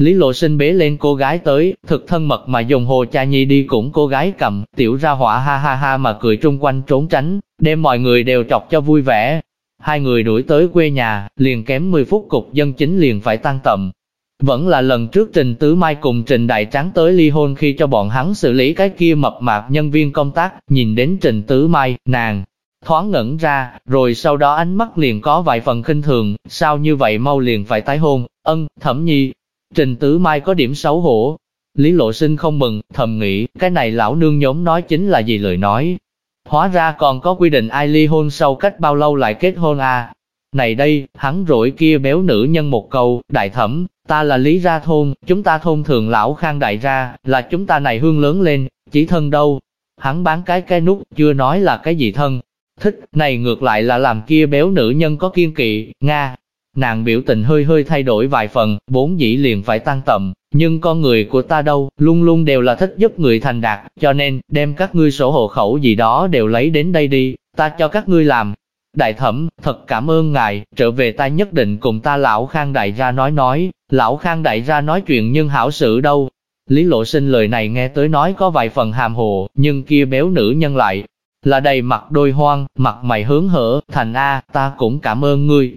Lý Lộ Sinh bế lên cô gái tới, thực thân mật mà dùng hồ cha nhi đi cũng cô gái cầm, tiểu ra hỏa ha ha ha mà cười trung quanh trốn tránh, đem mọi người đều chọc cho vui vẻ. Hai người đuổi tới quê nhà, liền kém 10 phút cục dân chính liền phải tăng tầm. Vẫn là lần trước Trình Tứ Mai cùng Trình Đại Tráng tới ly hôn khi cho bọn hắn xử lý cái kia mập mạp nhân viên công tác, nhìn đến Trình Tứ Mai, nàng, thoáng ngẩn ra, rồi sau đó ánh mắt liền có vài phần khinh thường, sao như vậy mau liền phải tái hôn, ân, thẩm nhi, Trình Tứ Mai có điểm xấu hổ. Lý Lộ Sinh không mừng, thầm nghĩ, cái này lão nương nhóm nói chính là gì lời nói. Hóa ra còn có quy định ai ly hôn sau cách bao lâu lại kết hôn à. Này đây, hắn rỗi kia béo nữ nhân một câu, đại thẩm, ta là Lý Ra Thôn, chúng ta thôn thường lão khang đại ra, là chúng ta này hương lớn lên, chỉ thân đâu. Hắn bán cái cái nút, chưa nói là cái gì thân. Thích, này ngược lại là làm kia béo nữ nhân có kiên kỵ, Nga, Nàng biểu tình hơi hơi thay đổi vài phần, bốn dĩ liền phải tăng tầm, nhưng con người của ta đâu, luôn luôn đều là thích giúp người thành đạt, cho nên, đem các ngươi sổ hộ khẩu gì đó đều lấy đến đây đi, ta cho các ngươi làm. Đại thẩm, thật cảm ơn ngài, trở về ta nhất định cùng ta lão khang đại ra nói nói, lão khang đại ra nói chuyện nhưng hảo sự đâu. Lý lộ sinh lời này nghe tới nói có vài phần hàm hồ, nhưng kia béo nữ nhân lại, là đầy mặt đôi hoang, mặt mày hướng hở, thành A, ta cũng cảm ơn ngươi.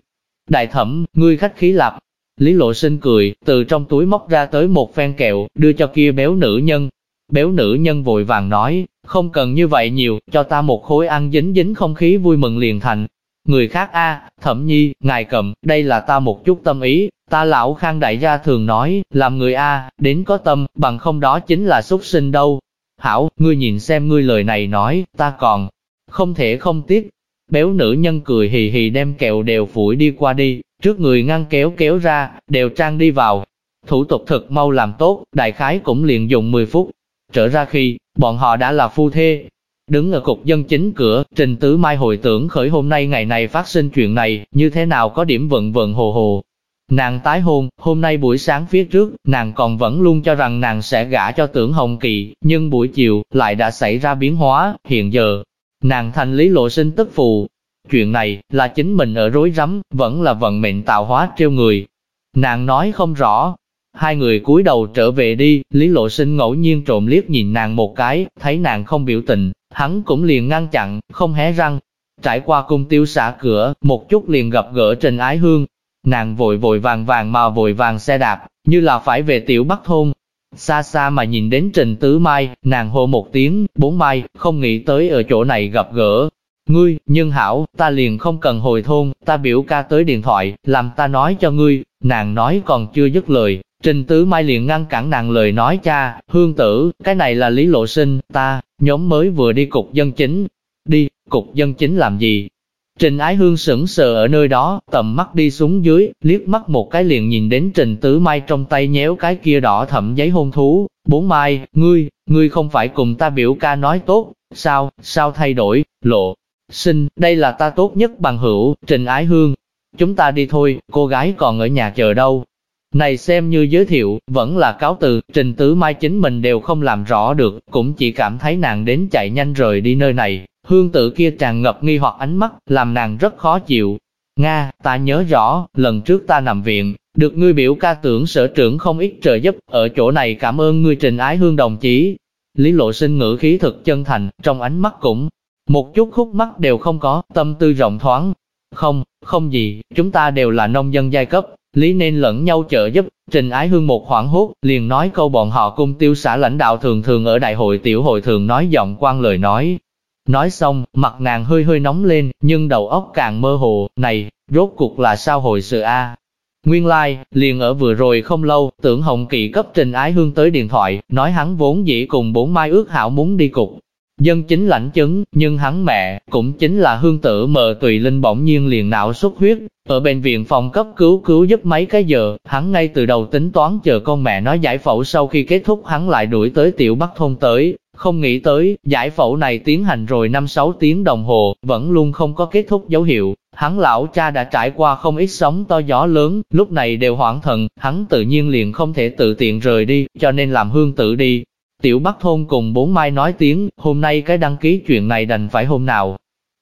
Đại thẩm, ngươi khách khí lạp. Lý lộ sinh cười, từ trong túi móc ra tới một phen kẹo, đưa cho kia béo nữ nhân. Béo nữ nhân vội vàng nói, không cần như vậy nhiều, cho ta một khối ăn dính dính không khí vui mừng liền thành. Người khác a, thẩm nhi, ngài cầm, đây là ta một chút tâm ý, ta lão khang đại gia thường nói, làm người a, đến có tâm, bằng không đó chính là xuất sinh đâu. Hảo, ngươi nhìn xem ngươi lời này nói, ta còn không thể không tiếc. Béo nữ nhân cười hì hì đem kẹo đều phủi đi qua đi, trước người ngăn kéo kéo ra, đều trang đi vào. Thủ tục thật mau làm tốt, đại khái cũng liền dùng 10 phút. Trở ra khi, bọn họ đã là phu thê. Đứng ở cục dân chính cửa, Trình Tứ Mai hồi tưởng khởi hôm nay ngày này phát sinh chuyện này, như thế nào có điểm vận vận hồ hồ, Nàng tái hôn, hôm nay buổi sáng phía trước, nàng còn vẫn luôn cho rằng nàng sẽ gả cho tưởng Hồng Kỳ, nhưng buổi chiều, lại đã xảy ra biến hóa, hiện giờ, nàng thành lý lộ sinh tức phù. Chuyện này, là chính mình ở rối rắm, vẫn là vận mệnh tạo hóa trêu người. Nàng nói không rõ, hai người cúi đầu trở về đi, lý lộ sinh ngẫu nhiên trộm liếc nhìn nàng một cái, thấy nàng không biểu tình, hắn cũng liền ngăn chặn, không hé răng. Trải qua cung tiêu xã cửa, một chút liền gặp gỡ Trình Ái Hương, Nàng vội vội vàng vàng mà vội vàng xe đạp, như là phải về tiểu bắc thôn. Xa xa mà nhìn đến Trình Tứ Mai, nàng hô một tiếng, bốn mai, không nghĩ tới ở chỗ này gặp gỡ. Ngươi, nhưng hảo, ta liền không cần hồi thôn, ta biểu ca tới điện thoại, làm ta nói cho ngươi, nàng nói còn chưa dứt lời. Trình Tứ Mai liền ngăn cản nàng lời nói cha, hương tử, cái này là lý lộ sinh, ta, nhóm mới vừa đi cục dân chính. Đi, cục dân chính làm gì, Trình Ái Hương sững sờ ở nơi đó, tầm mắt đi xuống dưới, liếc mắt một cái liền nhìn đến Trình Tứ Mai trong tay nhéo cái kia đỏ thẫm giấy hôn thú. Bốn Mai, ngươi, ngươi không phải cùng ta biểu ca nói tốt, sao, sao thay đổi, lộ. Sinh, đây là ta tốt nhất bằng hữu, Trình Ái Hương. Chúng ta đi thôi, cô gái còn ở nhà chờ đâu. Này xem như giới thiệu, vẫn là cáo từ, Trình Tứ Mai chính mình đều không làm rõ được, cũng chỉ cảm thấy nàng đến chạy nhanh rời đi nơi này, Hương tự kia tràn ngập nghi hoặc ánh mắt, làm nàng rất khó chịu. Nga, ta nhớ rõ, lần trước ta nằm viện, được ngươi biểu ca tưởng sở trưởng không ít trợ giúp, ở chỗ này cảm ơn ngươi trình ái hương đồng chí. Lý lộ sinh ngữ khí thực chân thành, trong ánh mắt cũng, một chút khúc mắt đều không có, tâm tư rộng thoáng. Không, không gì, chúng ta đều là nông dân giai cấp, lý nên lẫn nhau trợ giúp. Trình Ái Hương một khoảng hốt, liền nói câu bọn họ cung tiêu xã lãnh đạo thường thường ở đại hội tiểu hội thường nói giọng quan lời nói, Nói xong, mặt nàng hơi hơi nóng lên, nhưng đầu óc càng mơ hồ, này, rốt cuộc là sao hồi sự a? Nguyên lai, like, liền ở vừa rồi không lâu, tưởng Hồng Kỵ cấp Trình Ái Hương tới điện thoại, nói hắn vốn dĩ cùng bốn mai ước hảo muốn đi cục. Dân chính lãnh chứng, nhưng hắn mẹ, cũng chính là hương tử mờ tùy linh bỗng nhiên liền não xuất huyết, ở bệnh viện phòng cấp cứu cứu giúp mấy cái giờ, hắn ngay từ đầu tính toán chờ con mẹ nói giải phẫu sau khi kết thúc hắn lại đuổi tới tiểu bắc thôn tới, không nghĩ tới, giải phẫu này tiến hành rồi 5-6 tiếng đồng hồ, vẫn luôn không có kết thúc dấu hiệu. Hắn lão cha đã trải qua không ít sóng to gió lớn, lúc này đều hoảng thần, hắn tự nhiên liền không thể tự tiện rời đi, cho nên làm hương tử đi. Tiểu Bắc Thôn cùng bốn mai nói tiếng, hôm nay cái đăng ký chuyện này đành phải hôm nào,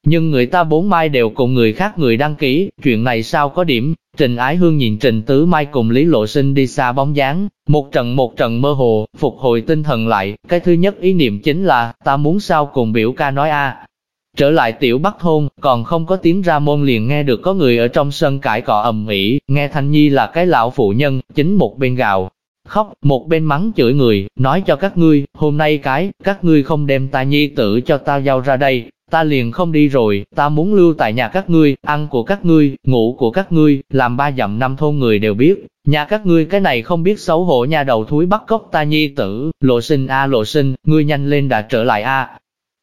nhưng người ta bốn mai đều cùng người khác người đăng ký, chuyện này sao có điểm. Trình Ái Hương nhìn Trình Tứ Mai cùng Lý Lộ Sinh đi xa bóng dáng, một trận một trận mơ hồ, phục hồi tinh thần lại, cái thứ nhất ý niệm chính là, ta muốn sao cùng biểu ca nói a. Trở lại tiểu bắc thôn, còn không có tiếng ra môn liền nghe được có người ở trong sân cãi cọ ầm ĩ, nghe Thanh Nhi là cái lão phụ nhân, chính một bên gào, khóc, một bên mắng chửi người, nói cho các ngươi, hôm nay cái, các ngươi không đem ta nhi tử cho ta giao ra đây, ta liền không đi rồi, ta muốn lưu tại nhà các ngươi, ăn của các ngươi, ngủ của các ngươi, làm ba dặm năm thôn người đều biết, nhà các ngươi cái này không biết xấu hổ nhà đầu thúi bắt cóc ta nhi tử, lộ sinh a lộ sinh, ngươi nhanh lên đã trở lại a.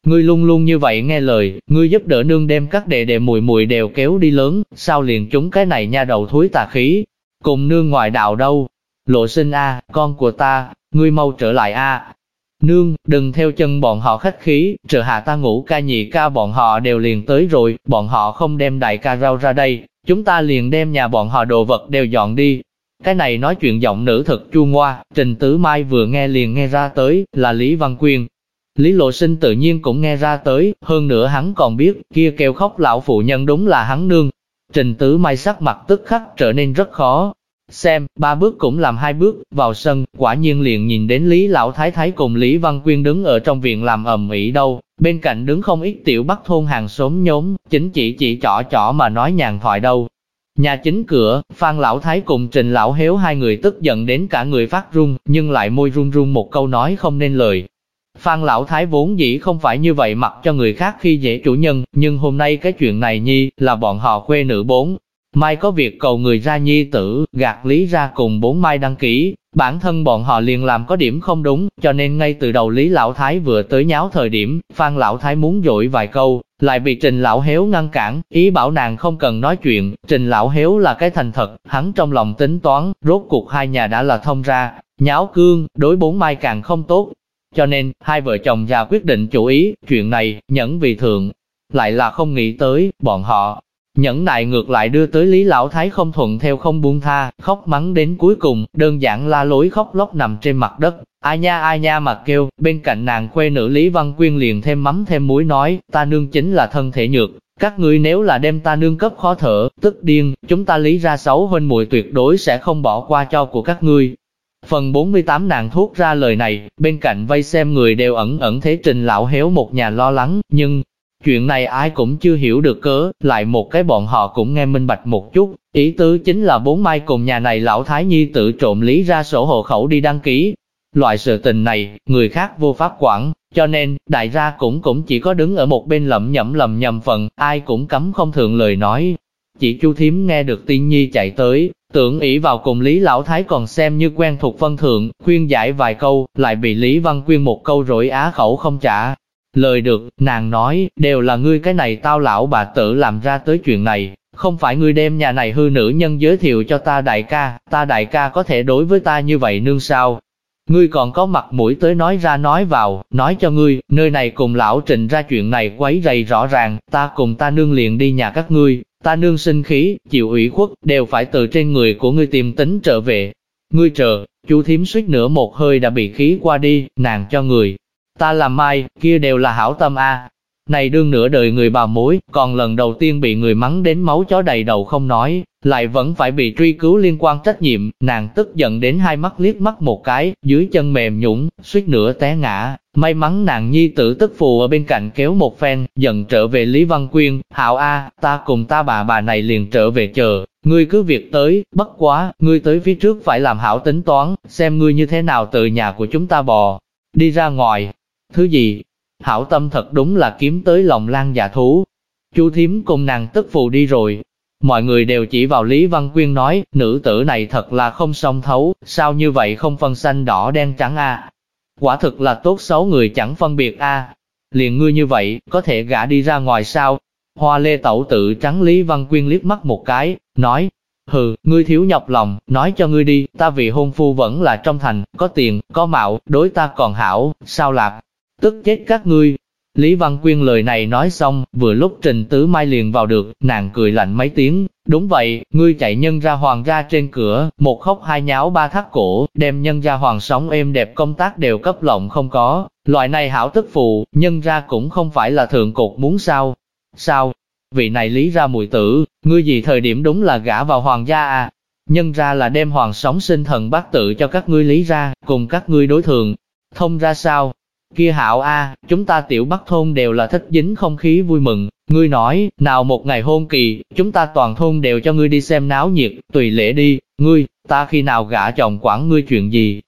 Ngươi luôn luôn như vậy nghe lời, ngươi giúp đỡ nương đem các đệ đệ mùi mùi đều kéo đi lớn, sao liền chúng cái này nha đầu thúi tà khí, cùng nương ngoại đạo đâu. Lộ sinh a, con của ta, ngươi mau trở lại a, Nương, đừng theo chân bọn họ khách khí, trợ hạ ta ngủ ca nhị ca bọn họ đều liền tới rồi, bọn họ không đem đại ca rau ra đây, chúng ta liền đem nhà bọn họ đồ vật đều dọn đi. Cái này nói chuyện giọng nữ thật chua ngoa, Trình Tứ Mai vừa nghe liền nghe ra tới, là Lý Văn Quyền, Lý Lộ Sinh tự nhiên cũng nghe ra tới, hơn nữa hắn còn biết, kia kêu khóc lão phụ nhân đúng là hắn nương. Trình tứ mai sắc mặt tức khắc trở nên rất khó. Xem, ba bước cũng làm hai bước, vào sân, quả nhiên liền nhìn đến Lý Lão Thái Thái cùng Lý Văn Quyên đứng ở trong viện làm ầm ĩ đâu, bên cạnh đứng không ít tiểu bắc thôn hàng xóm nhóm, chính chỉ chỉ trỏ trỏ mà nói nhàn thoại đâu. Nhà chính cửa, Phan Lão Thái cùng Trình Lão Hiếu hai người tức giận đến cả người phát run, nhưng lại môi run run một câu nói không nên lời, Phan Lão Thái vốn dĩ không phải như vậy mặc cho người khác khi dễ chủ nhân, nhưng hôm nay cái chuyện này nhi, là bọn họ quê nữ bốn. Mai có việc cầu người ra nhi tử, gạt lý ra cùng bốn mai đăng ký, bản thân bọn họ liền làm có điểm không đúng, cho nên ngay từ đầu Lý Lão Thái vừa tới nháo thời điểm, Phan Lão Thái muốn dội vài câu, lại bị Trình Lão Hiếu ngăn cản, ý bảo nàng không cần nói chuyện, Trình Lão Hiếu là cái thành thật, hắn trong lòng tính toán, rốt cuộc hai nhà đã là thông ra, nháo cương, đối bốn mai càng không tốt, cho nên, hai vợ chồng già quyết định chủ ý, chuyện này, nhẫn vì thượng. Lại là không nghĩ tới, bọn họ, nhẫn nại ngược lại đưa tới Lý Lão Thái không thuận theo không buông tha, khóc mắng đến cuối cùng, đơn giản la lối khóc lóc nằm trên mặt đất. Ai nha ai nha mà kêu, bên cạnh nàng quê nữ Lý Văn Quyên liền thêm mắm thêm muối nói, ta nương chính là thân thể nhược, các ngươi nếu là đem ta nương cấp khó thở, tức điên, chúng ta lý ra xấu huynh muội tuyệt đối sẽ không bỏ qua cho của các ngươi. Phần 48 nàng thuốc ra lời này, bên cạnh vây xem người đều ẩn ẩn thế trình lão héo một nhà lo lắng, nhưng chuyện này ai cũng chưa hiểu được cớ, lại một cái bọn họ cũng nghe minh bạch một chút, ý tứ chính là bốn mai cùng nhà này lão Thái Nhi tự trộm lý ra sổ hộ khẩu đi đăng ký. Loại sự tình này, người khác vô pháp quản, cho nên, đại gia cũng cũng chỉ có đứng ở một bên lẩm nhẩm lầm nhầm phần, ai cũng cấm không thường lời nói. Chỉ chu thiếm nghe được tiên nhi chạy tới, Tưởng ỷ vào cùng Lý Lão Thái còn xem như quen thuộc phân thượng, khuyên giải vài câu, lại bị Lý Văn Quyên một câu rỗi á khẩu không trả. Lời được, nàng nói, đều là ngươi cái này tao lão bà tử làm ra tới chuyện này, không phải ngươi đem nhà này hư nữ nhân giới thiệu cho ta đại ca, ta đại ca có thể đối với ta như vậy nương sao. Ngươi còn có mặt mũi tới nói ra nói vào, nói cho ngươi, nơi này cùng lão trình ra chuyện này quấy rầy rõ ràng, ta cùng ta nương liền đi nhà các ngươi, Ta nương sinh khí, chịu ủy khuất, đều phải từ trên người của ngươi tìm tính trở về. Ngươi chờ, chú thím suýt nữa một hơi đã bị khí qua đi, nàng cho người. Ta làm mai, kia đều là hảo tâm a. Này đương nửa đời người bà mối, còn lần đầu tiên bị người mắng đến máu chó đầy đầu không nói, lại vẫn phải bị truy cứu liên quan trách nhiệm, nàng tức giận đến hai mắt liếc mắt một cái, dưới chân mềm nhũng, suýt nữa té ngã. May mắn nàng nhi tử tức phù ở bên cạnh kéo một phen, dần trở về Lý Văn Quyên, hảo A, ta cùng ta bà bà này liền trở về chờ, ngươi cứ việc tới, bất quá, ngươi tới phía trước phải làm hảo tính toán, xem ngươi như thế nào từ nhà của chúng ta bò, đi ra ngoài. Thứ gì? Hảo tâm thật đúng là kiếm tới lòng lan dạ thú. Chu thím cùng nàng tức phù đi rồi, Mọi người đều chỉ vào Lý Văn Quyên nói, nữ tử này thật là không song thấu, sao như vậy không phân xanh đỏ đen trắng a? Quả thực là tốt xấu người chẳng phân biệt a. Liền ngươi như vậy, có thể gã đi ra ngoài sao? Hoa lê tẩu tự trắng Lý Văn Quyên liếc mắt một cái, nói, hừ, ngươi thiếu nhọc lòng, nói cho ngươi đi, ta vì hôn phu vẫn là trong thành, có tiền, có mạo, đối ta còn hảo, sao lạc, tức chết các ngươi, Lý Văn Quyên lời này nói xong, vừa lúc Trình Tứ Mai liền vào được, nàng cười lạnh mấy tiếng, đúng vậy, ngươi chạy nhân ra hoàng ra trên cửa, một khóc hai nháo ba thắt cổ, đem nhân ra hoàng sống êm đẹp công tác đều cấp lộng không có, loại này hảo tức phụ, nhân ra cũng không phải là thượng cột muốn sao. Sao? Vị này lý ra mùi tử, ngươi gì thời điểm đúng là gã vào hoàng gia à? Nhân ra là đem hoàng sống sinh thần bát tự cho các ngươi lý ra, cùng các ngươi đối thường. Thông ra sao? Kia hảo a, chúng ta tiểu bắc thôn đều là thích dính không khí vui mừng, ngươi nói, nào một ngày hôn kỳ, chúng ta toàn thôn đều cho ngươi đi xem náo nhiệt, tùy lễ đi, ngươi, ta khi nào gả chồng quản ngươi chuyện gì.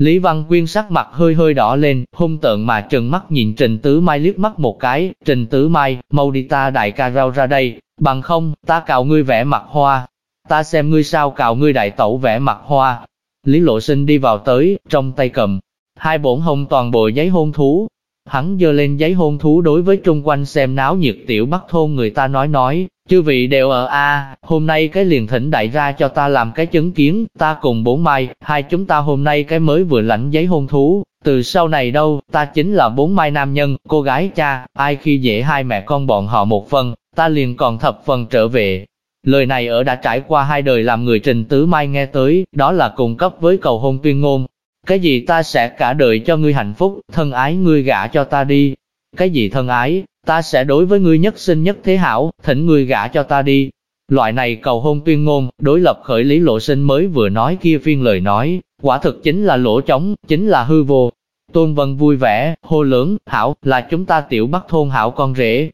Lý Văn Quyên sắc mặt hơi hơi đỏ lên, hung tợn mà trừng mắt nhìn Trình Tứ Mai liếc mắt một cái, Trình Tứ Mai, mau đi ta đại ca rau ra đây, bằng không, ta cạo ngươi vẽ mặt hoa, ta xem ngươi sao cạo ngươi đại tẩu vẽ mặt hoa. Lý Lộ Sinh đi vào tới, trong tay cầm hai bổn hồng toàn bộ giấy hôn thú. Hắn dơ lên giấy hôn thú đối với trung quanh xem náo nhiệt tiểu bắc thôn người ta nói nói, chư vị đều ở A, hôm nay cái liền thỉnh đại ra cho ta làm cái chứng kiến, ta cùng bốn mai, hai chúng ta hôm nay cái mới vừa lãnh giấy hôn thú, từ sau này đâu, ta chính là bốn mai nam nhân, cô gái cha, ai khi dễ hai mẹ con bọn họ một phần, ta liền còn thập phần trở về. Lời này ở đã trải qua hai đời làm người trình tứ mai nghe tới, đó là cùng cấp với cầu hôn tuyên ngôn, cái gì ta sẽ cả đời cho ngươi hạnh phúc, thân ái ngươi gả cho ta đi. Cái gì thân ái, ta sẽ đối với ngươi nhất sinh nhất thế hảo, thỉnh ngươi gả cho ta đi. Loại này cầu hôn tuyên ngôn, đối lập khởi lý lộ sinh mới vừa nói kia phiên lời nói, quả thực chính là lỗ trống, chính là hư vô. Tôn Vân vui vẻ, hô lớn, hảo, là chúng ta tiểu bắc thôn hảo con rể.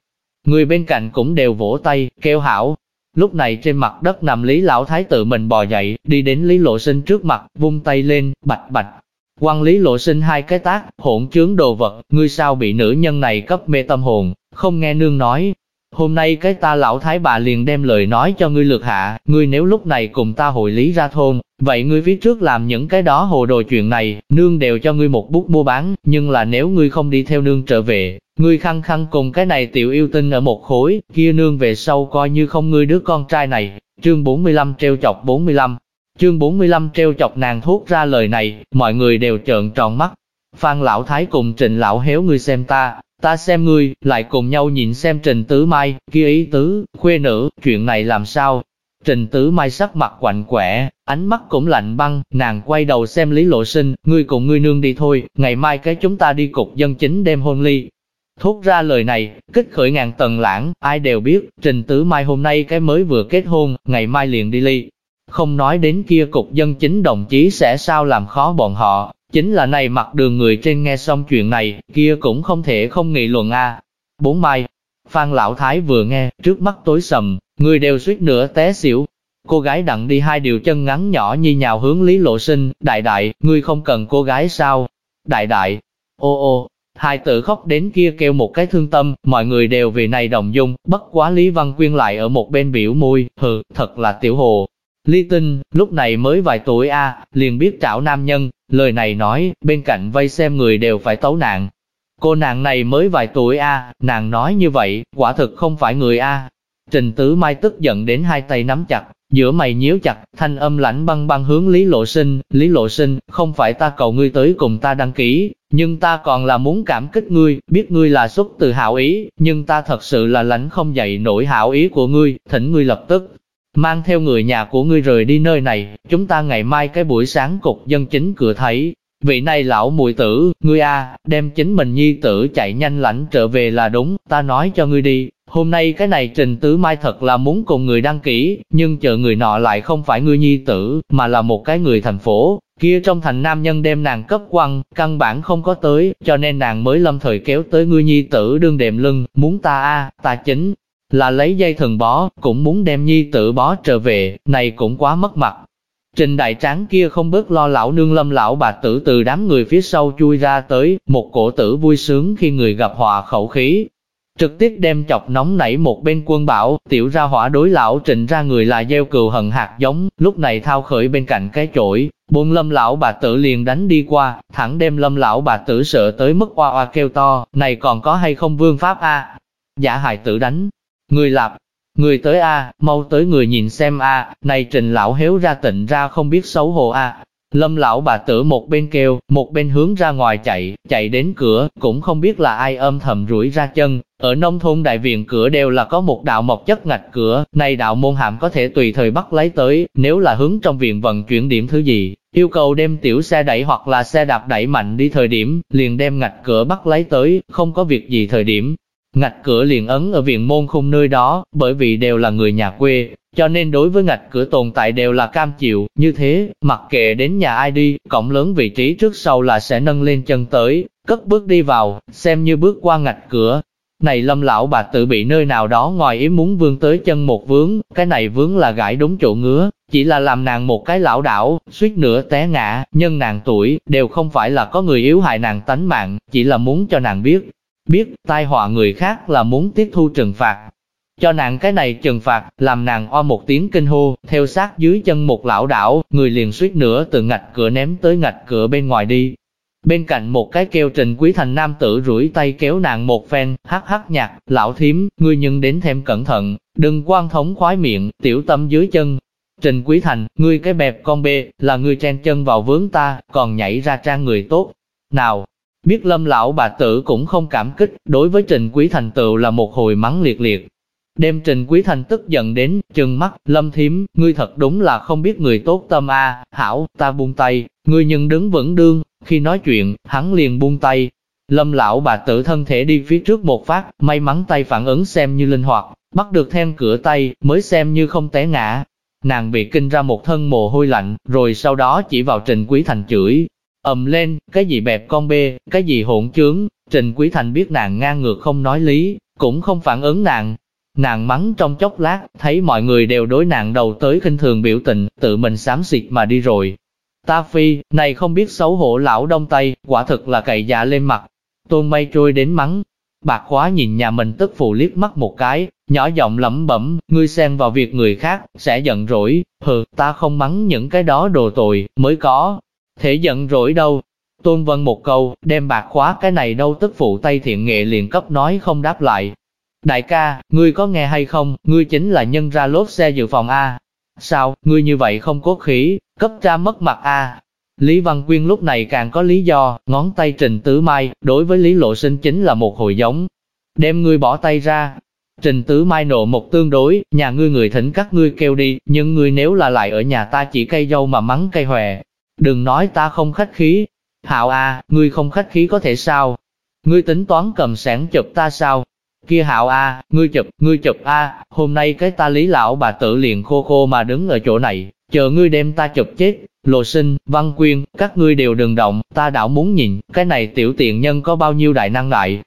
Người bên cạnh cũng đều vỗ tay, kêu hảo. Lúc này trên mặt đất nằm Lý Lão Thái tự mình bò dậy, đi đến Lý Lộ Sinh trước mặt, vung tay lên, bạch bạch. Quan Lý Lộ Sinh hai cái tác, hỗn chướng đồ vật, ngươi sao bị nữ nhân này cấp mê tâm hồn, không nghe nương nói, Hôm nay cái ta lão thái bà liền đem lời nói cho ngươi lược hạ, ngươi nếu lúc này cùng ta hội lý ra thôn, vậy ngươi phía trước làm những cái đó hồ đồ chuyện này, nương đều cho ngươi một bút mua bán, nhưng là nếu ngươi không đi theo nương trở về, ngươi khăng khăng cùng cái này tiểu yêu tinh ở một khối, kia nương về sau coi như không ngươi đứa con trai này. Chương 45 treo chọc 45 Chương 45 treo chọc nàng thốt ra lời này, mọi người đều trợn tròn mắt. Phan lão thái cùng trình lão héo ngươi xem ta, Ta xem ngươi, lại cùng nhau nhìn xem Trình Tứ Mai, kia ý tứ, khuê nữ, chuyện này làm sao? Trình Tứ Mai sắc mặt quạnh quẻ, ánh mắt cũng lạnh băng, nàng quay đầu xem Lý Lộ Sinh, ngươi cùng ngươi nương đi thôi, ngày mai cái chúng ta đi cục dân chính đem hôn ly. Thốt ra lời này, kích khởi ngàn tầng lãng, ai đều biết, Trình Tứ Mai hôm nay cái mới vừa kết hôn, ngày mai liền đi ly. Không nói đến kia cục dân chính đồng chí sẽ sao làm khó bọn họ, Chính là này mặt đường người trên nghe xong chuyện này, kia cũng không thể không nghị luận a. Bốn mai, Phan Lão Thái vừa nghe, trước mắt tối sầm, người đều suýt nữa té xỉu. Cô gái đặng đi hai điều chân ngắn nhỏ như nhào hướng Lý Lộ Sinh, đại đại, ngươi không cần cô gái sao? Đại đại, ô ô, hai tự khóc đến kia kêu một cái thương tâm, mọi người đều vì này đồng dung, bất quá Lý Văn Quyên lại ở một bên biểu môi, hừ, thật là tiểu hồ. Lý Tinh, lúc này mới vài tuổi a, liền biết trảo nam nhân, Lời này nói, bên cạnh vây xem người đều phải tấu nạn. Cô nàng này mới vài tuổi a, nàng nói như vậy, quả thực không phải người a. Trình Tứ Mai tức giận đến hai tay nắm chặt, giữa mày nhíu chặt, thanh âm lãnh băng băng hướng Lý Lộ Sinh, Lý Lộ Sinh, không phải ta cầu ngươi tới cùng ta đăng ký, nhưng ta còn là muốn cảm kích ngươi, biết ngươi là xuất từ hảo ý, nhưng ta thật sự là lãnh không dậy nổi hảo ý của ngươi, thỉnh ngươi lập tức mang theo người nhà của ngươi rời đi nơi này, chúng ta ngày mai cái buổi sáng cục dân chính cửa thấy, vị này lão mùi tử, ngươi a, đem chính mình nhi tử chạy nhanh lãnh trở về là đúng, ta nói cho ngươi đi, hôm nay cái này trình tứ mai thật là muốn cùng người đăng ký, nhưng chờ người nọ lại không phải ngươi nhi tử, mà là một cái người thành phố, kia trong thành nam nhân đem nàng cấp quăng, căn bản không có tới, cho nên nàng mới lâm thời kéo tới ngươi nhi tử đương đệm lưng, muốn ta a, ta chính là lấy dây thần bó, cũng muốn đem nhi tử bó trở về, này cũng quá mất mặt. Trình đại tráng kia không bớt lo lão nương lâm lão bà tử từ đám người phía sau chui ra tới, một cổ tử vui sướng khi người gặp họa khẩu khí. Trực tiếp đem chọc nóng nảy một bên quân bảo, tiểu ra hỏa đối lão trình ra người là gieo cừu hận hạt giống, lúc này thao khởi bên cạnh cái chổi, buông lâm lão bà tử liền đánh đi qua, thẳng đem lâm lão bà tử sợ tới mức oa oa kêu to, này còn có hay không vương pháp a Giả hại tử đánh, Người lạp, người tới a, mau tới người nhìn xem a, này trình lão héo ra tịnh ra không biết xấu hổ a. Lâm lão bà tử một bên kêu, một bên hướng ra ngoài chạy, chạy đến cửa, cũng không biết là ai âm thầm rủi ra chân. Ở nông thôn đại viện cửa đều là có một đạo mộc chất ngạch cửa, này đạo môn hàm có thể tùy thời bắt lấy tới, nếu là hướng trong viện vận chuyển điểm thứ gì, yêu cầu đem tiểu xe đẩy hoặc là xe đạp đẩy mạnh đi thời điểm, liền đem ngạch cửa bắt lấy tới, không có việc gì thời điểm, Ngạch cửa liền ấn ở viện môn khung nơi đó, bởi vì đều là người nhà quê, cho nên đối với ngạch cửa tồn tại đều là cam chịu, như thế, mặc kệ đến nhà ai đi, cổng lớn vị trí trước sau là sẽ nâng lên chân tới, cất bước đi vào, xem như bước qua ngạch cửa. Này lâm lão bà tự bị nơi nào đó ngoài ý muốn vương tới chân một vướng, cái này vướng là gãi đúng chỗ ngứa, chỉ là làm nàng một cái lão đảo, suýt nữa té ngã, nhân nàng tuổi, đều không phải là có người yếu hại nàng tánh mạng, chỉ là muốn cho nàng biết, biết tai họa người khác là muốn tiếp thu trừng phạt. Cho nàng cái này trừng phạt, làm nàng o một tiếng kinh hô, theo sát dưới chân một lão đảo, người liền suýt nữa từ ngạch cửa ném tới ngạch cửa bên ngoài đi. Bên cạnh một cái kêu trình quý thành nam tử rủi tay kéo nàng một phen, hắc hắc nhạc, lão thím, ngươi nhưng đến thêm cẩn thận, đừng quan thống khoái miệng, tiểu tâm dưới chân. Trình quý thành, ngươi cái bẹp con bê, là ngươi chen chân vào vướng ta, còn nhảy ra trang người tốt. Nào, Biết lâm lão bà tử cũng không cảm kích, đối với Trình Quý Thành tựu là một hồi mắng liệt liệt. Đem Trình Quý Thành tức giận đến, chừng mắt, lâm thiếm, ngươi thật đúng là không biết người tốt tâm a hảo, ta buông tay, ngươi nhưng đứng vững đương, khi nói chuyện, hắn liền buông tay. Lâm lão bà tử thân thể đi phía trước một phát, may mắn tay phản ứng xem như linh hoạt, bắt được then cửa tay, mới xem như không té ngã. Nàng bị kinh ra một thân mồ hôi lạnh, rồi sau đó chỉ vào Trình Quý Thành chửi, ầm lên, cái gì bẹp con bê, cái gì hỗn chướng, Trình Quý Thành biết nàng ngang ngược không nói lý, cũng không phản ứng nàng. Nàng mắng trong chốc lát, thấy mọi người đều đối nàng đầu tới khinh thường biểu tình, tự mình xám xịt mà đi rồi. Ta phi, này không biết xấu hổ lão đông tây, quả thực là cậy dạ lên mặt. Tôn mây trôi đến mắng. Bạc khóa nhìn nhà mình tức phụ liếc mắt một cái, nhỏ giọng lẩm bẩm, ngươi xen vào việc người khác, sẽ giận rỗi, hừ, ta không mắng những cái đó đồ tồi, mới có. Thể giận rỗi đâu, Tôn Vân một câu, đem bạc khóa cái này đâu tức phụ tay thiện nghệ liền cấp nói không đáp lại. Đại ca, ngươi có nghe hay không, ngươi chính là nhân ra lốp xe dự phòng A. Sao, ngươi như vậy không cốt khí, cấp ra mất mặt A. Lý Văn Quyên lúc này càng có lý do, ngón tay Trình Tứ Mai, đối với Lý Lộ Sinh chính là một hồi giống. Đem ngươi bỏ tay ra. Trình Tứ Mai nộ một tương đối, nhà ngươi người thỉnh các ngươi kêu đi, nhưng ngươi nếu là lại ở nhà ta chỉ cây dâu mà mắng cây hòe. Đừng nói ta không khách khí, Hạo A, ngươi không khách khí có thể sao? Ngươi tính toán cầm sản chụp ta sao? Kia Hạo A, ngươi chụp, ngươi chụp A, hôm nay cái ta lý lão bà tự liền khô khô mà đứng ở chỗ này, chờ ngươi đem ta chụp chết. Lộ sinh, văn quyên, các ngươi đều đừng động, ta đảo muốn nhìn, cái này tiểu tiện nhân có bao nhiêu đại năng đại.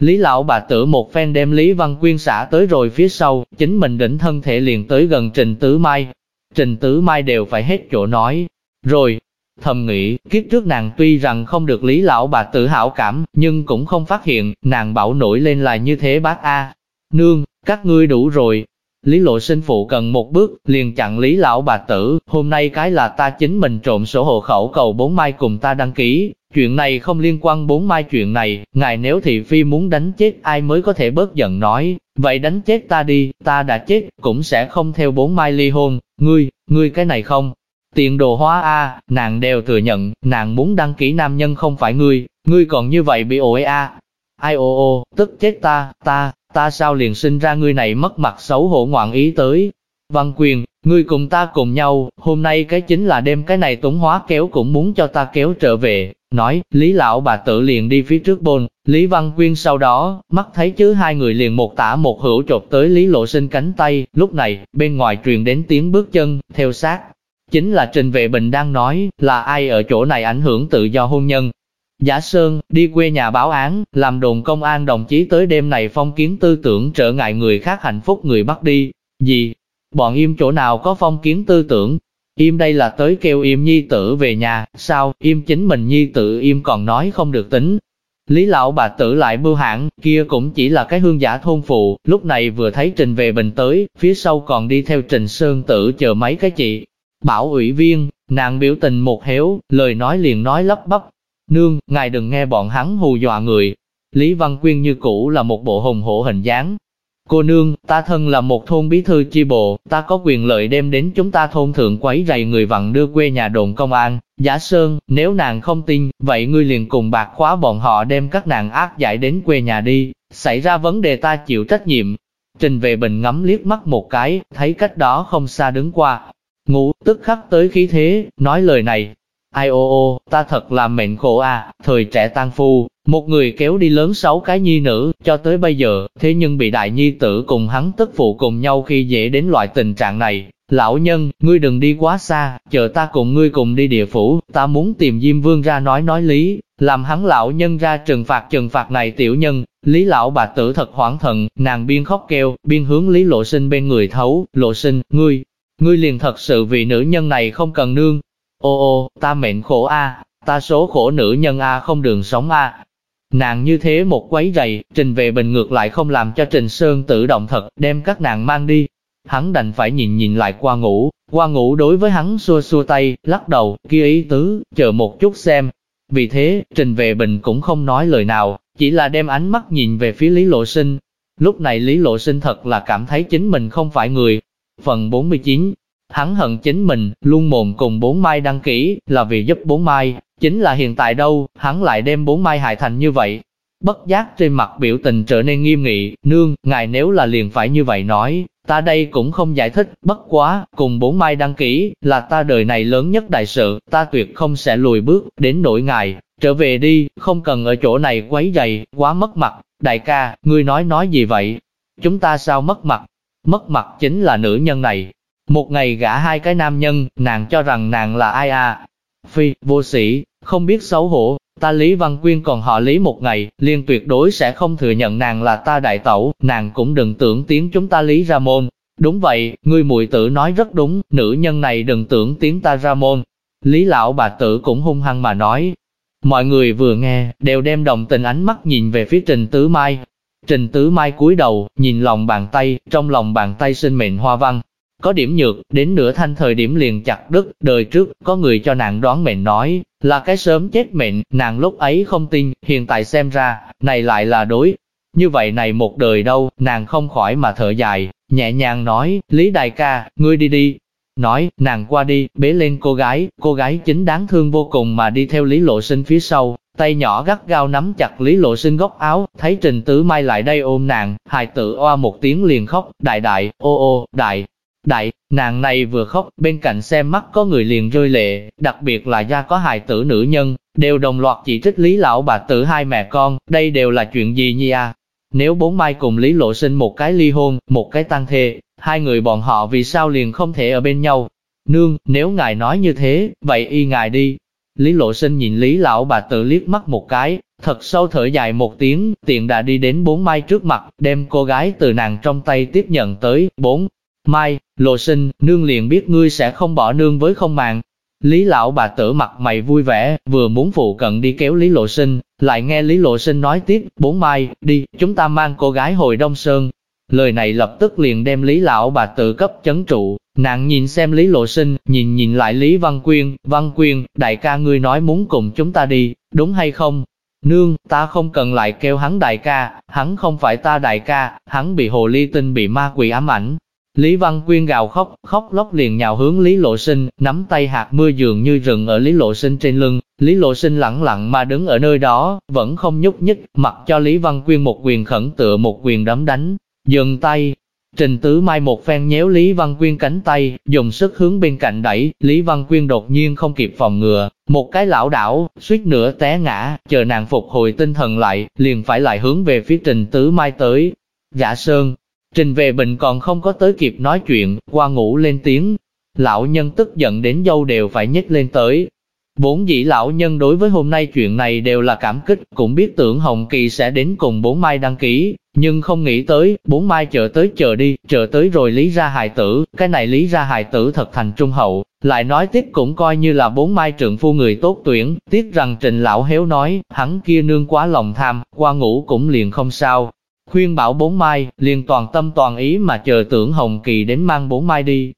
Lý lão bà tử một phen đem Lý Văn Quyên xả tới rồi phía sau, chính mình đỉnh thân thể liền tới gần Trình Tứ Mai. Trình Tứ Mai đều phải hết chỗ nói. Rồi, Thầm nghĩ, kiếp trước nàng tuy rằng không được lý lão bà tự hảo cảm, nhưng cũng không phát hiện, nàng bảo nổi lên là như thế bác A. Nương, các ngươi đủ rồi. Lý lộ sinh phụ cần một bước, liền chặn lý lão bà tử, hôm nay cái là ta chính mình trộm sổ hộ khẩu cầu bốn mai cùng ta đăng ký, chuyện này không liên quan bốn mai chuyện này, ngài nếu thị phi muốn đánh chết ai mới có thể bớt giận nói, vậy đánh chết ta đi, ta đã chết, cũng sẽ không theo bốn mai ly hôn, ngươi, ngươi cái này không, Tiền đồ hóa A, nàng đều thừa nhận, nàng muốn đăng ký nam nhân không phải ngươi, ngươi còn như vậy bị ổi A. Ai ô ô, tức chết ta, ta, ta sao liền sinh ra ngươi này mất mặt xấu hổ ngoạn ý tới. Văn quyền, ngươi cùng ta cùng nhau, hôm nay cái chính là đêm cái này tống hóa kéo cũng muốn cho ta kéo trở về. Nói, Lý lão bà tự liền đi phía trước bồn Lý Văn Quyên sau đó, mắt thấy chứ hai người liền một tả một hữu chột tới Lý Lộ Sinh cánh tay, lúc này, bên ngoài truyền đến tiếng bước chân, theo sát, Chính là Trình Vệ Bình đang nói, là ai ở chỗ này ảnh hưởng tự do hôn nhân. Giả Sơn, đi quê nhà báo án, làm đồn công an đồng chí tới đêm này phong kiến tư tưởng trở ngại người khác hạnh phúc người bắt đi. Gì? Bọn im chỗ nào có phong kiến tư tưởng? Im đây là tới kêu im nhi tử về nhà, sao, im chính mình nhi tử im còn nói không được tính. Lý lão bà tử lại bưu hãng, kia cũng chỉ là cái hương giả thôn phụ, lúc này vừa thấy Trình về bình tới, phía sau còn đi theo Trình Sơn tử chờ mấy cái chị, Bảo ủy viên, nàng biểu tình một héo, lời nói liền nói lấp bắp. Nương, ngài đừng nghe bọn hắn hù dọa người. Lý Văn Quyên như cũ là một bộ hùng hổ hình dáng. Cô nương, ta thân là một thôn bí thư chi bộ, ta có quyền lợi đem đến chúng ta thôn thượng quấy rầy người vặn đưa quê nhà đồn công an. Giả Sơn, nếu nàng không tin, vậy ngươi liền cùng bạc khóa bọn họ đem các nàng ác giải đến quê nhà đi, xảy ra vấn đề ta chịu trách nhiệm. Trình về bình ngắm liếc mắt một cái, thấy cách đó không xa đứng qua, Ngủ, tức khắc tới khí thế, nói lời này. Ai ô ô, ta thật là mệnh khổ à, thời trẻ tan phu, một người kéo đi lớn sáu cái nhi nữ, cho tới bây giờ, thế nhưng bị đại nhi tử cùng hắn tức phụ cùng nhau khi dễ đến loại tình trạng này. Lão nhân, ngươi đừng đi quá xa, chờ ta cùng ngươi cùng đi địa phủ, ta muốn tìm Diêm Vương ra nói nói lý, làm hắn lão nhân ra trừng phạt trừng phạt này tiểu nhân. Lý lão bà tử thật hoảng thần, nàng biên khóc kêu, biên hướng Lý Lộ Sinh bên người thấu, Lộ Sinh, ngươi, ngươi liền thật sự vì nữ nhân này không cần nương. Ô ô, ta mệnh khổ a, ta số khổ nữ nhân a không đường sống a. Nàng như thế một quấy rầy, trình về bình ngược lại không làm cho trình sơn tự động thật, đem các nàng mang đi. Hắn đành phải nhìn nhìn lại qua ngủ, qua ngủ đối với hắn xua xua tay, lắc đầu, kia ý tứ, chờ một chút xem. Vì thế, trình về bình cũng không nói lời nào, chỉ là đem ánh mắt nhìn về phía Lý Lộ Sinh. Lúc này Lý Lộ Sinh thật là cảm thấy chính mình không phải người, Phần 49 Hắn hận chính mình, luôn mồm cùng bốn mai đăng ký, là vì giúp bốn mai, chính là hiện tại đâu, hắn lại đem bốn mai hại thành như vậy. bất giác trên mặt biểu tình trở nên nghiêm nghị, nương, ngài nếu là liền phải như vậy nói, ta đây cũng không giải thích, bất quá, cùng bốn mai đăng ký, là ta đời này lớn nhất đại sự, ta tuyệt không sẽ lùi bước, đến nỗi ngài, trở về đi, không cần ở chỗ này quấy giày, quá mất mặt, đại ca, ngươi nói nói gì vậy? Chúng ta sao mất mặt? Mất mặt chính là nữ nhân này. Một ngày gả hai cái nam nhân, nàng cho rằng nàng là ai à? Phi, vô sĩ, không biết xấu hổ, ta Lý Văn Quyên còn họ Lý một ngày, liên tuyệt đối sẽ không thừa nhận nàng là ta đại tẩu, nàng cũng đừng tưởng tiếng chúng ta Lý ra môn. Đúng vậy, ngươi muội tử nói rất đúng, nữ nhân này đừng tưởng tiếng ta ra môn. Lý lão bà tử cũng hung hăng mà nói. Mọi người vừa nghe, đều đem đồng tình ánh mắt nhìn về phía Trình Tứ Mai. Trình Tứ Mai cúi đầu, nhìn lòng bàn tay, trong lòng bàn tay sinh mệnh hoa văn, có điểm nhược, đến nửa thanh thời điểm liền chặt đứt, đời trước, có người cho nàng đoán mệnh nói, là cái sớm chết mệnh, nàng lúc ấy không tin, hiện tại xem ra, này lại là đối. Như vậy này một đời đâu, nàng không khỏi mà thở dài, nhẹ nhàng nói, Lý Đại ca, ngươi đi đi. Nói, nàng qua đi, bế lên cô gái, cô gái chính đáng thương vô cùng mà đi theo Lý Lộ Sinh phía sau, tay nhỏ gắt gao nắm chặt Lý Lộ Sinh góc áo, thấy Trình Tứ Mai lại đây ôm nàng, hài tử oa một tiếng liền khóc, đại đại, ô ô, đại, Đại, nàng này vừa khóc, bên cạnh xem mắt có người liền rơi lệ, đặc biệt là gia có hài tử nữ nhân, đều đồng loạt chỉ trích Lý Lão bà tử hai mẹ con, đây đều là chuyện gì nhi à? Nếu bốn mai cùng Lý Lộ sinh một cái ly hôn, một cái tăng thê, hai người bọn họ vì sao liền không thể ở bên nhau? Nương, nếu ngài nói như thế, vậy y ngài đi. Lý Lộ sinh nhìn Lý Lão bà tự liếc mắt một cái, thật sâu thở dài một tiếng, tiện đã đi đến bốn mai trước mặt, đem cô gái từ nàng trong tay tiếp nhận tới, bốn, Mai, lộ sinh, nương liền biết ngươi sẽ không bỏ nương với không màng. Lý lão bà tử mặt mày vui vẻ, vừa muốn phụ cận đi kéo Lý lộ sinh, lại nghe Lý lộ sinh nói tiếp, bốn mai, đi, chúng ta mang cô gái hồi Đông Sơn. Lời này lập tức liền đem Lý lão bà tự cấp chấn trụ, nàng nhìn xem Lý lộ sinh, nhìn nhìn lại Lý Văn Quyên, Văn Quyên, đại ca ngươi nói muốn cùng chúng ta đi, đúng hay không? Nương, ta không cần lại kêu hắn đại ca, hắn không phải ta đại ca, hắn bị hồ ly tinh bị ma quỷ ám ảnh, Lý Văn Quyên gào khóc, khóc lóc liền nhào hướng Lý Lộ Sinh, nắm tay hạt mưa dường như rừng ở Lý Lộ Sinh trên lưng. Lý Lộ Sinh lặng lặng mà đứng ở nơi đó, vẫn không nhúc nhích, mặc cho Lý Văn Quyên một quyền khẩn tựa một quyền đấm đánh. Dừng tay, Trình Tứ Mai một phen nhéo Lý Văn Quyên cánh tay, dùng sức hướng bên cạnh đẩy, Lý Văn Quyên đột nhiên không kịp phòng ngừa, một cái lão đảo, suýt nữa té ngã, chờ nàng phục hồi tinh thần lại, liền phải lại hướng về phía Trình Tứ Mai tới. Gã Sơn, Trình về bệnh còn không có tới kịp nói chuyện, qua ngủ lên tiếng. Lão nhân tức giận đến dâu đều phải nhếch lên tới. Bốn dĩ lão nhân đối với hôm nay chuyện này đều là cảm kích, cũng biết tưởng Hồng Kỳ sẽ đến cùng bốn mai đăng ký, nhưng không nghĩ tới, bốn mai chờ tới chờ đi, chờ tới rồi lý ra hài tử, cái này lý ra hài tử thật thành trung hậu, lại nói tiếp cũng coi như là bốn mai trượng phu người tốt tuyển, tiếc rằng trình lão héo nói, hắn kia nương quá lòng tham, qua ngủ cũng liền không sao, khuyên bảo bốn mai, liền toàn tâm toàn ý mà chờ tưởng Hồng Kỳ đến mang bốn mai đi.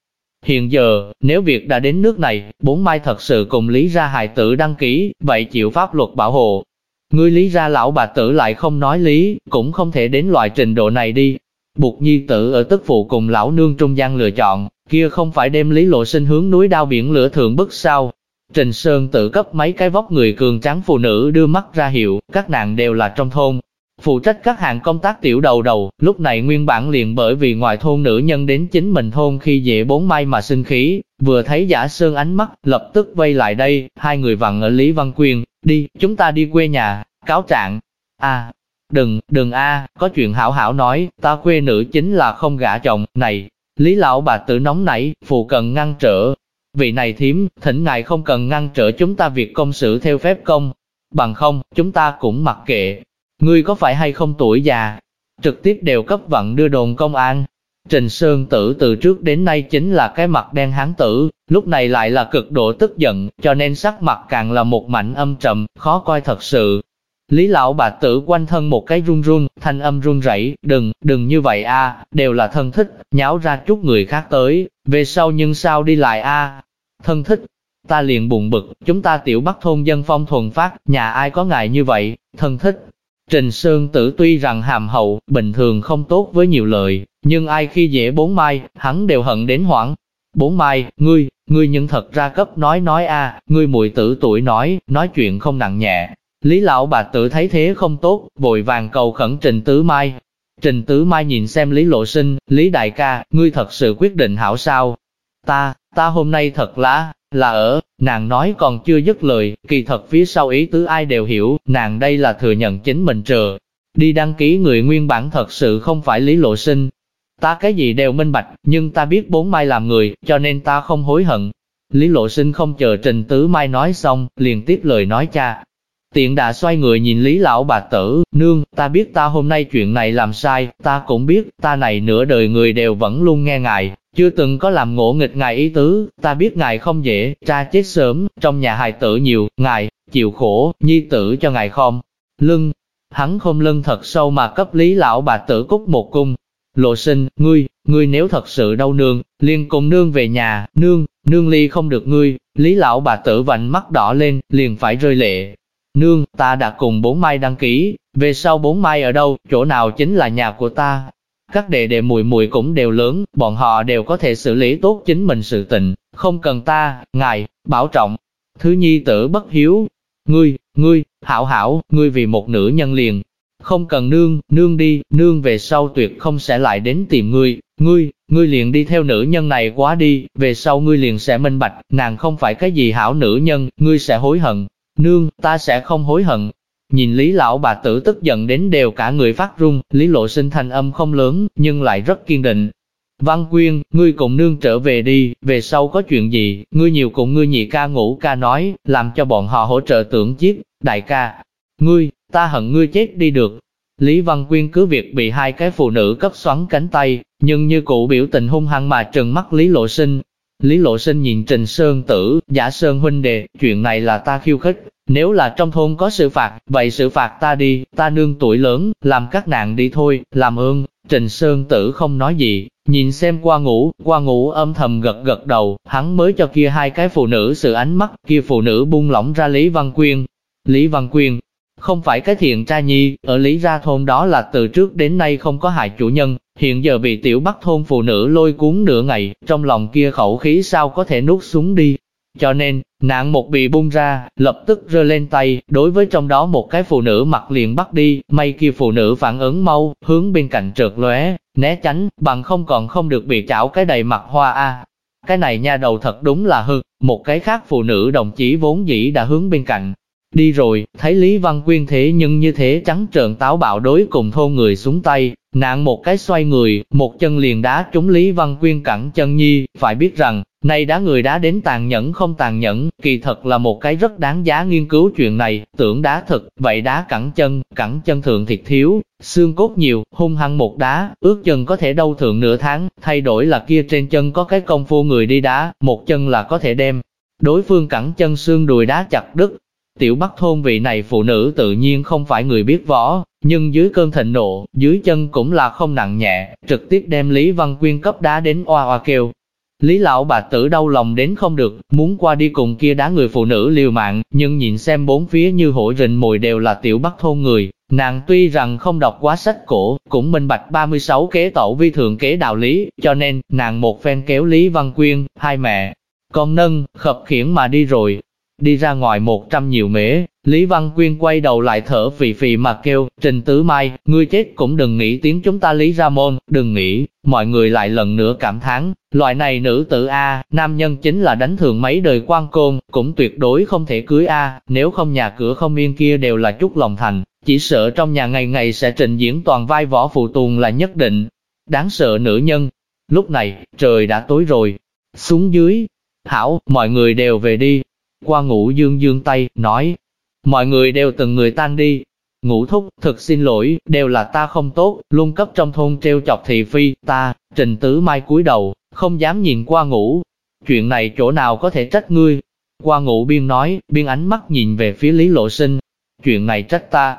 Hiện giờ, nếu việc đã đến nước này, bốn mai thật sự cùng lý ra hài tử đăng ký, vậy chịu pháp luật bảo hộ. Ngươi lý ra lão bà tử lại không nói lý, cũng không thể đến loại trình độ này đi. Buộc nhi tử ở tức phụ cùng lão nương trung gian lựa chọn, kia không phải đem lý lộ sinh hướng núi đao biển lửa thượng bức sao. Trình Sơn tự cấp mấy cái vóc người cường tráng phụ nữ đưa mắt ra hiệu, các nàng đều là trong thôn, phụ trách các hạng công tác tiểu đầu đầu, lúc này nguyên bản liền bởi vì ngoài thôn nữ nhân đến chính mình thôn khi dễ bốn mai mà sinh khí, vừa thấy giả sơn ánh mắt, lập tức vây lại đây, hai người vặn ở Lý Văn quyền. Đi, chúng ta đi quê nhà, cáo trạng. a đừng, đừng a có chuyện hảo hảo nói, ta quê nữ chính là không gả chồng, này, Lý lão bà tử nóng nảy, phụ cần ngăn trở. Vị này thím, thỉnh ngài không cần ngăn trở chúng ta việc công sự theo phép công, bằng không, chúng ta cũng mặc kệ, Ngươi có phải hay không tuổi già? Trực tiếp đều cấp vận đưa đồn công an. Trình Sơn Tử từ trước đến nay chính là cái mặt đen hán tử, lúc này lại là cực độ tức giận, cho nên sắc mặt càng là một mảnh âm trầm, khó coi thật sự. Lý lão bà tử quanh thân một cái run run, thanh âm run rẩy, đừng, đừng như vậy a, đều là thân thích, nháo ra chút người khác tới, về sau nhưng sao đi lại a, thân thích, ta liền buồn bực, chúng ta tiểu bắc thôn dân phong thuần phát, nhà ai có ngài như vậy, thân thích, Trình Sơn Tử tuy rằng hàm hậu, bình thường không tốt với nhiều lời, nhưng ai khi dễ bốn mai, hắn đều hận đến hoảng. Bốn mai, ngươi, ngươi nhưng thật ra cấp nói nói a, ngươi muội tử tuổi nói, nói chuyện không nặng nhẹ. Lý lão bà tử thấy thế không tốt, vội vàng cầu khẩn Trình Tứ Mai. Trình Tứ Mai nhìn xem Lý Lộ Sinh, Lý Đại ca, ngươi thật sự quyết định hảo sao? Ta, ta hôm nay thật lá, là ở, nàng nói còn chưa dứt lời, kỳ thật phía sau ý tứ ai đều hiểu, nàng đây là thừa nhận chính mình trừ. Đi đăng ký người nguyên bản thật sự không phải Lý Lộ Sinh. Ta cái gì đều minh bạch, nhưng ta biết bốn mai làm người, cho nên ta không hối hận. Lý Lộ Sinh không chờ Trình Tứ Mai nói xong, liền tiếp lời nói cha, Tiện đã xoay người nhìn Lý lão bà tử, nương, ta biết ta hôm nay chuyện này làm sai, ta cũng biết, ta này nửa đời người đều vẫn luôn nghe ngài, chưa từng có làm ngộ nghịch ngài ý tứ, ta biết ngài không dễ, cha chết sớm, trong nhà hài tử nhiều, ngài, chịu khổ, nhi tử cho ngài không. Lưng, hắn không lưng thật sâu mà cấp Lý lão bà tử cúc một cung. Lộ sinh, ngươi, ngươi nếu thật sự đau nương, liền cùng nương về nhà, nương, nương ly không được ngươi, Lý lão bà tử vành mắt đỏ lên, liền phải rơi lệ, Nương, ta đã cùng bốn mai đăng ký, về sau bốn mai ở đâu, chỗ nào chính là nhà của ta. Các đệ đệ mùi mùi cũng đều lớn, bọn họ đều có thể xử lý tốt chính mình sự tình, không cần ta, ngài, bảo trọng. Thứ nhi tử bất hiếu, ngươi, ngươi, hảo hảo, ngươi vì một nữ nhân liền. Không cần nương, nương đi, nương về sau tuyệt không sẽ lại đến tìm ngươi, ngươi, ngươi liền đi theo nữ nhân này quá đi, về sau ngươi liền sẽ minh bạch, nàng không phải cái gì hảo nữ nhân, ngươi sẽ hối hận, Nương, ta sẽ không hối hận. Nhìn Lý lão bà tử tức giận đến đều cả người phát run, Lý lộ sinh thanh âm không lớn, nhưng lại rất kiên định. Văn Quyên, ngươi cùng nương trở về đi, về sau có chuyện gì, ngươi nhiều cùng ngươi nhị ca ngủ ca nói, làm cho bọn họ hỗ trợ tưởng chiếc, đại ca. Ngươi, ta hận ngươi chết đi được. Lý Văn Quyên cứ việc bị hai cái phụ nữ cấp xoắn cánh tay, nhưng như cụ biểu tình hung hăng mà trừng mắt Lý Lộ Sinh, Lý Lộ Sinh nhìn Trình Sơn Tử, giả Sơn huynh đệ, chuyện này là ta khiêu khích, nếu là trong thôn có sự phạt, vậy sự phạt ta đi, ta nương tuổi lớn, làm các nạn đi thôi, làm ơn. Trình Sơn Tử không nói gì, nhìn xem qua ngủ, qua ngủ âm thầm gật gật đầu, hắn mới cho kia hai cái phụ nữ sự ánh mắt, kia phụ nữ buông lỏng ra Lý Văn Quyên. Lý Văn Quyên, không phải cái thiện tra nhi, ở Lý Ra Thôn đó là từ trước đến nay không có hại chủ nhân, hiện giờ bị tiểu bắc thôn phụ nữ lôi cuốn nửa ngày, trong lòng kia khẩu khí sao có thể nuốt xuống đi. Cho nên, nạn một bị bung ra, lập tức rơi lên tay, đối với trong đó một cái phụ nữ mặt liền bắt đi, may kia phụ nữ phản ứng mau, hướng bên cạnh trượt lóe, né tránh, bằng không còn không được bị chảo cái đầy mặt hoa a. Cái này nha đầu thật đúng là hư, một cái khác phụ nữ đồng chí vốn dĩ đã hướng bên cạnh, Đi rồi, thấy Lý Văn Quyên thế nhưng như thế trắng trợn táo bạo đối cùng thôn người xuống tay, nạn một cái xoay người, một chân liền đá trúng Lý Văn Quyên cẳng chân nhi, phải biết rằng, nay đá người đá đến tàn nhẫn không tàn nhẫn, kỳ thật là một cái rất đáng giá nghiên cứu chuyện này, tưởng đá thật vậy đá cẳng chân, cẳng chân thượng thiệt thiếu, xương cốt nhiều, hung hăng một đá, ước chân có thể đau thượng nửa tháng, thay đổi là kia trên chân có cái công phu người đi đá, một chân là có thể đem. Đối phương cẳng chân xương đùi đá chặt đứt, Tiểu Bắc thôn vị này phụ nữ tự nhiên không phải người biết võ, nhưng dưới cơn thịnh nộ, dưới chân cũng là không nặng nhẹ, trực tiếp đem Lý Văn Quyên cấp đá đến oa oa kêu. Lý lão bà tử đau lòng đến không được, muốn qua đi cùng kia đá người phụ nữ liều mạng, nhưng nhìn xem bốn phía như hổ rình mồi đều là tiểu bắc thôn người, nàng tuy rằng không đọc quá sách cổ, cũng minh bạch 36 kế tổ vi thường kế đạo lý, cho nên, nàng một phen kéo Lý Văn Quyên, hai mẹ, con nâng, khập khiển mà đi rồi, Đi ra ngoài một trăm nhiều mễ, Lý Văn Quyên quay đầu lại thở phì phì mà kêu, Trình Tứ Mai, ngươi chết cũng đừng nghĩ tiếng chúng ta Lý Ra Môn, đừng nghĩ, mọi người lại lần nữa cảm thán, loại này nữ tử A, nam nhân chính là đánh thường mấy đời quan côn, cũng tuyệt đối không thể cưới A, nếu không nhà cửa không yên kia đều là chút lòng thành, chỉ sợ trong nhà ngày ngày sẽ trình diễn toàn vai võ phụ tùng là nhất định. Đáng sợ nữ nhân. Lúc này, trời đã tối rồi. Xuống dưới. Hảo, mọi người đều về đi, qua ngủ dương dương tay, nói, mọi người đều từng người tan đi. Ngũ thúc, thực xin lỗi, đều là ta không tốt, luôn cấp trong thôn treo chọc thị phi, ta, trình tứ mai cúi đầu, không dám nhìn qua ngủ. Chuyện này chỗ nào có thể trách ngươi? Qua ngủ biên nói, biên ánh mắt nhìn về phía Lý Lộ Sinh. Chuyện này trách ta.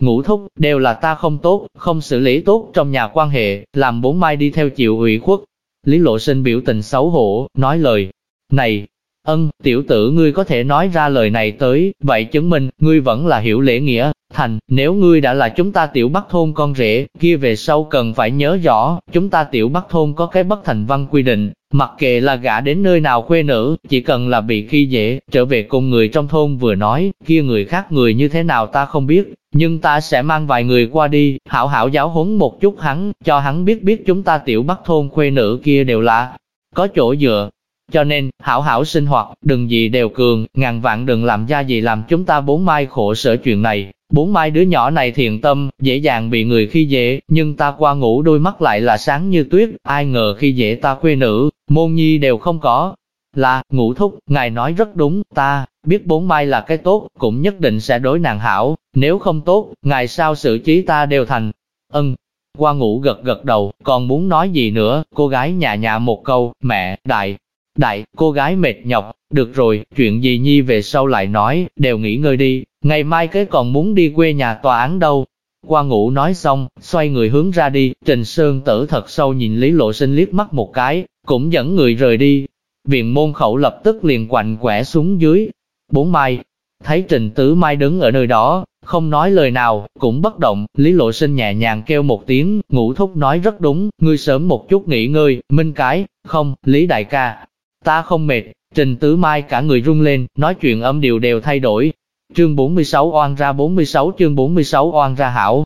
Ngũ thúc, đều là ta không tốt, không xử lý tốt trong nhà quan hệ, làm bốn mai đi theo chịu ủy khuất. Lý Lộ Sinh biểu tình xấu hổ, nói lời, này, Ân, tiểu tử ngươi có thể nói ra lời này tới, vậy chứng minh, ngươi vẫn là hiểu lễ nghĩa, thành, nếu ngươi đã là chúng ta tiểu bắc thôn con rể, kia về sau cần phải nhớ rõ, chúng ta tiểu bắc thôn có cái bất thành văn quy định, mặc kệ là gã đến nơi nào quê nữ, chỉ cần là bị khi dễ, trở về cùng người trong thôn vừa nói, kia người khác người như thế nào ta không biết, nhưng ta sẽ mang vài người qua đi, hảo hảo giáo huấn một chút hắn, cho hắn biết biết chúng ta tiểu bắc thôn quê nữ kia đều là có chỗ dựa, cho nên, hảo hảo sinh hoạt, đừng gì đều cường, ngàn vạn đừng làm ra gì làm chúng ta bốn mai khổ sở chuyện này. Bốn mai đứa nhỏ này thiện tâm, dễ dàng bị người khi dễ, nhưng ta qua ngủ đôi mắt lại là sáng như tuyết, ai ngờ khi dễ ta quê nữ, môn nhi đều không có. Là, ngủ thúc, ngài nói rất đúng, ta, biết bốn mai là cái tốt, cũng nhất định sẽ đối nàng hảo, nếu không tốt, ngài sao xử trí ta đều thành. Ân, qua ngủ gật gật đầu, còn muốn nói gì nữa, cô gái nhà nhà một câu, mẹ, đại, Đại, cô gái mệt nhọc, được rồi, chuyện gì Nhi về sau lại nói, đều nghỉ ngơi đi, ngày mai cái còn muốn đi quê nhà tòa án đâu. Qua ngủ nói xong, xoay người hướng ra đi, Trình Sơn tử thật sâu nhìn Lý Lộ Sinh liếc mắt một cái, cũng dẫn người rời đi. Viện môn khẩu lập tức liền quạnh quẻ xuống dưới. Bốn mai, thấy Trình Tứ Mai đứng ở nơi đó, không nói lời nào, cũng bất động, Lý Lộ Sinh nhẹ nhàng kêu một tiếng, ngủ thúc nói rất đúng, ngươi sớm một chút nghỉ ngơi, minh cái, không, Lý Đại ca, Ta không mệt, Trình Tứ Mai cả người rung lên, nói chuyện âm điệu đều thay đổi. Chương 46 oan ra 46 chương 46 oan ra hảo.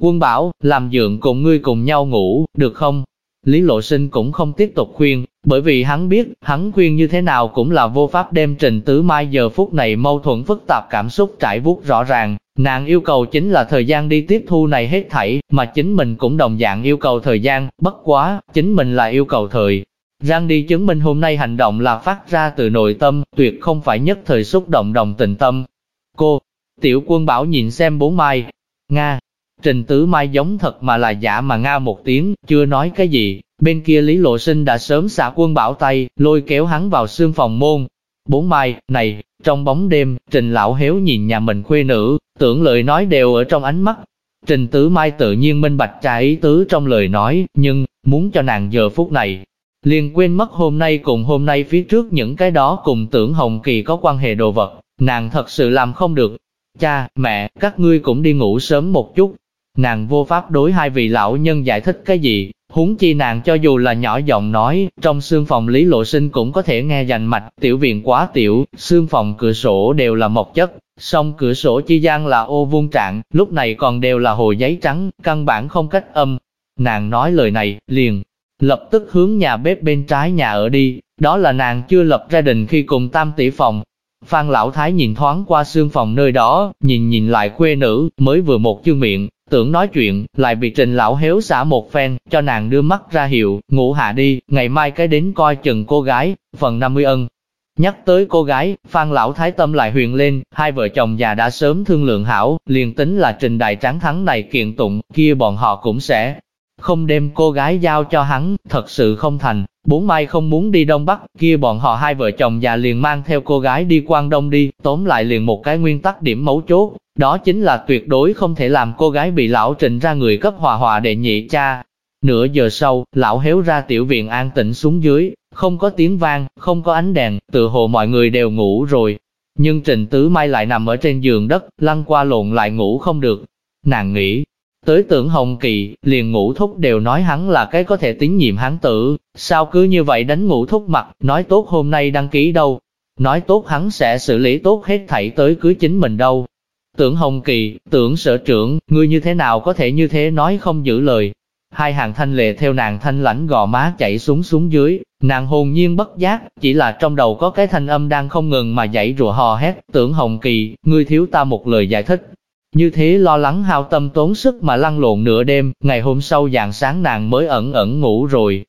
Quân bảo, làm dượng cùng ngươi cùng nhau ngủ, được không? Lý Lộ Sinh cũng không tiếp tục khuyên, bởi vì hắn biết, hắn khuyên như thế nào cũng là vô pháp đem Trình Tứ Mai giờ phút này mâu thuẫn phức tạp cảm xúc trải vuốt rõ ràng. Nàng yêu cầu chính là thời gian đi tiếp thu này hết thảy, mà chính mình cũng đồng dạng yêu cầu thời gian, bất quá, chính mình là yêu cầu thời Giang đi chứng minh hôm nay hành động là phát ra từ nội tâm, tuyệt không phải nhất thời xúc động đồng tình tâm. Cô, tiểu quân bảo nhìn xem bốn mai. Nga, trình tứ mai giống thật mà là giả mà Nga một tiếng, chưa nói cái gì. Bên kia Lý Lộ Sinh đã sớm xả quân bảo tay, lôi kéo hắn vào xương phòng môn. Bốn mai, này, trong bóng đêm, trình lão hiếu nhìn nhà mình khuê nữ, tưởng lời nói đều ở trong ánh mắt. Trình tứ mai tự nhiên minh bạch trả ý tứ trong lời nói, nhưng, muốn cho nàng giờ phút này, liền quên mất hôm nay cùng hôm nay phía trước những cái đó cùng tưởng Hồng Kỳ có quan hệ đồ vật, nàng thật sự làm không được. Cha, mẹ, các ngươi cũng đi ngủ sớm một chút. Nàng vô pháp đối hai vị lão nhân giải thích cái gì, huống chi nàng cho dù là nhỏ giọng nói, trong xương phòng Lý Lộ Sinh cũng có thể nghe dành mạch, tiểu viện quá tiểu, xương phòng cửa sổ đều là mộc chất, song cửa sổ chi gian là ô vuông trạng, lúc này còn đều là hồ giấy trắng, căn bản không cách âm. Nàng nói lời này, liền, lập tức hướng nhà bếp bên trái nhà ở đi, đó là nàng chưa lập gia đình khi cùng tam tỷ phòng. Phan Lão Thái nhìn thoáng qua xương phòng nơi đó, nhìn nhìn lại quê nữ, mới vừa một chương miệng, tưởng nói chuyện, lại bị trình lão héo xả một phen, cho nàng đưa mắt ra hiệu, ngủ hạ đi, ngày mai cái đến coi chừng cô gái, phần 50 ân. Nhắc tới cô gái, Phan Lão Thái Tâm lại huyền lên, hai vợ chồng già đã sớm thương lượng hảo, liền tính là trình đại tráng thắng này kiện tụng, kia bọn họ cũng sẽ không đem cô gái giao cho hắn, thật sự không thành. Bốn mai không muốn đi Đông Bắc, kia bọn họ hai vợ chồng già liền mang theo cô gái đi Quang Đông đi, tóm lại liền một cái nguyên tắc điểm mấu chốt, đó chính là tuyệt đối không thể làm cô gái bị lão trịnh ra người cấp hòa hòa đệ nhị cha. Nửa giờ sau, lão héo ra tiểu viện an tĩnh xuống dưới, không có tiếng vang, không có ánh đèn, tự hồ mọi người đều ngủ rồi. Nhưng Trình Tứ Mai lại nằm ở trên giường đất, lăn qua lộn lại ngủ không được. Nàng nghĩ, Tới tưởng Hồng Kỳ, liền ngũ thúc đều nói hắn là cái có thể tín nhiệm hắn tử, sao cứ như vậy đánh ngũ thúc mặt, nói tốt hôm nay đăng ký đâu, nói tốt hắn sẽ xử lý tốt hết thảy tới cưới chính mình đâu. Tưởng Hồng Kỳ, tưởng sở trưởng, ngươi như thế nào có thể như thế nói không giữ lời. Hai hàng thanh lệ theo nàng thanh lãnh gò má chạy xuống xuống dưới, nàng hồn nhiên bất giác, chỉ là trong đầu có cái thanh âm đang không ngừng mà dãy rùa hò hét, tưởng Hồng Kỳ, ngươi thiếu ta một lời giải thích, như thế lo lắng hao tâm tốn sức mà lăn lộn nửa đêm, ngày hôm sau dạng sáng nàng mới ẩn ẩn ngủ rồi.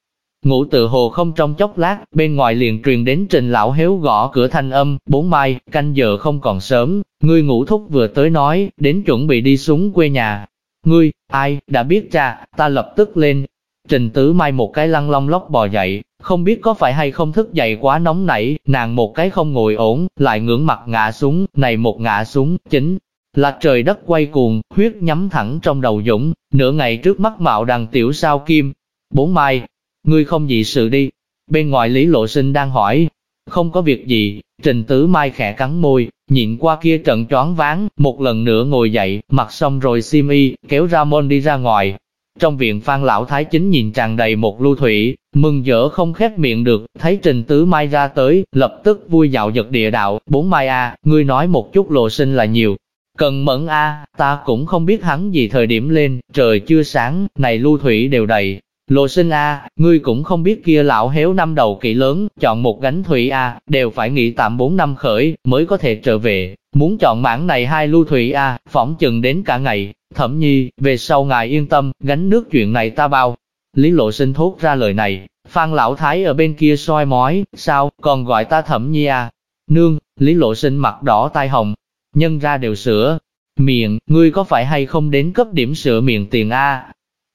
Ngủ tự hồ không trong chốc lát, bên ngoài liền truyền đến trình lão héo gõ cửa thanh âm, bốn mai, canh giờ không còn sớm, ngươi ngủ thúc vừa tới nói, đến chuẩn bị đi xuống quê nhà. Ngươi, ai, đã biết cha, ta lập tức lên. Trình tứ mai một cái lăn long lóc bò dậy, không biết có phải hay không thức dậy quá nóng nảy, nàng một cái không ngồi ổn, lại ngưỡng mặt ngã xuống, này một ngã xuống, chính là trời đất quay cuồng, huyết nhắm thẳng trong đầu dũng, nửa ngày trước mắt mạo đằng tiểu sao kim. Bốn mai, ngươi không dị sự đi. Bên ngoài Lý Lộ Sinh đang hỏi, không có việc gì, Trình Tứ Mai khẽ cắn môi, nhịn qua kia trận choáng váng, một lần nữa ngồi dậy, mặc xong rồi xiêm y, kéo ra môn đi ra ngoài. Trong viện Phan Lão Thái Chính nhìn tràn đầy một lưu thủy, mừng dở không khép miệng được, thấy Trình Tứ Mai ra tới, lập tức vui dạo giật địa đạo, bốn mai a, ngươi nói một chút lộ sinh là nhiều. Cần mẫn a, ta cũng không biết hắn gì thời điểm lên, trời chưa sáng, này lưu thủy đều đầy, Lộ sinh A, ngươi cũng không biết kia lão héo năm đầu kỵ lớn, chọn một gánh thủy A, đều phải nghỉ tạm 4 năm khởi, mới có thể trở về. Muốn chọn mảng này hai lưu thủy A, phỏng chừng đến cả ngày. Thẩm nhi, về sau ngài yên tâm, gánh nước chuyện này ta bao. Lý lộ sinh thốt ra lời này, Phan lão thái ở bên kia soi mói, sao, còn gọi ta thẩm nhi à? Nương, Lý lộ sinh mặt đỏ tai hồng, nhân ra đều sửa Miệng, ngươi có phải hay không đến cấp điểm sửa miệng tiền A,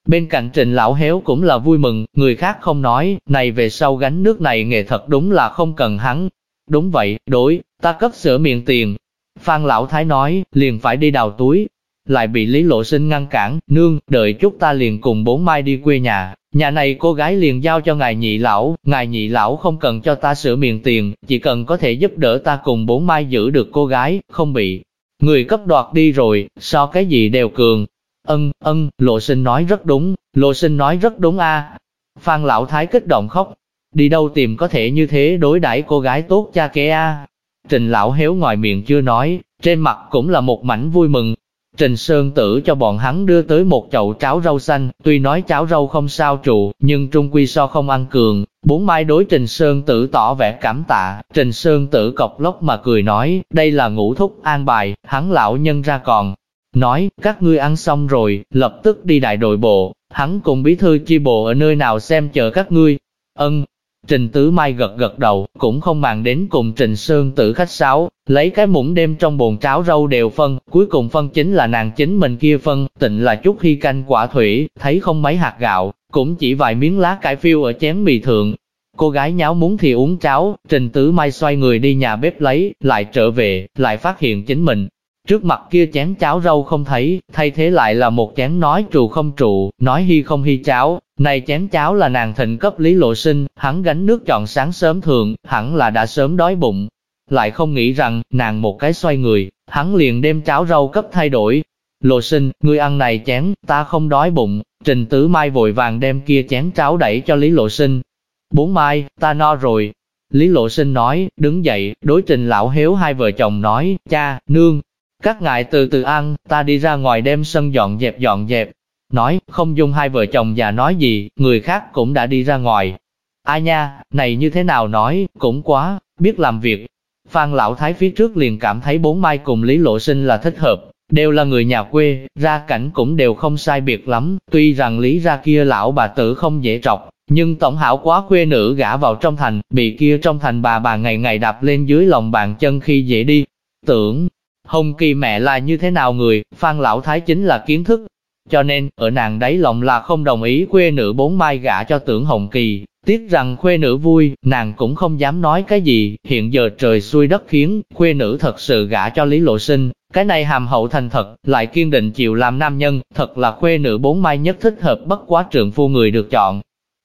Bên cạnh trình lão héo cũng là vui mừng, người khác không nói, này về sau gánh nước này nghề thật đúng là không cần hắn. Đúng vậy, đối, ta cấp sửa miệng tiền. Phan lão thái nói, liền phải đi đào túi. Lại bị Lý Lộ Sinh ngăn cản, nương, đợi chút ta liền cùng bốn mai đi quê nhà. Nhà này cô gái liền giao cho ngài nhị lão, ngài nhị lão không cần cho ta sửa miệng tiền, chỉ cần có thể giúp đỡ ta cùng bốn mai giữ được cô gái, không bị người cấp đoạt đi rồi, so cái gì đều cường, Ân, ân, lộ sinh nói rất đúng, lộ sinh nói rất đúng a. Phan lão thái kích động khóc, đi đâu tìm có thể như thế đối đãi cô gái tốt cha kế a. Trình lão héo ngoài miệng chưa nói, trên mặt cũng là một mảnh vui mừng. Trình Sơn Tử cho bọn hắn đưa tới một chậu cháo rau xanh, tuy nói cháo rau không sao trụ, nhưng trung quy so không ăn cường. Bốn mai đối Trình Sơn Tử tỏ vẻ cảm tạ, Trình Sơn Tử cọc lóc mà cười nói, đây là ngũ thúc an bài, hắn lão nhân ra còn, nói, các ngươi ăn xong rồi, lập tức đi đại đội bộ, hắn cùng bí thư chi bộ ở nơi nào xem chờ các ngươi. Ân, Trình Tứ Mai gật gật đầu, cũng không màng đến cùng Trình Sơn tử khách sáo, lấy cái muỗng đem trong bồn cháo rau đều phân, cuối cùng phân chính là nàng chính mình kia phân, tịnh là chút hy canh quả thủy, thấy không mấy hạt gạo, cũng chỉ vài miếng lá cải phiêu ở chén mì thượng. Cô gái nháo muốn thì uống cháo, Trình Tứ Mai xoay người đi nhà bếp lấy, lại trở về, lại phát hiện chính mình, Trước mặt kia chén cháo rau không thấy, thay thế lại là một chén nói trụ không trụ, nói hy không hy cháo. Này chén cháo là nàng thịnh cấp lý lộ sinh, hắn gánh nước chọn sáng sớm thường, hẳn là đã sớm đói bụng. Lại không nghĩ rằng, nàng một cái xoay người, hắn liền đem cháo rau cấp thay đổi. Lộ sinh, ngươi ăn này chén, ta không đói bụng. Trình tứ mai vội vàng đem kia chén cháo đẩy cho Lý Lộ Sinh. Bốn mai, ta no rồi. Lý Lộ Sinh nói, đứng dậy, đối trình lão hiếu hai vợ chồng nói, cha, nương, các ngài từ từ ăn, ta đi ra ngoài đem sân dọn dẹp dọn dẹp. Nói, không dung hai vợ chồng già nói gì, người khác cũng đã đi ra ngoài. Ai nha, này như thế nào nói, cũng quá, biết làm việc. Phan Lão Thái phía trước liền cảm thấy bốn mai cùng Lý Lộ Sinh là thích hợp, đều là người nhà quê, ra cảnh cũng đều không sai biệt lắm, tuy rằng Lý ra kia lão bà tử không dễ trọc, nhưng tổng hảo quá quê nữ gã vào trong thành, bị kia trong thành bà bà ngày ngày đạp lên dưới lòng bàn chân khi dễ đi. Tưởng, Hồng Kỳ mẹ là như thế nào người, Phan Lão Thái chính là kiến thức. Cho nên, ở nàng đáy lòng là không đồng ý khuê nữ bốn mai gả cho tưởng Hồng Kỳ. Tiếc rằng khuê nữ vui, nàng cũng không dám nói cái gì, hiện giờ trời xuôi đất khiến, khuê nữ thật sự gả cho Lý Lộ Sinh. Cái này hàm hậu thành thật, lại kiên định chịu làm nam nhân, thật là khuê nữ bốn mai nhất thích hợp bất quá trượng phu người được chọn.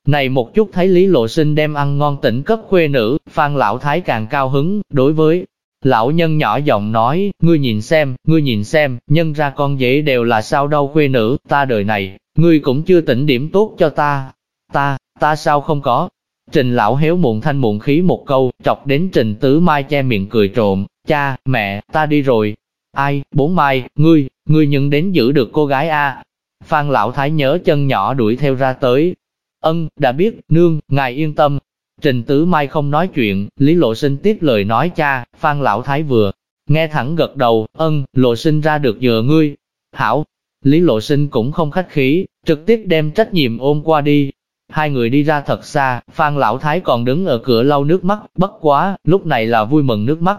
Này một chút thấy Lý Lộ Sinh đem ăn ngon tỉnh cấp khuê nữ, Phan Lão Thái càng cao hứng, đối với Lão nhân nhỏ giọng nói, ngươi nhìn xem, ngươi nhìn xem, nhân ra con dễ đều là sao đâu khuê nữ, ta đời này, ngươi cũng chưa tỉnh điểm tốt cho ta. Ta, ta sao không có? Trình lão héo muộn thanh muộn khí một câu, chọc đến trình tứ mai che miệng cười trộm, cha, mẹ, ta đi rồi. Ai, bốn mai, ngươi, ngươi nhận đến giữ được cô gái a Phan lão thái nhớ chân nhỏ đuổi theo ra tới. Ân, đã biết, nương, ngài yên tâm, Trình Tứ Mai không nói chuyện, Lý Lộ Sinh tiếp lời nói cha, Phan Lão Thái vừa, nghe thẳng gật đầu, ân, Lộ Sinh ra được dựa ngươi. Hảo, Lý Lộ Sinh cũng không khách khí, trực tiếp đem trách nhiệm ôm qua đi. Hai người đi ra thật xa, Phan Lão Thái còn đứng ở cửa lau nước mắt, bất quá, lúc này là vui mừng nước mắt.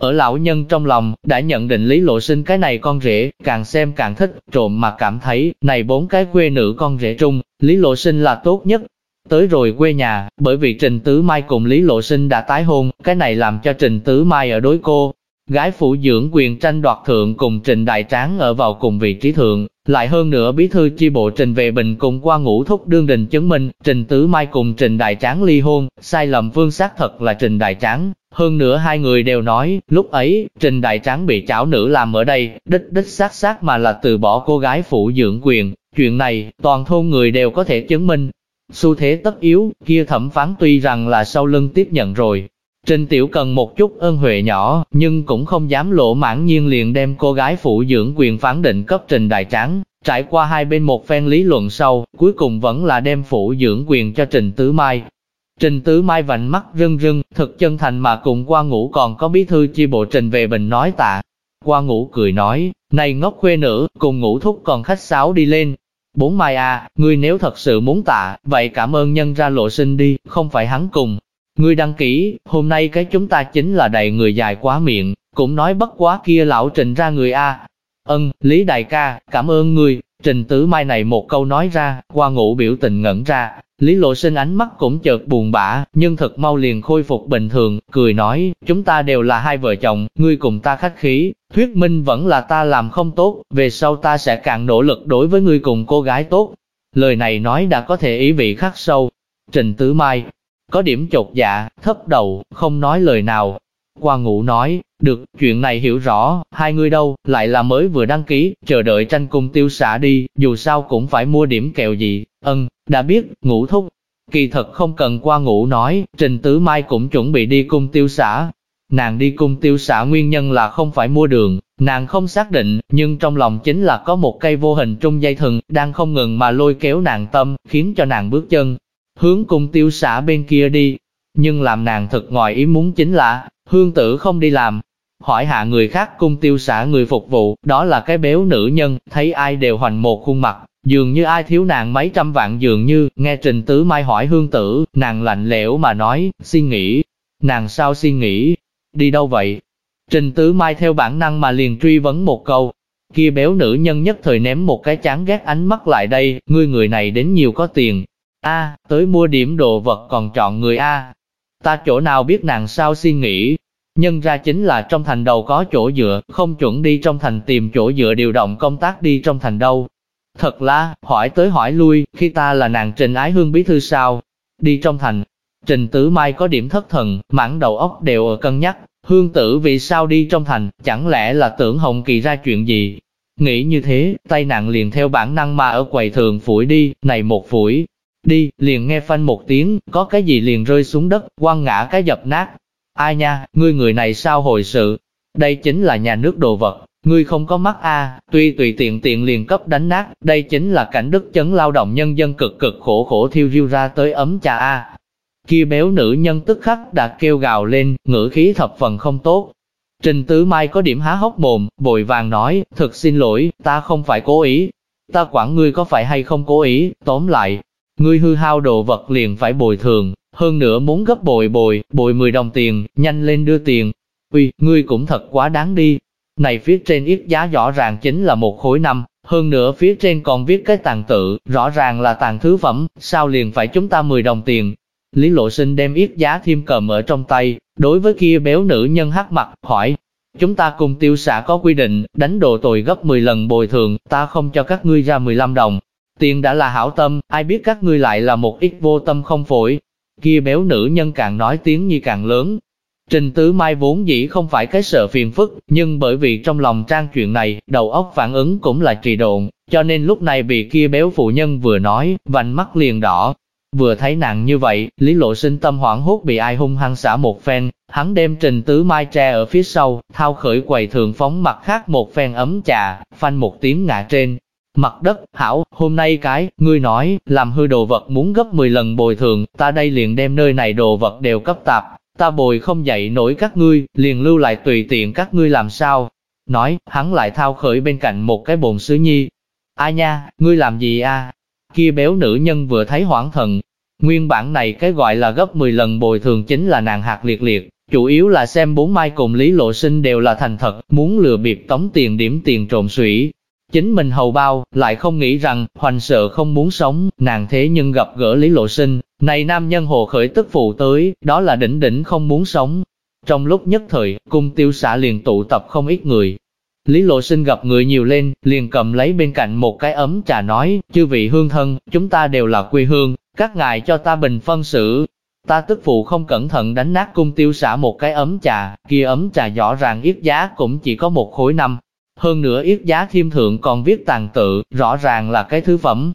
Ở lão nhân trong lòng, đã nhận định Lý Lộ Sinh cái này con rể, càng xem càng thích, trộm mà cảm thấy, này bốn cái quê nữ con rể trung, Lý Lộ Sinh là tốt nhất, Tới rồi quê nhà, bởi vì Trình Tứ Mai cùng Lý Lộ Sinh đã tái hôn, cái này làm cho Trình Tứ Mai ở đối cô. Gái phụ dưỡng quyền tranh đoạt thượng cùng Trình Đại Tráng ở vào cùng vị trí thượng, lại hơn nữa bí thư chi bộ Trình Vệ Bình cùng qua ngũ thúc đương đình chứng minh, Trình Tứ Mai cùng Trình Đại Tráng ly hôn, sai lầm vương xác thật là Trình Đại Tráng. Hơn nữa hai người đều nói, lúc ấy, Trình Đại Tráng bị chảo nữ làm ở đây, đích đích xác xác mà là từ bỏ cô gái phụ dưỡng quyền. Chuyện này, toàn thôn người đều có thể chứng minh. Xu thế tất yếu, kia thẩm phán tuy rằng là sau lưng tiếp nhận rồi, Trình Tiểu cần một chút ơn huệ nhỏ, nhưng cũng không dám lộ mãn nhiên liền đem cô gái phụ dưỡng quyền phán định cấp Trình Đại Tráng. Trải qua hai bên một phen lý luận sau, cuối cùng vẫn là đem phụ dưỡng quyền cho Trình Tứ Mai. Trình Tứ Mai vành mắt rưng rưng, thực chân thành mà cùng qua ngủ còn có bí thư chi bộ Trình về bình nói tạ. Qua ngủ cười nói, này ngốc khuê nữ, cùng ngủ thúc còn khách sáo đi lên. Bốn Mai à, ngươi nếu thật sự muốn tạ, vậy cảm ơn nhân ra lộ sinh đi, không phải hắn cùng, Ngươi đăng ký, hôm nay cái chúng ta chính là đầy người dài quá miệng, cũng nói bất quá kia lão trình ra người A. Ân, Lý Đại ca, cảm ơn ngươi, trình tứ mai này một câu nói ra, qua ngủ biểu tình ngẩn ra, Lý Lộ Sinh ánh mắt cũng chợt buồn bã, nhưng thật mau liền khôi phục bình thường, cười nói, chúng ta đều là hai vợ chồng, ngươi cùng ta khách khí, thuyết minh vẫn là ta làm không tốt, về sau ta sẽ càng nỗ lực đối với ngươi cùng cô gái tốt. Lời này nói đã có thể ý vị khắc sâu. Trình Tứ Mai, có điểm chột dạ, thấp đầu, không nói lời nào. Qua ngủ nói, được, chuyện này hiểu rõ, hai người đâu, lại là mới vừa đăng ký, chờ đợi tranh cung tiêu xả đi, dù sao cũng phải mua điểm kẹo gì, ân, đã biết, ngủ thúc. Kỳ thật không cần qua ngủ nói, Trình Tứ Mai cũng chuẩn bị đi cung tiêu xả. Nàng đi cung tiêu xả nguyên nhân là không phải mua đường, nàng không xác định, nhưng trong lòng chính là có một cây vô hình trung dây thừng, đang không ngừng mà lôi kéo nàng tâm, khiến cho nàng bước chân, hướng cung tiêu xã bên kia đi. Nhưng làm nàng thật ngoài ý muốn chính là, hương tử không đi làm. Hỏi hạ người khác cung tiêu xã người phục vụ, đó là cái béo nữ nhân, thấy ai đều hoành một khuôn mặt, dường như ai thiếu nàng mấy trăm vạn dường như, nghe Trình Tứ Mai hỏi hương tử, nàng lạnh lẽo mà nói, xin nghỉ. Nàng sao xin nghỉ? Đi đâu vậy? Trình Tứ Mai theo bản năng mà liền truy vấn một câu. Kia béo nữ nhân nhất thời ném một cái chán ghét ánh mắt lại đây, ngươi người này đến nhiều có tiền, A, tới mua điểm đồ vật còn chọn người A. Ta chỗ nào biết nàng sao suy nghĩ. Nhân ra chính là trong thành đầu có chỗ dựa, không chuẩn đi trong thành tìm chỗ dựa điều động công tác đi trong thành đâu. Thật là, hỏi tới hỏi lui, khi ta là nàng Trình Ái Hương bí thư sao? Đi trong thành. Trình Tử Mai có điểm thất thần, mảng đầu óc đều ở cân nhắc, hương tử vì sao đi trong thành, chẳng lẽ là tưởng Hồng Kỳ ra chuyện gì? Nghĩ như thế, tay nàng liền theo bản năng mà ở quầy thường phủi đi, này một phủi, Đi, liền nghe phanh một tiếng, có cái gì liền rơi xuống đất, quăng ngã cái dập nát. Ai nha, ngươi người này sao hồi sự? Đây chính là nhà nước đồ vật, ngươi không có mắt a, tuy tùy tiện tiện liền cấp đánh nát, đây chính là cảnh đức chấn lao động nhân dân cực cực khổ khổ thiêu riêu ra tới ấm trà a. Kia béo nữ nhân tức khắc đã kêu gào lên, ngữ khí thập phần không tốt. Trình Tứ Mai có điểm há hốc mồm, vội vàng nói, thật xin lỗi, ta không phải cố ý. Ta quản ngươi có phải hay không cố ý, tóm lại, Ngươi hư hao đồ vật liền phải bồi thường, hơn nữa muốn gấp bồi bồi, bồi 10 đồng tiền, nhanh lên đưa tiền. Uy, ngươi cũng thật quá đáng đi. Này phía trên ít giá rõ ràng chính là một khối năm, hơn nữa phía trên còn viết cái tàn tự, rõ ràng là tàn thứ phẩm, sao liền phải chúng ta 10 đồng tiền. Lý Lộ Sinh đem ít giá thêm cầm ở trong tay, đối với kia béo nữ nhân hắc mặt, hỏi, Chúng ta cùng tiêu xã có quy định, đánh đồ tồi gấp 10 lần bồi thường, ta không cho các ngươi ra 15 đồng, Tiền đã là hảo tâm, ai biết các ngươi lại là một ít vô tâm không phổi. Kia béo nữ nhân càng nói tiếng như càng lớn. Trình Tứ Mai vốn dĩ không phải cái sợ phiền phức, nhưng bởi vì trong lòng trang chuyện này, đầu óc phản ứng cũng là trì độn, cho nên lúc này bị kia béo phụ nhân vừa nói, vành mắt liền đỏ. Vừa thấy nàng như vậy, Lý Lộ sinh tâm hoảng hốt bị ai hung hăng xả một phen, hắn đem Trình Tứ Mai tre ở phía sau, thao khởi quầy thường phóng mặt khác một phen ấm trà, phanh một tiếng ngã trên, Mặt đất, hảo, hôm nay cái, ngươi nói, làm hư đồ vật muốn gấp 10 lần bồi thường, ta đây liền đem nơi này đồ vật đều cấp tạp, ta bồi không dậy nổi các ngươi, liền lưu lại tùy tiện các ngươi làm sao. Nói, hắn lại thao khởi bên cạnh một cái bồn sứ nhi. A nha, ngươi làm gì a? Kia béo nữ nhân vừa thấy hoảng thần. Nguyên bản này cái gọi là gấp 10 lần bồi thường chính là nàng hạt liệt liệt, chủ yếu là xem bốn mai cùng Lý Lộ Sinh đều là thành thật, muốn lừa bịp tống tiền điểm tiền trộm sủy, Chính mình hầu bao, lại không nghĩ rằng, hoành sợ không muốn sống, nàng thế nhưng gặp gỡ Lý Lộ Sinh, này nam nhân hồ khởi tức phụ tới, đó là đỉnh đỉnh không muốn sống. Trong lúc nhất thời, cung tiêu xã liền tụ tập không ít người. Lý Lộ Sinh gặp người nhiều lên, liền cầm lấy bên cạnh một cái ấm trà nói, chư vị hương thân, chúng ta đều là quê hương, các ngài cho ta bình phân xử. Ta tức phụ không cẩn thận đánh nát cung tiêu xã một cái ấm trà, kia ấm trà rõ ràng yết giá cũng chỉ có một khối năm. Hơn nữa yết giá thiêm thượng còn viết tàn tự, rõ ràng là cái thứ phẩm,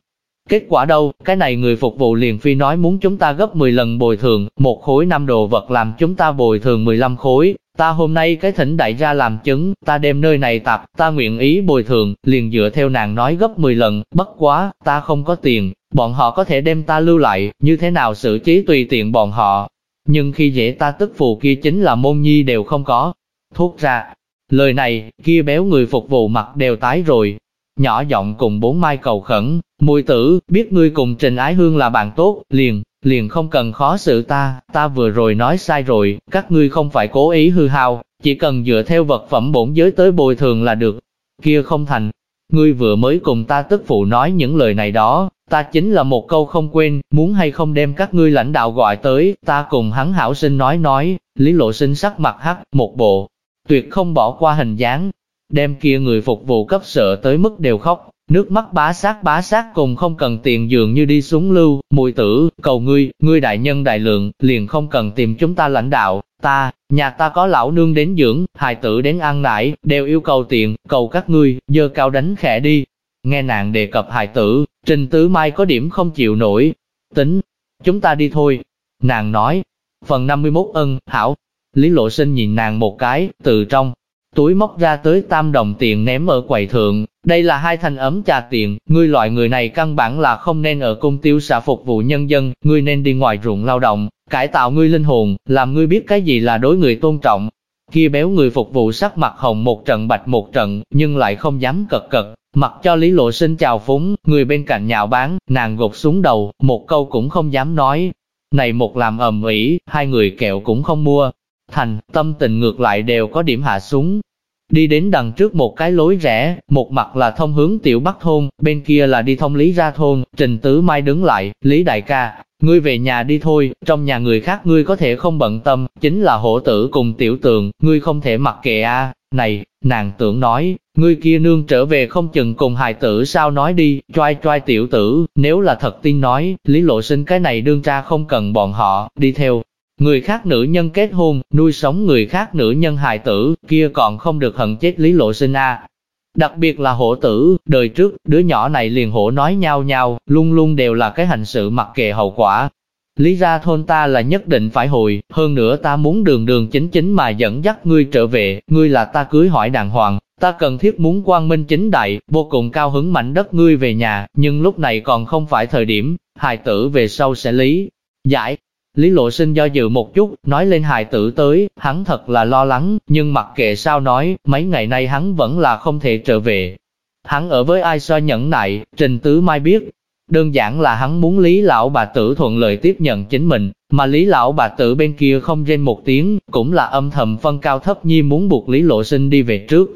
Kết quả đâu, cái này người phục vụ liền phi nói muốn chúng ta gấp 10 lần bồi thường, một khối năm đồ vật làm chúng ta bồi thường 15 khối, ta hôm nay cái thỉnh đại ra làm chứng, ta đem nơi này tạp, ta nguyện ý bồi thường, liền dựa theo nàng nói gấp 10 lần, bất quá, ta không có tiền, bọn họ có thể đem ta lưu lại, như thế nào xử trí tùy tiện bọn họ. Nhưng khi dễ ta tức phù kia chính là môn nhi đều không có. Thuốc ra, lời này, kia béo người phục vụ mặt đều tái rồi, nhỏ giọng cùng bốn mai cầu khẩn, mùi tử, biết ngươi cùng Trình Ái Hương là bạn tốt, liền, liền không cần khó xử ta, ta vừa rồi nói sai rồi, các ngươi không phải cố ý hư hao, chỉ cần dựa theo vật phẩm bổn giới tới bồi thường là được. Kia không thành, ngươi vừa mới cùng ta tức phụ nói những lời này đó, ta chính là một câu không quên, muốn hay không đem các ngươi lãnh đạo gọi tới, ta cùng hắn hảo sinh nói nói, lý lộ sinh sắc mặt hắc, một bộ, tuyệt không bỏ qua hình dáng, đem kia người phục vụ cấp sợ tới mức đều khóc, nước mắt bá sát bá sát cùng không cần tiền dường như đi xuống lưu, mùi tử, cầu ngươi, ngươi đại nhân đại lượng, liền không cần tìm chúng ta lãnh đạo, ta, nhà ta có lão nương đến dưỡng, hài tử đến ăn nải, đều yêu cầu tiền, cầu các ngươi, dơ cao đánh khẽ đi. Nghe nàng đề cập hài tử, trình tứ mai có điểm không chịu nổi, tính, chúng ta đi thôi. Nàng nói, phần 51 ân, hảo, Lý Lộ Sinh nhìn nàng một cái, từ trong túi móc ra tới tam đồng tiền ném ở quầy thượng, đây là hai thành ấm trà tiền, ngươi loại người này căn bản là không nên ở cung tiêu xã phục vụ nhân dân, ngươi nên đi ngoài ruộng lao động, cải tạo ngươi linh hồn, làm ngươi biết cái gì là đối người tôn trọng. Kia béo người phục vụ sắc mặt hồng một trận bạch một trận, nhưng lại không dám cật cật, mặc cho Lý Lộ Sinh chào phúng, người bên cạnh nhạo bán, nàng gục xuống đầu, một câu cũng không dám nói. Này một làm ầm ĩ, hai người kẹo cũng không mua, thành, tâm tình ngược lại đều có điểm hạ xuống. Đi đến đằng trước một cái lối rẽ, một mặt là thông hướng tiểu bắc thôn, bên kia là đi thông lý ra thôn, trình tứ mai đứng lại, lý đại ca, ngươi về nhà đi thôi, trong nhà người khác ngươi có thể không bận tâm, chính là hổ tử cùng tiểu tường, ngươi không thể mặc kệ a này, nàng tưởng nói, ngươi kia nương trở về không chừng cùng hài tử sao nói đi, choai choai tiểu tử, nếu là thật tin nói, lý lộ sinh cái này đương ra không cần bọn họ, đi theo, Người khác nữ nhân kết hôn, nuôi sống người khác nữ nhân hài tử, kia còn không được hận chết Lý Lộ Sinh a. Đặc biệt là hổ tử, đời trước, đứa nhỏ này liền hổ nói nhau nhau, luôn luôn đều là cái hành sự mặc kệ hậu quả. Lý ra thôn ta là nhất định phải hồi, hơn nữa ta muốn đường đường chính chính mà dẫn dắt ngươi trở về, ngươi là ta cưới hỏi đàng hoàng, ta cần thiết muốn quang minh chính đại, vô cùng cao hứng mảnh đất ngươi về nhà, nhưng lúc này còn không phải thời điểm, hài tử về sau sẽ lý. Giải, Lý Lộ Sinh do dự một chút, nói lên hài tử tới, hắn thật là lo lắng, nhưng mặc kệ sao nói, mấy ngày nay hắn vẫn là không thể trở về. Hắn ở với ai so nhẫn nại, Trình Tứ Mai biết, đơn giản là hắn muốn Lý Lão bà tử thuận lợi tiếp nhận chính mình, mà Lý Lão bà tử bên kia không rên một tiếng, cũng là âm thầm phân cao thấp nhi muốn buộc Lý Lộ Sinh đi về trước.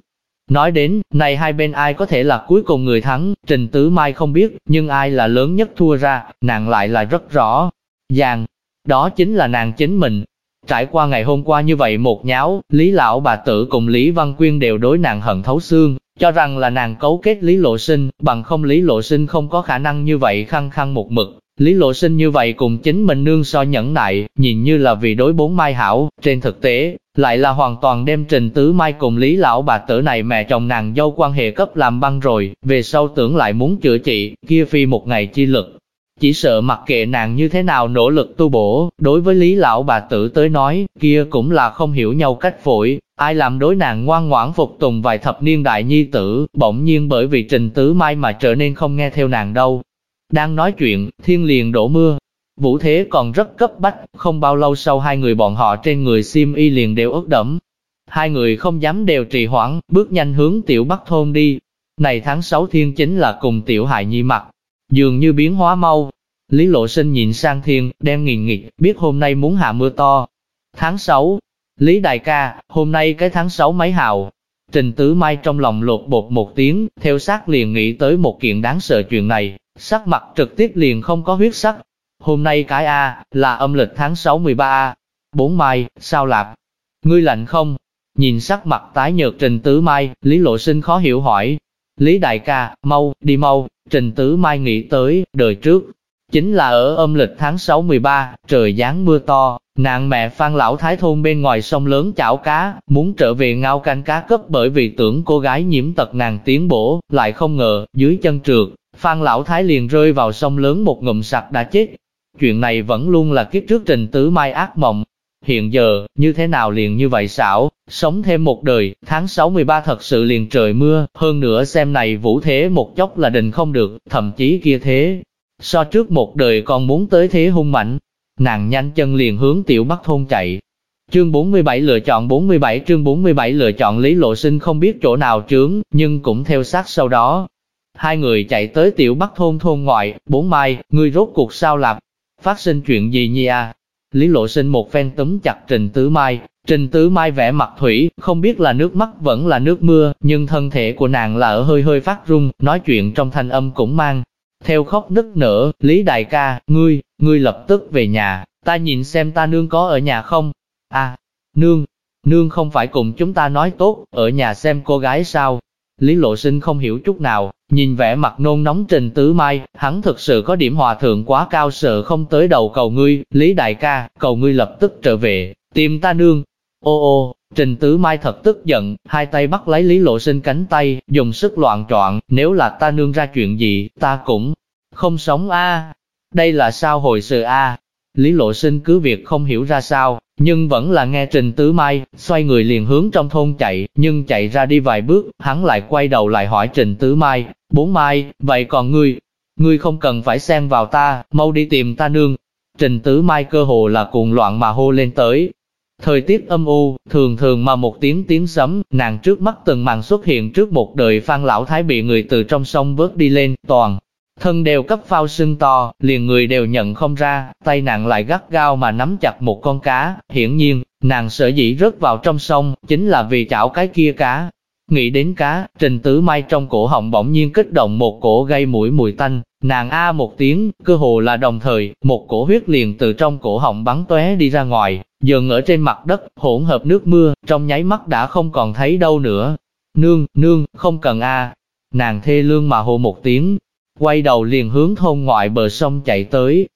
Nói đến, này hai bên ai có thể là cuối cùng người thắng, Trình Tứ Mai không biết, nhưng ai là lớn nhất thua ra, nàng lại là rất rõ. Giàng, đó chính là nàng chính mình. Trải qua ngày hôm qua như vậy một nháo, Lý Lão bà tử cùng Lý Văn Quyên đều đối nàng hận thấu xương, cho rằng là nàng cấu kết Lý Lộ Sinh, bằng không Lý Lộ Sinh không có khả năng như vậy khăng khăng một mực. Lý Lộ Sinh như vậy cùng chính mình nương so nhẫn nại, nhìn như là vì đối bốn mai hảo, trên thực tế, lại là hoàn toàn đem trình tứ mai cùng Lý Lão bà tử này mẹ chồng nàng dâu quan hệ cấp làm băng rồi, về sau tưởng lại muốn chữa trị, kia phi một ngày chi lực, chỉ sợ mặc kệ nàng như thế nào nỗ lực tu bổ, đối với lý lão bà tử tới nói, kia cũng là không hiểu nhau cách phổi, ai làm đối nàng ngoan ngoãn phục tùng vài thập niên đại nhi tử, bỗng nhiên bởi vì trình tứ mai mà trở nên không nghe theo nàng đâu. Đang nói chuyện, thiên liền đổ mưa. Vũ thế còn rất cấp bách, không bao lâu sau hai người bọn họ trên người sim y liền đều ướt đẫm. Hai người không dám đều trì hoãn, bước nhanh hướng tiểu bắc thôn đi. Này tháng 6 thiên chính là cùng tiểu hại nhi mặc, dường như biến hóa mau. Lý Lộ Sinh nhìn sang thiên, đem nghìn nghịch, biết hôm nay muốn hạ mưa to. Tháng 6, Lý Đại ca, hôm nay cái tháng 6 mấy hào. Trình Tứ Mai trong lòng lột bột một tiếng, theo sát liền nghĩ tới một kiện đáng sợ chuyện này, sắc mặt trực tiếp liền không có huyết sắc. Hôm nay cái A, là âm lịch tháng 6 13A. Bốn mai, sao lạp? ngươi lạnh không? Nhìn sắc mặt tái nhợt Trình Tứ Mai, Lý Lộ Sinh khó hiểu hỏi. Lý Đại ca, mau, đi mau, Trình Tứ Mai nghĩ tới, đời trước. Chính là ở âm lịch tháng 6 13, trời giáng mưa to, nàng mẹ Phan Lão Thái thôn bên ngoài sông lớn chảo cá, muốn trở về ngao canh cá cấp bởi vì tưởng cô gái nhiễm tật nàng tiến bổ, lại không ngờ, dưới chân trượt, Phan Lão Thái liền rơi vào sông lớn một ngụm sặc đã chết. Chuyện này vẫn luôn là kiếp trước Trình Tứ Mai ác mộng, Hiện giờ, như thế nào liền như vậy xảo, sống thêm một đời, tháng 6-13 thật sự liền trời mưa, hơn nữa xem này vũ thế một chốc là đình không được, thậm chí kia thế. So trước một đời còn muốn tới thế hung mạnh, nàng nhanh chân liền hướng tiểu bắc thôn chạy. Chương 47 lựa chọn 47 chương 47 lựa chọn Lý Lộ Sinh không biết chỗ nào trướng, nhưng cũng theo sát sau đó. Hai người chạy tới tiểu bắc thôn thôn ngoại, bốn mai, người rốt cuộc sao lạp, phát sinh chuyện gì nhi à, Lý Lộ Sinh một phen túm chặt Trình Tứ Mai, Trình Tứ Mai vẽ mặt thủy, không biết là nước mắt vẫn là nước mưa, nhưng thân thể của nàng là ở hơi hơi phát run, nói chuyện trong thanh âm cũng mang. Theo khóc nức nở, Lý Đại ca, ngươi, ngươi lập tức về nhà, ta nhìn xem ta nương có ở nhà không? À, nương, nương không phải cùng chúng ta nói tốt, ở nhà xem cô gái sao? Lý Lộ Sinh không hiểu chút nào, nhìn vẻ mặt nôn nóng Trình Tứ Mai, hắn thực sự có điểm hòa thượng quá cao sợ không tới đầu cầu ngươi, Lý Đại ca, cầu ngươi lập tức trở về, tìm ta nương. Ô ô, Trình Tứ Mai thật tức giận, hai tay bắt lấy Lý Lộ Sinh cánh tay, dùng sức loạn trọn, nếu là ta nương ra chuyện gì, ta cũng không sống a. Đây là sao hồi sự a? Lý Lộ Sinh cứ việc không hiểu ra sao, nhưng vẫn là nghe Trình Tứ Mai, xoay người liền hướng trong thôn chạy, nhưng chạy ra đi vài bước, hắn lại quay đầu lại hỏi Trình Tứ Mai, bốn Mai, vậy còn ngươi, ngươi không cần phải xen vào ta, mau đi tìm ta nương. Trình Tứ Mai cơ hồ là cuồng loạn mà hô lên tới. Thời tiết âm u, thường thường mà một tiếng tiếng sấm, nàng trước mắt từng màn xuất hiện trước một đời phan lão thái bị người từ trong sông vớt đi lên, toàn thân đều cấp phao sưng to, liền người đều nhận không ra, tay nàng lại gắt gao mà nắm chặt một con cá, hiển nhiên, nàng sợ dĩ rớt vào trong sông, chính là vì chảo cái kia cá. Nghĩ đến cá, trình tứ mai trong cổ họng bỗng nhiên kích động một cổ gây mũi mùi tanh, nàng a một tiếng, cơ hồ là đồng thời, một cổ huyết liền từ trong cổ họng bắn tóe đi ra ngoài, dần ở trên mặt đất, hỗn hợp nước mưa, trong nháy mắt đã không còn thấy đâu nữa. Nương, nương, không cần a. Nàng thê lương mà hô một tiếng, quay đầu liền hướng thôn ngoại bờ sông chạy tới.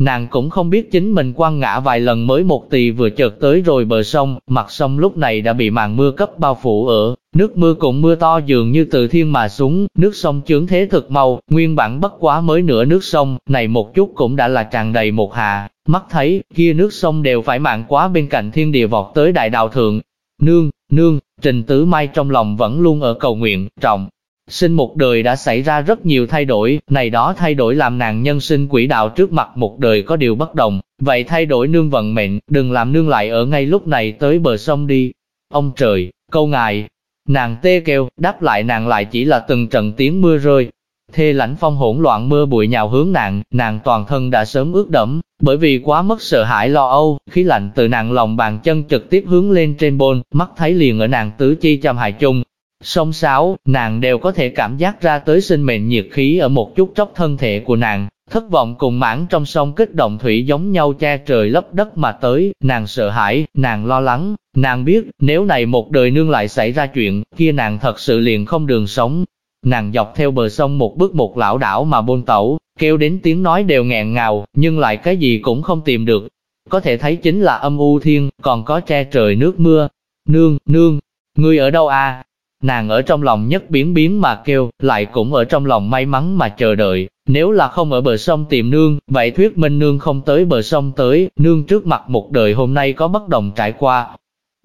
Nàng cũng không biết chính mình quăng ngã vài lần mới một tì vừa chợt tới rồi bờ sông, mặt sông lúc này đã bị màn mưa cấp bao phủ ở, nước mưa cũng mưa to dường như từ thiên mà xuống, nước sông chướng thế thực mau, nguyên bản bất quá mới nửa nước sông, này một chút cũng đã là tràn đầy một hà, mắt thấy, kia nước sông đều phải mạng quá bên cạnh thiên địa vọt tới đại đào thượng. Nương, nương, Trình Tứ Mai trong lòng vẫn luôn ở cầu nguyện, trọng, Sinh một đời đã xảy ra rất nhiều thay đổi, này đó thay đổi làm nàng nhân sinh quỹ đạo trước mặt một đời có điều bất đồng, vậy thay đổi nương vận mệnh, đừng làm nương lại ở ngay lúc này tới bờ sông đi. Ông trời, câu ngài, nàng tê kêu, đáp lại nàng lại chỉ là từng trận tiếng mưa rơi. Thê lãnh phong hỗn loạn mưa bụi nhào hướng nàng, nàng toàn thân đã sớm ướt đẫm, bởi vì quá mất sợ hãi lo âu, khí lạnh từ nàng lòng bàn chân trực tiếp hướng lên trên bôn, mắt thấy liền ở nàng tứ chi chăm hài chung, sông sáo, nàng đều có thể cảm giác ra tới sinh mệnh nhiệt khí ở một chút chốc thân thể của nàng, thất vọng cùng mãn trong sông kích động thủy giống nhau che trời lấp đất mà tới, nàng sợ hãi, nàng lo lắng, nàng biết, nếu này một đời nương lại xảy ra chuyện, kia nàng thật sự liền không đường sống. Nàng dọc theo bờ sông một bước một lão đảo mà bôn tẩu, kêu đến tiếng nói đều nghẹn ngào, nhưng lại cái gì cũng không tìm được. Có thể thấy chính là âm u thiên, còn có che trời nước mưa. Nương, nương, ngươi ở đâu à? Nàng ở trong lòng nhất biến biến mà kêu, lại cũng ở trong lòng may mắn mà chờ đợi. Nếu là không ở bờ sông tìm nương, vậy thuyết minh nương không tới bờ sông tới, nương trước mặt một đời hôm nay có bất đồng trải qua.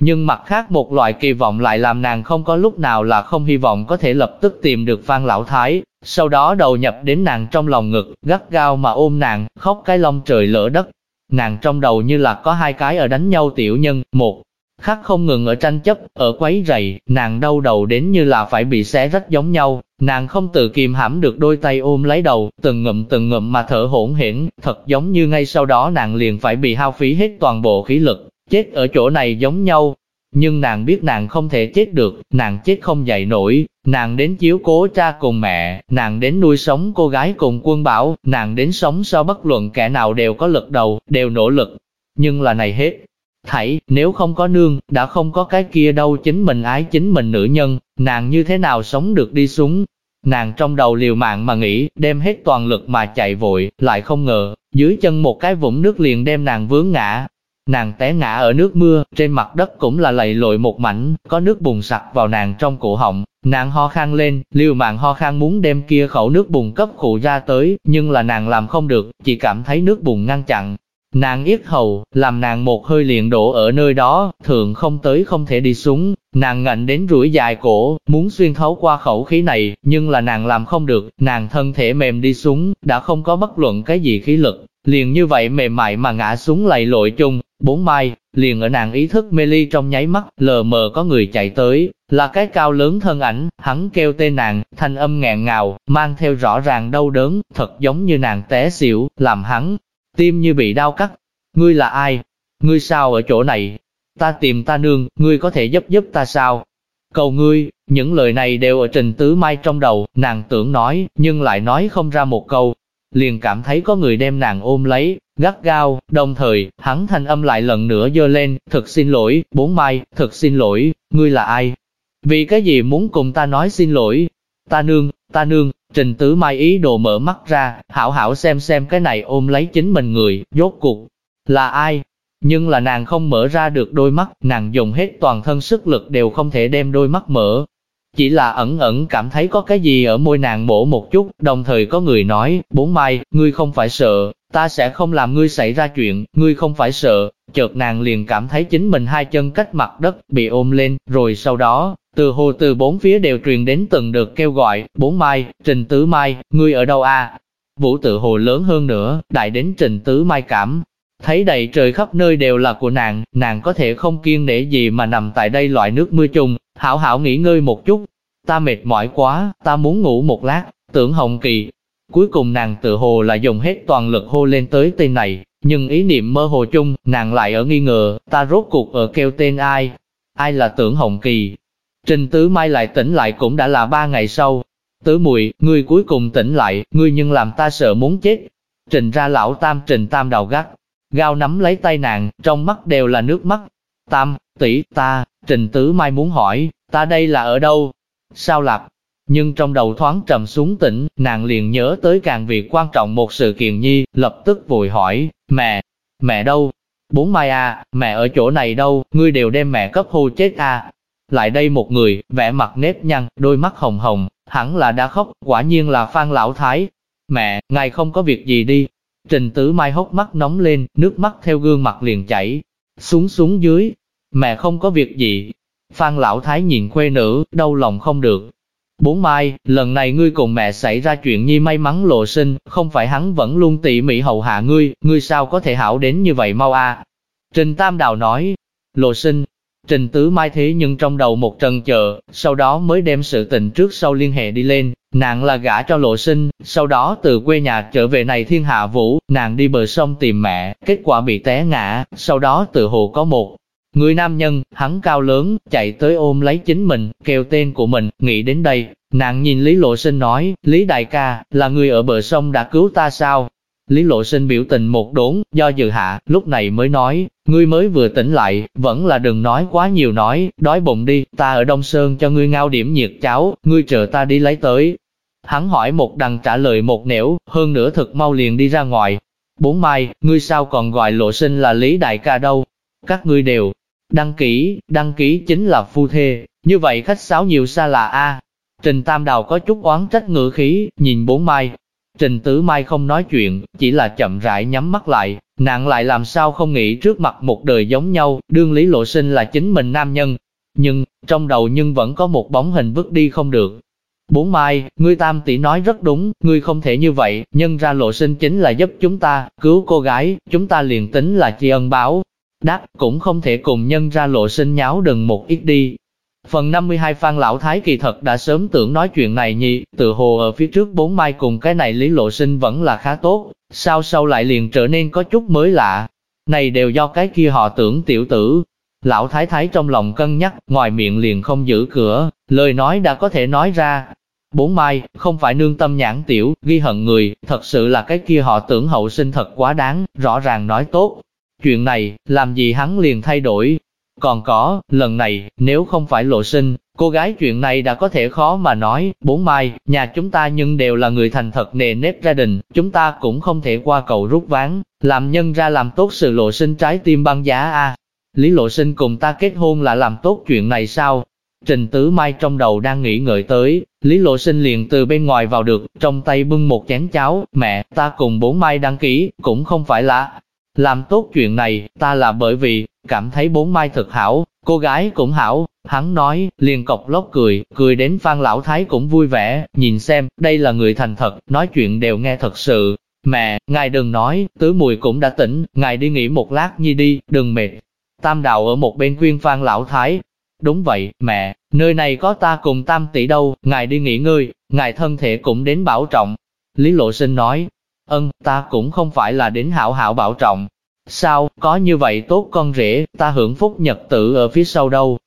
Nhưng mặt khác một loại kỳ vọng lại làm nàng không có lúc nào là không hy vọng có thể lập tức tìm được Phan Lão Thái, sau đó đầu nhập đến nàng trong lòng ngực, gắt gao mà ôm nàng, khóc cái lông trời lỡ đất. Nàng trong đầu như là có hai cái ở đánh nhau tiểu nhân, một khắc không ngừng ở tranh chấp, ở quấy rầy, nàng đau đầu đến như là phải bị xé rách giống nhau, nàng không tự kiềm hãm được đôi tay ôm lấy đầu, từng ngậm từng ngậm mà thở hỗn hển, thật giống như ngay sau đó nàng liền phải bị hao phí hết toàn bộ khí lực, chết ở chỗ này giống nhau. Nhưng nàng biết nàng không thể chết được, nàng chết không dậy nổi, nàng đến chiếu cố cha cùng mẹ, nàng đến nuôi sống cô gái cùng quân bảo, nàng đến sống so bất luận kẻ nào đều có lực đầu, đều nỗ lực. Nhưng là này hết, thảy, nếu không có nương, đã không có cái kia đâu chính mình ái chính mình nữ nhân, nàng như thế nào sống được đi xuống. Nàng trong đầu liều mạng mà nghĩ, đem hết toàn lực mà chạy vội, lại không ngờ, dưới chân một cái vũng nước liền đem nàng vướng ngã. Nàng té ngã ở nước mưa, trên mặt đất cũng là lầy lội một mảnh, có nước bùn sặc vào nàng trong cổ họng, nàng ho khan lên, liều mạng ho khan muốn đem kia khẩu nước bùn cấp khụ ra tới, nhưng là nàng làm không được, chỉ cảm thấy nước bùn ngăn chặn, Nàng yết hầu, làm nàng một hơi liền đổ ở nơi đó, thượng không tới không thể đi xuống, nàng ngạnh đến rủi dài cổ, muốn xuyên thấu qua khẩu khí này, nhưng là nàng làm không được, nàng thân thể mềm đi xuống, đã không có bất luận cái gì khí lực, liền như vậy mềm mại mà ngã xuống lầy lội chung, bốn mai, liền ở nàng ý thức mê ly trong nháy mắt, lờ mờ có người chạy tới, là cái cao lớn thân ảnh, hắn kêu tên nàng, thanh âm ngẹn ngào, mang theo rõ ràng đau đớn, thật giống như nàng té xỉu, làm hắn tim như bị đau cắt. Ngươi là ai? Ngươi sao ở chỗ này? Ta tìm ta nương, ngươi có thể giúp giúp ta sao? Cầu ngươi, những lời này đều ở Trình Tứ Mai trong đầu, nàng tưởng nói, nhưng lại nói không ra một câu. Liền cảm thấy có người đem nàng ôm lấy, gắt gao, đồng thời, hắn thanh âm lại lần nữa dơ lên, thật xin lỗi, bốn mai, thật xin lỗi, ngươi là ai? Vì cái gì muốn cùng ta nói xin lỗi? Ta nương, ta nương, Trình Tứ Mai ý đồ mở mắt ra, hảo hảo xem xem cái này ôm lấy chính mình người, dốt cuộc, là ai? Nhưng là nàng không mở ra được đôi mắt, nàng dùng hết toàn thân sức lực đều không thể đem đôi mắt mở. Chỉ là ẩn ẩn cảm thấy có cái gì ở môi nàng mổ một chút, đồng thời có người nói, bốn mai, ngươi không phải sợ, ta sẽ không làm ngươi xảy ra chuyện, ngươi không phải sợ. Chợt nàng liền cảm thấy chính mình hai chân cách mặt đất, bị ôm lên, rồi sau đó, từ hồ từ bốn phía đều truyền đến từng đợt kêu gọi, bốn mai, trình tứ mai, ngươi ở đâu a? Vũ tự hồ lớn hơn nữa, đại đến trình tứ mai cảm. Thấy đầy trời khắp nơi đều là của nàng, nàng có thể không kiên nể gì mà nằm tại đây loại nước mưa chung, hảo hảo nghỉ ngơi một chút. Ta mệt mỏi quá, ta muốn ngủ một lát, tưởng hồng kỳ. Cuối cùng nàng tự hồ là dùng hết toàn lực hô lên tới tên này, nhưng ý niệm mơ hồ chung, nàng lại ở nghi ngờ, ta rốt cuộc ở kêu tên ai? Ai là tưởng hồng kỳ? Trình Tứ Mai lại tỉnh lại cũng đã là ba ngày sau. Tứ Mùi, ngươi cuối cùng tỉnh lại, ngươi nhưng làm ta sợ muốn chết. Trình ra lão Tam Trình Tam đầu gắt, gao nắm lấy tay nàng, trong mắt đều là nước mắt. Tam, tỷ, ta, Trình Tứ Mai muốn hỏi, ta đây là ở đâu? Sao lạp? Nhưng trong đầu thoáng trầm xuống tỉnh, nàng liền nhớ tới càng việc quan trọng một sự kiện nhi, lập tức vội hỏi, mẹ, mẹ đâu? Bốn Mai à, mẹ ở chỗ này đâu, ngươi đều đem mẹ cấp hô chết à? Lại đây một người, vẻ mặt nếp nhăn, đôi mắt hồng hồng, hẳn là đã khóc, quả nhiên là Phan Lão Thái. Mẹ, ngài không có việc gì đi. Trình Tử Mai hốc mắt nóng lên, nước mắt theo gương mặt liền chảy, xuống xuống dưới. Mẹ không có việc gì. Phan Lão Thái nhìn khuê nữ, đau lòng không được. Bốn Mai, lần này ngươi cùng mẹ xảy ra chuyện nhi may mắn lộ sinh, không phải hắn vẫn luôn tỉ mỉ hầu hạ ngươi, ngươi sao có thể hảo đến như vậy mau a? Trình Tam Đào nói, lộ sinh, Trình Tứ Mai thế nhưng trong đầu một trần chờ, sau đó mới đem sự tình trước sau liên hệ đi lên, nàng là gả cho lộ sinh, sau đó từ quê nhà trở về này thiên hạ vũ, nàng đi bờ sông tìm mẹ, kết quả bị té ngã, sau đó từ hồ có một người nam nhân, hắn cao lớn, chạy tới ôm lấy chính mình, kêu tên của mình, nghĩ đến đây, nàng nhìn Lý Lộ Sinh nói, Lý Đại ca, là người ở bờ sông đã cứu ta sao? Lý Lộ Sinh biểu tình một đốn, do dự hạ, lúc này mới nói, ngươi mới vừa tỉnh lại, vẫn là đừng nói quá nhiều nói, đói bụng đi, ta ở Đông Sơn cho ngươi ngao điểm nhiệt cháo, ngươi chờ ta đi lấy tới. Hắn hỏi một đằng trả lời một nẻo, hơn nữa thật mau liền đi ra ngoài. Bốn mai, ngươi sao còn gọi Lộ Sinh là Lý Đại ca đâu? Các ngươi đều đăng ký, đăng ký chính là phu thê, như vậy khách sáo nhiều xa là A. Trình Tam Đào có chút oán trách ngữ khí, nhìn bốn mai, Trình Tứ Mai không nói chuyện, chỉ là chậm rãi nhắm mắt lại, nàng lại làm sao không nghĩ trước mặt một đời giống nhau, đương Lý Lộ Sinh là chính mình nam nhân. Nhưng, trong đầu nhưng vẫn có một bóng hình vứt đi không được. Bốn Mai, ngươi tam tỷ nói rất đúng, ngươi không thể như vậy, nhân ra Lộ Sinh chính là giúp chúng ta, cứu cô gái, chúng ta liền tính là tri ân báo. Đắc, cũng không thể cùng nhân ra Lộ Sinh nháo đừng một ít đi, Phần 52 Phan Lão Thái kỳ thật đã sớm tưởng nói chuyện này nhỉ, tự hồ ở phía trước bốn mai cùng cái này Lý Lộ Sinh vẫn là khá tốt, sao sau lại liền trở nên có chút mới lạ. Này đều do cái kia họ tưởng tiểu tử. Lão Thái Thái trong lòng cân nhắc, ngoài miệng liền không giữ cửa, lời nói đã có thể nói ra. Bốn mai, không phải nương tâm nhãn tiểu, ghi hận người, thật sự là cái kia họ tưởng hậu sinh thật quá đáng, rõ ràng nói tốt. Chuyện này, làm gì hắn liền thay đổi. Còn có, lần này, nếu không phải lộ sinh, cô gái chuyện này đã có thể khó mà nói, bốn mai, nhà chúng ta nhưng đều là người thành thật nề nếp gia đình, chúng ta cũng không thể qua cầu rút ván, làm nhân ra làm tốt sự lộ sinh trái tim băng giá a Lý lộ sinh cùng ta kết hôn là làm tốt chuyện này sao? Trình Tứ Mai trong đầu đang nghĩ ngợi tới, Lý Lộ Sinh liền từ bên ngoài vào được, trong tay bưng một chén cháo, mẹ, ta cùng bốn Mai đăng ký, cũng không phải là làm tốt chuyện này, ta là bởi vì, cảm thấy bốn Mai thật hảo, cô gái cũng hảo, hắn nói, liền cọc lóc cười, cười đến Phan Lão Thái cũng vui vẻ, nhìn xem, đây là người thành thật, nói chuyện đều nghe thật sự. Mẹ, ngài đừng nói, tứ mùi cũng đã tỉnh, ngài đi nghỉ một lát nhi đi, đừng mệt. Tam đạo ở một bên khuyên Phan Lão Thái, Đúng vậy, mẹ, nơi này có ta cùng tam tỷ đâu, ngài đi nghỉ ngơi, ngài thân thể cũng đến bảo trọng. Lý Lộ Sinh nói, ân, ta cũng không phải là đến hảo hảo bảo trọng. Sao, có như vậy tốt con rể, ta hưởng phúc nhật tử ở phía sau đâu.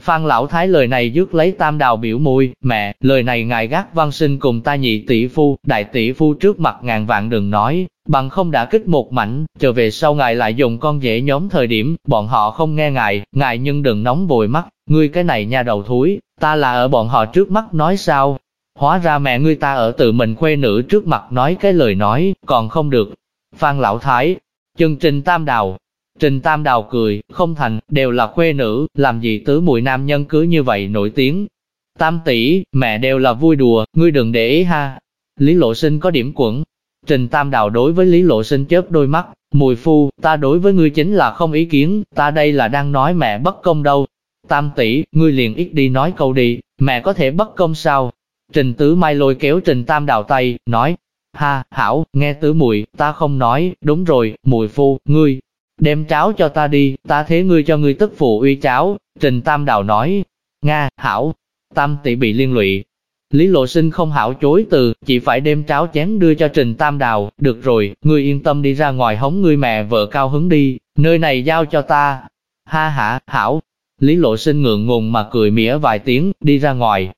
Phan Lão Thái lời này dứt lấy tam đào biểu môi, mẹ, lời này ngài gác văn sinh cùng ta nhị tỷ phu, đại tỷ phu trước mặt ngàn vạn đừng nói, bằng không đã kích một mảnh, trở về sau ngài lại dùng con dễ nhóm thời điểm, bọn họ không nghe ngài, ngài nhưng đừng nóng vội mắt, ngươi cái này nha đầu thúi, ta là ở bọn họ trước mắt nói sao? Hóa ra mẹ ngươi ta ở tự mình khuê nữ trước mặt nói cái lời nói, còn không được. Phan Lão Thái, chân trình tam đào, Trình Tam Đào cười, không thành, đều là khuê nữ, làm gì tứ mùi nam nhân cứ như vậy nổi tiếng. Tam tỷ, mẹ đều là vui đùa, ngươi đừng để ý ha. Lý Lộ Sinh có điểm quẩn. Trình Tam Đào đối với Lý Lộ Sinh chớp đôi mắt, mùi phu, ta đối với ngươi chính là không ý kiến, ta đây là đang nói mẹ bất công đâu. Tam tỷ, ngươi liền ít đi nói câu đi, mẹ có thể bất công sao? Trình Tứ Mai lôi kéo Trình Tam Đào tay, nói, ha, hảo, nghe tứ mùi, ta không nói, đúng rồi, mùi phu, ngươi, đem cháo cho ta đi, ta thế ngươi cho ngươi tức phụ uy cháo, Trình Tam Đào nói, Nga, hảo, Tam tỷ bị liên lụy. Lý Lộ Sinh không hảo chối từ, chỉ phải đem cháo chén đưa cho Trình Tam Đào, được rồi, ngươi yên tâm đi ra ngoài hống ngươi mẹ vợ cao hứng đi, nơi này giao cho ta. Ha ha, hảo. Lý Lộ Sinh ngượng ngùng mà cười mỉa vài tiếng, đi ra ngoài.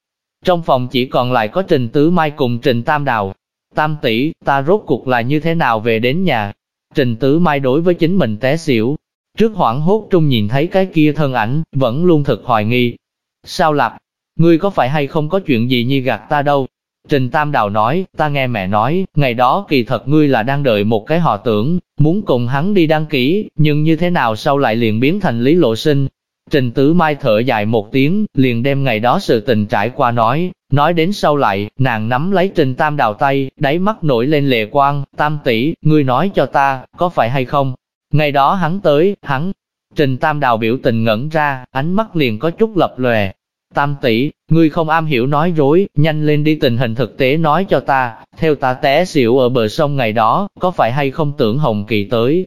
Trong phòng chỉ còn lại có Trình Tứ Mai cùng Trình Tam Đào. Tam tỷ, ta rốt cuộc là như thế nào về đến nhà, Trình Tứ Mai đối với chính mình té xỉu. Trước hoảng hốt trung nhìn thấy cái kia thân ảnh, vẫn luôn thật hoài nghi. Sao lạp? Ngươi có phải hay không có chuyện gì như gạt ta đâu? Trình Tam Đào nói, ta nghe mẹ nói, ngày đó kỳ thật ngươi là đang đợi một cái họ tưởng, muốn cùng hắn đi đăng ký, nhưng như thế nào sau lại liền biến thành lý lộ sinh, Trình Tứ Mai thở dài một tiếng, liền đem ngày đó sự tình trải qua nói, nói đến sau lại, nàng nắm lấy Trình Tam Đào tay, đáy mắt nổi lên lệ quang, Tam tỷ, ngươi nói cho ta, có phải hay không? Ngày đó hắn tới, hắn, Trình Tam Đào biểu tình ngẩn ra, ánh mắt liền có chút lập lòe. Tam tỷ, ngươi không am hiểu nói dối, nhanh lên đi tình hình thực tế nói cho ta, theo ta té xỉu ở bờ sông ngày đó, có phải hay không tưởng Hồng Kỳ tới,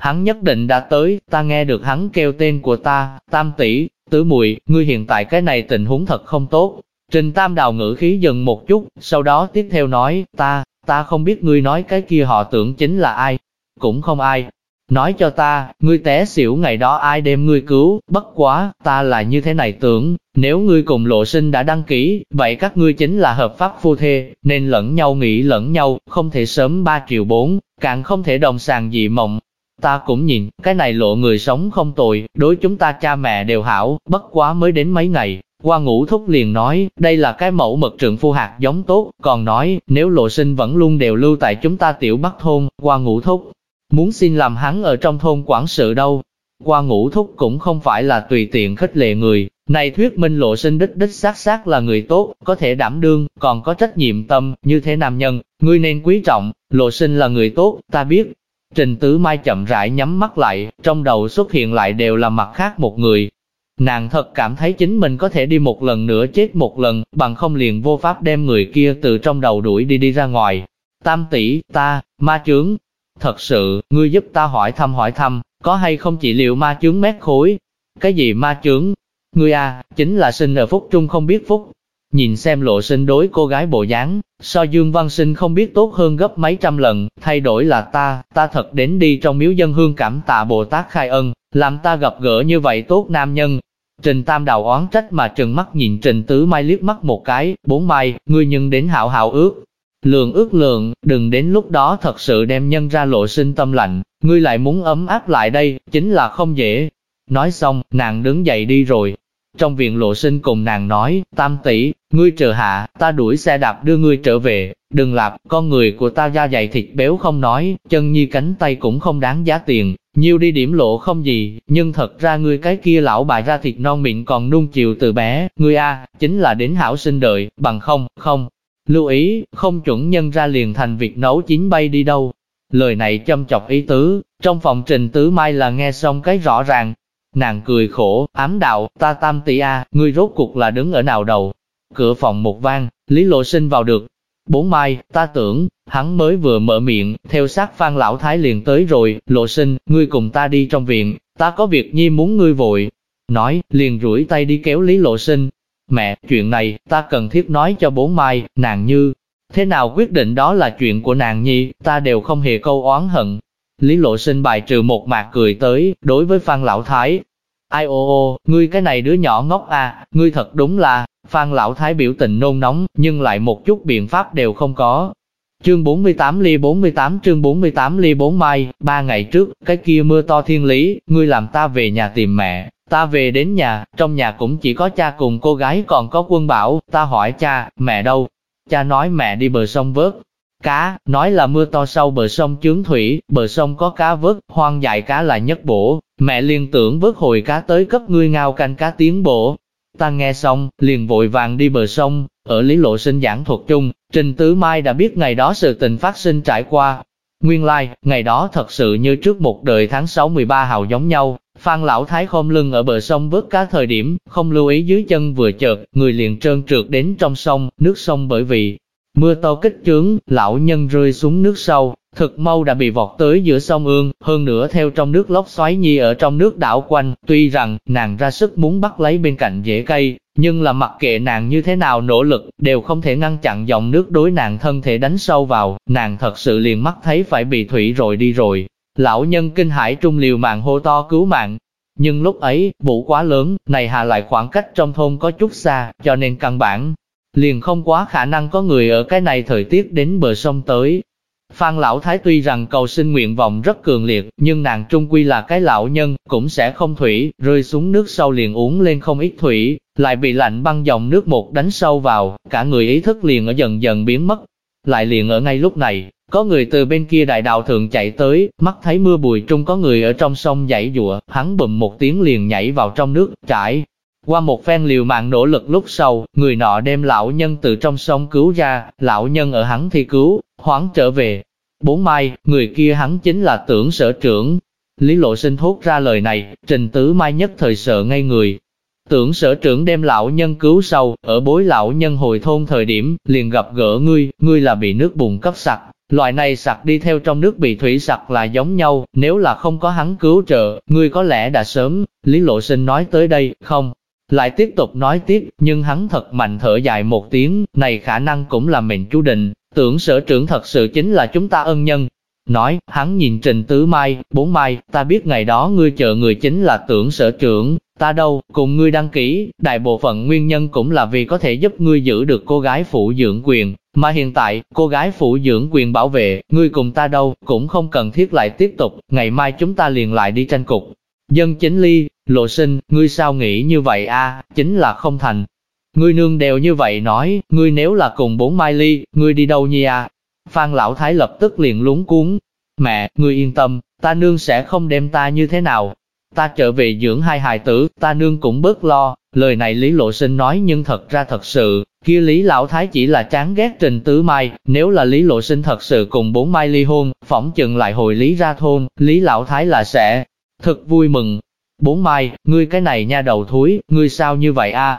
Hắn nhất định đã tới, ta nghe được hắn kêu tên của ta, tam tỷ, tứ muội ngươi hiện tại cái này tình huống thật không tốt. Trình tam đào ngữ khí dần một chút, sau đó tiếp theo nói, ta, ta không biết ngươi nói cái kia họ tưởng chính là ai, cũng không ai. Nói cho ta, ngươi té xỉu ngày đó ai đem ngươi cứu, bất quá, ta là như thế này tưởng, nếu ngươi cùng lộ sinh đã đăng ký, vậy các ngươi chính là hợp pháp phu thê, nên lẫn nhau nghĩ lẫn nhau, không thể sớm 3 triệu 4, càng không thể đồng sàng dị mộng, Ta cũng nhìn, cái này lộ người sống không tồi, đối chúng ta cha mẹ đều hảo, bất quá mới đến mấy ngày. Qua ngũ thúc liền nói, đây là cái mẫu mật trượng phu hạt giống tốt, còn nói, nếu lộ sinh vẫn luôn đều lưu tại chúng ta tiểu bắc thôn, qua ngũ thúc, muốn xin làm hắn ở trong thôn quản sự đâu. Qua ngũ thúc cũng không phải là tùy tiện khích lệ người, này thuyết minh lộ sinh đích đích xác xác là người tốt, có thể đảm đương, còn có trách nhiệm tâm, như thế nam nhân, ngươi nên quý trọng, lộ sinh là người tốt, ta biết, Trình Tứ Mai chậm rãi nhắm mắt lại, trong đầu xuất hiện lại đều là mặt khác một người. Nàng thật cảm thấy chính mình có thể đi một lần nữa chết một lần, bằng không liền vô pháp đem người kia từ trong đầu đuổi đi đi ra ngoài. Tam tỷ, ta, ma chướng. Thật sự, ngươi giúp ta hỏi thăm hỏi thăm, có hay không chỉ liệu ma chướng mét khối? Cái gì ma chướng? Ngươi à, chính là sinh ở phúc trung không biết phúc, Nhìn xem lộ sinh đối cô gái bộ dáng, so Dương Văn Sinh không biết tốt hơn gấp mấy trăm lần, thay đổi là ta, ta thật đến đi trong miếu dân hương cảm tạ Bồ Tát khai ân, làm ta gặp gỡ như vậy tốt nam nhân. Trình Tam Đào oán trách mà trừng mắt nhìn Trình Tứ Mai liếc mắt một cái, bốn mai, ngươi nhân đến hảo hảo ước. Lượng ước lượng, đừng đến lúc đó thật sự đem nhân ra lộ sinh tâm lạnh, ngươi lại muốn ấm áp lại đây, chính là không dễ. Nói xong, nàng đứng dậy đi rồi. Trong viện lộ sinh cùng nàng nói, tam tỷ, ngươi chờ hạ, ta đuổi xe đạp đưa ngươi trở về, đừng lạp, con người của ta da dày thịt béo không nói, chân như cánh tay cũng không đáng giá tiền, nhiều đi điểm lộ không gì, nhưng thật ra ngươi cái kia lão bà ra thịt non mịn còn nung chiều từ bé, ngươi a, chính là đến hảo sinh đợi, bằng không, không. Lưu ý, không chuẩn nhân ra liền thành việc nấu chín bay đi đâu. Lời này châm chọc ý tứ, trong phòng trình tứ mai là nghe xong cái rõ ràng. Nàng cười khổ, ám đạo, ta tam tỷ a, ngươi rốt cuộc là đứng ở nào đầu. Cửa phòng một vang, Lý Lộ Sinh vào được. Bốn mai, ta tưởng, hắn mới vừa mở miệng, theo sát Phan Lão Thái liền tới rồi, Lộ Sinh, ngươi cùng ta đi trong viện, ta có việc nhi muốn ngươi vội. Nói, liền rủi tay đi kéo Lý Lộ Sinh. Mẹ, chuyện này, ta cần thiết nói cho bốn mai, nàng như, Thế nào quyết định đó là chuyện của nàng nhi, ta đều không hề câu oán hận. Lý lộ sinh bài trừ một mạc cười tới, đối với Phan Lão Thái. Ai ô ô, ngươi cái này đứa nhỏ ngốc à, ngươi thật đúng là, Phan Lão Thái biểu tình nôn nóng, nhưng lại một chút biện pháp đều không có. Chương 48 ly 48 chương 48 ly 4 mai, ba ngày trước, cái kia mưa to thiên lý, ngươi làm ta về nhà tìm mẹ, ta về đến nhà, trong nhà cũng chỉ có cha cùng cô gái còn có quân bảo, ta hỏi cha, mẹ đâu, Cha nói mẹ đi bờ sông vớt cá, nói là mưa to sâu bờ sông chướng thủy, bờ sông có cá vớt, hoang dại cá là nhất bổ. Mẹ liên tưởng vớt hồi cá tới cấp ngươi ngao canh cá tiến bổ. Ta nghe xong, liền vội vàng đi bờ sông, ở lý lộ sinh giảng thuật chung, Trình Tứ Mai đã biết ngày đó sự tình phát sinh trải qua. Nguyên lai, like, ngày đó thật sự như trước một đời tháng 6 13 hào giống nhau, Phan lão thái khom lưng ở bờ sông vớt cá thời điểm, không lưu ý dưới chân vừa chợt, người liền trơn trượt đến trong sông, nước sông bởi vì mưa to kích trướng, lão nhân rơi xuống nước sâu, thực mau đã bị vọt tới giữa sông ương, hơn nữa theo trong nước lốc xoáy nhi ở trong nước đảo quanh, tuy rằng nàng ra sức muốn bắt lấy bên cạnh rễ cây, nhưng là mặc kệ nàng như thế nào nỗ lực, đều không thể ngăn chặn dòng nước đối nàng thân thể đánh sâu vào, nàng thật sự liền mắt thấy phải bị thủy rồi đi rồi, Lão nhân kinh hải trung liều mạng hô to cứu mạng. Nhưng lúc ấy, vũ quá lớn, này hà lại khoảng cách trong thôn có chút xa, cho nên căn bản, liền không quá khả năng có người ở cái này thời tiết đến bờ sông tới. Phan Lão Thái tuy rằng cầu sinh nguyện vọng rất cường liệt, nhưng nàng trung quy là cái lão nhân, cũng sẽ không thủy, rơi xuống nước sâu liền uống lên không ít thủy, lại bị lạnh băng dòng nước một đánh sâu vào, cả người ý thức liền ở dần dần biến mất. Lại liền ở ngay lúc này, có người từ bên kia đại đạo thượng chạy tới, mắt thấy mưa bùi trung có người ở trong sông dãy dụa, hắn bùm một tiếng liền nhảy vào trong nước, chạy. Qua một phen liều mạng nỗ lực lúc sau, người nọ đem lão nhân từ trong sông cứu ra, lão nhân ở hắn thi cứu, hoảng trở về. Bốn mai, người kia hắn chính là tưởng sở trưởng. Lý lộ sinh thốt ra lời này, trình tứ mai nhất thời sợ ngay người. Tưởng sở trưởng đem lão nhân cứu sau, ở bối lão nhân hồi thôn thời điểm, liền gặp gỡ ngươi, ngươi là bị nước bùn cấp sặc, Loại này sặc đi theo trong nước bị thủy sặc là giống nhau, nếu là không có hắn cứu trợ, ngươi có lẽ đã sớm, Lý Lộ Sinh nói tới đây, không. Lại tiếp tục nói tiếp, nhưng hắn thật mạnh thở dài một tiếng, này khả năng cũng là mệnh chú định, tưởng sở trưởng thật sự chính là chúng ta ân nhân. Nói, hắn nhìn Trình Tứ Mai, Bốn Mai, ta biết ngày đó ngươi chợ người chính là tưởng sở trưởng, ta đâu, cùng ngươi đăng ký, đại bộ phận nguyên nhân cũng là vì có thể giúp ngươi giữ được cô gái phụ dưỡng quyền, mà hiện tại, cô gái phụ dưỡng quyền bảo vệ, ngươi cùng ta đâu, cũng không cần thiết lại tiếp tục, ngày mai chúng ta liền lại đi tranh cục. Dân chính ly, lộ sinh, ngươi sao nghĩ như vậy a? chính là không thành. Ngươi nương đều như vậy nói, ngươi nếu là cùng bốn mai ly, ngươi đi đâu nhi à? Phan Lão Thái lập tức liền lúng cuốn. Mẹ, ngươi yên tâm, ta nương sẽ không đem ta như thế nào, ta trở về dưỡng hai hài tử, ta nương cũng bớt lo, lời này Lý Lộ Sinh nói nhưng thật ra thật sự, kia Lý Lão Thái chỉ là chán ghét Trình Tứ Mai, nếu là Lý Lộ Sinh thật sự cùng bốn mai ly hôn, phỏng chừng lại hồi Lý ra thôn, Lý Lão Thái là sẽ thật vui mừng. Bốn mai, ngươi cái này nha đầu thúi, ngươi sao như vậy a?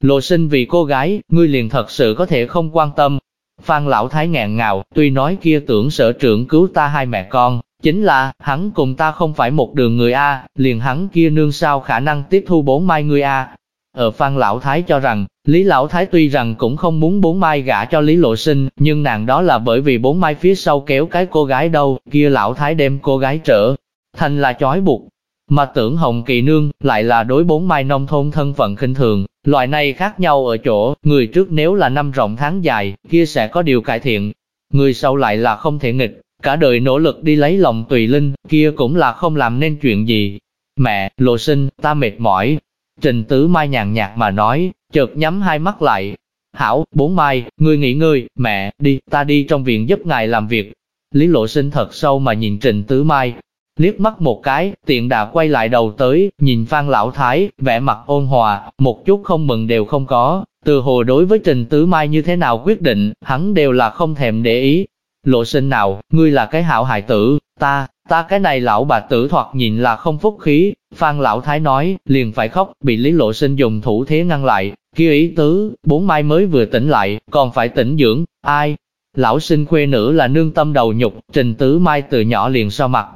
Lộ sinh vì cô gái, ngươi liền thật sự có thể không quan tâm. Phan Lão Thái ngạn ngào, tuy nói kia tưởng sở trưởng cứu ta hai mẹ con, Chính là, hắn cùng ta không phải một đường người A, liền hắn kia nương sao khả năng tiếp thu bốn mai người A. Ở Phan Lão Thái cho rằng, Lý Lão Thái tuy rằng cũng không muốn bốn mai gả cho Lý Lộ Sinh, nhưng nàng đó là bởi vì bốn mai phía sau kéo cái cô gái đâu, kia Lão Thái đem cô gái trở thành là chói buộc. Mà tưởng Hồng Kỳ Nương lại là đối bốn mai nông thôn thân phận khinh thường, loại này khác nhau ở chỗ, người trước nếu là năm rộng tháng dài, kia sẽ có điều cải thiện, người sau lại là không thể nghịch, cả đời nỗ lực đi lấy lòng tùy linh, kia cũng là không làm nên chuyện gì. Mẹ, lộ sinh, ta mệt mỏi. Trình Tứ Mai nhàn nhạt mà nói, chợt nhắm hai mắt lại. Hảo, bốn mai, ngươi nghỉ ngơi, mẹ, đi, ta đi trong viện giúp ngài làm việc. Lý lộ sinh thật sâu mà nhìn Trình Tứ Mai, liếc mắt một cái, tiện đã quay lại đầu tới, nhìn Phan Lão Thái, vẻ mặt ôn hòa, một chút không mừng đều không có, từ hồ đối với Trình Tứ Mai như thế nào quyết định, hắn đều là không thèm để ý. Lộ sinh nào, ngươi là cái hảo hại tử, ta, ta cái này lão bà tử thoạt nhìn là không phúc khí, Phan Lão Thái nói, liền phải khóc, bị Lý Lộ sinh dùng thủ thế ngăn lại, kia ý tứ, bốn mai mới vừa tỉnh lại, còn phải tỉnh dưỡng, ai? Lão sinh khuê nữ là nương tâm đầu nhục, Trình Tứ Mai từ nhỏ liền so mặt,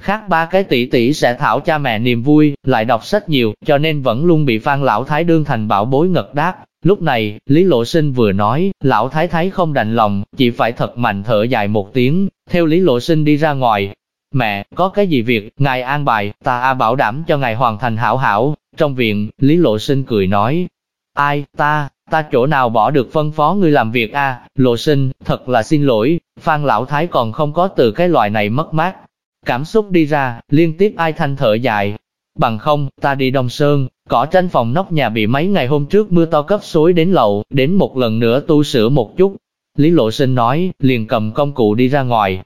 Khác ba cái tỷ tỷ sẽ thảo cha mẹ niềm vui, lại đọc sách nhiều, cho nên vẫn luôn bị Phan Lão Thái đương thành bảo bối ngật đáp Lúc này, Lý Lộ Sinh vừa nói, Lão Thái Thái không đành lòng, chỉ phải thật mạnh thở dài một tiếng, theo Lý Lộ Sinh đi ra ngoài. Mẹ, có cái gì việc, ngài an bài, ta a bảo đảm cho ngài hoàn thành hảo hảo. Trong viện, Lý Lộ Sinh cười nói, ai, ta, ta chỗ nào bỏ được phân phó ngươi làm việc a Lộ Sinh, thật là xin lỗi, Phan Lão Thái còn không có từ cái loại này mất mát, Cảm xúc đi ra, liên tiếp ai thanh thở dài. Bằng không, ta đi Đông Sơn, cỏ tranh phòng nóc nhà bị mấy ngày hôm trước mưa to cấp xối đến lậu, đến một lần nữa tu sửa một chút. Lý Lộ Sinh nói, liền cầm công cụ đi ra ngoài.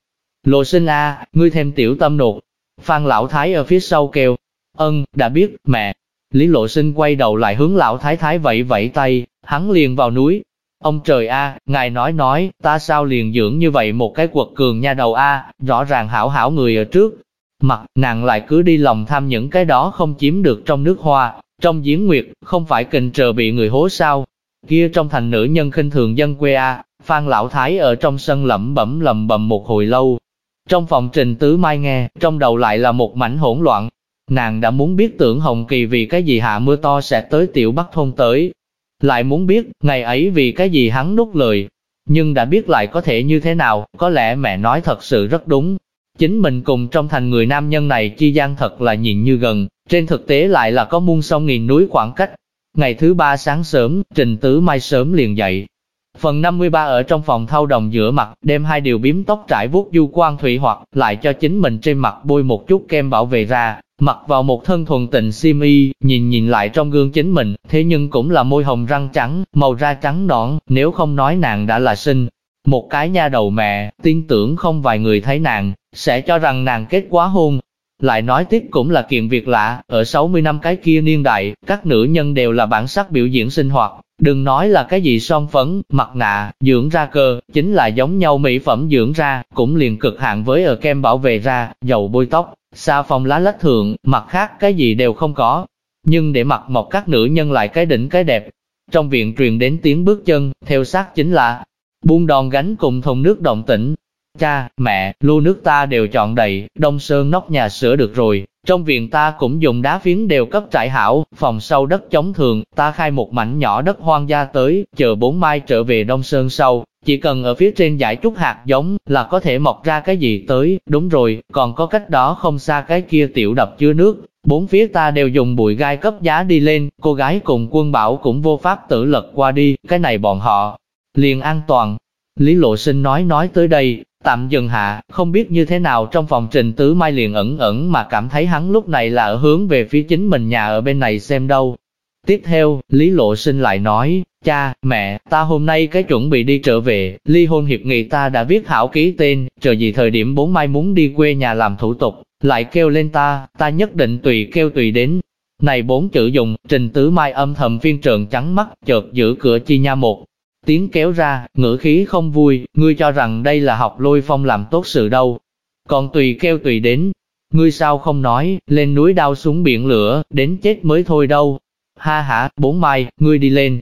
Lộ Sinh a, ngươi thêm tiểu tâm nột. Phan Lão Thái ở phía sau kêu, ân, đã biết, mẹ. Lý Lộ Sinh quay đầu lại hướng Lão Thái Thái vẫy vẫy tay, hắn liền vào núi, Ông trời a, ngài nói nói, ta sao liền dưỡng như vậy một cái quật cường nha đầu a, rõ ràng hảo hảo người ở trước. Mặt, nàng lại cứ đi lòng tham những cái đó không chiếm được trong nước hoa, trong giếng nguyệt, không phải kình trờ bị người hố sao. Kia trong thành nữ nhân khinh thường dân quê a, Phan Lão Thái ở trong sân lẩm bẩm lầm bầm một hồi lâu. Trong phòng trình tứ mai nghe, trong đầu lại là một mảnh hỗn loạn. Nàng đã muốn biết tưởng Hồng Kỳ vì cái gì hạ mưa to sẽ tới tiểu bắc thôn tới, lại muốn biết, ngày ấy vì cái gì hắn nút lời. Nhưng đã biết lại có thể như thế nào, có lẽ mẹ nói thật sự rất đúng. Chính mình cùng trong thành người nam nhân này chi gian thật là nhìn như gần, trên thực tế lại là có muôn sông nghìn núi khoảng cách. Ngày thứ ba sáng sớm, Trình Tứ Mai sớm liền dậy. Phần 53 ở trong phòng thao đồng giữa mặt, đem hai điều biếm tóc trải vuốt du quan thủy hoặc lại cho chính mình trên mặt bôi một chút kem bảo vệ ra, Mặc vào một thân thuần tịnh simi y, nhìn nhìn lại trong gương chính mình, thế nhưng cũng là môi hồng răng trắng, màu da trắng nõn, nếu không nói nàng đã là sinh. Một cái nha đầu mẹ, tin tưởng không vài người thấy nàng, sẽ cho rằng nàng kết quá hôn. Lại nói tiếp cũng là kiện việc lạ, ở 60 năm cái kia niên đại, các nữ nhân đều là bản sắc biểu diễn sinh hoạt, đừng nói là cái gì son phấn, mặt nạ, dưỡng ra cơ, chính là giống nhau mỹ phẩm dưỡng ra, cũng liền cực hạn với ở kem bảo vệ ra, dầu bôi tóc, Xa phòng lá lách thượng, mặt khác cái gì đều không có. Nhưng để mặc mọc các nữ nhân lại cái đỉnh cái đẹp. Trong viện truyền đến tiếng bước chân, theo sát chính là buông đòn gánh cùng thùng nước động tĩnh. Cha, mẹ, lu nước ta đều chọn đầy, đông sơn nóc nhà sửa được rồi. Trong viện ta cũng dùng đá phiến đều cấp trại hảo, phòng sau đất chống thường, ta khai một mảnh nhỏ đất hoang gia tới, chờ bốn mai trở về đông sơn sau, chỉ cần ở phía trên giải chút hạt giống là có thể mọc ra cái gì tới, đúng rồi, còn có cách đó không xa cái kia tiểu đập chứa nước. Bốn phía ta đều dùng bụi gai cấp giá đi lên, cô gái cùng quân bảo cũng vô pháp tử lật qua đi, cái này bọn họ liền an toàn. Lý Lộ Sinh nói nói tới đây, tạm dừng hạ, không biết như thế nào trong phòng trình tứ mai liền ẩn ẩn mà cảm thấy hắn lúc này là ở hướng về phía chính mình nhà ở bên này xem đâu. Tiếp theo, Lý Lộ Sinh lại nói, cha, mẹ, ta hôm nay cái chuẩn bị đi trở về, ly hôn hiệp nghị ta đã viết hảo ký tên, chờ gì thời điểm bốn mai muốn đi quê nhà làm thủ tục, lại kêu lên ta, ta nhất định tùy kêu tùy đến. Này bốn chữ dùng, trình tứ mai âm thầm phiên trợn trắng mắt, chợt giữ cửa chi nha một. Tiếng kéo ra, ngữ khí không vui, ngươi cho rằng đây là học lôi phong làm tốt sự đâu. Còn tùy kêu tùy đến, ngươi sao không nói, lên núi đao xuống biển lửa, đến chết mới thôi đâu, ha hả, bốn mai, ngươi đi lên.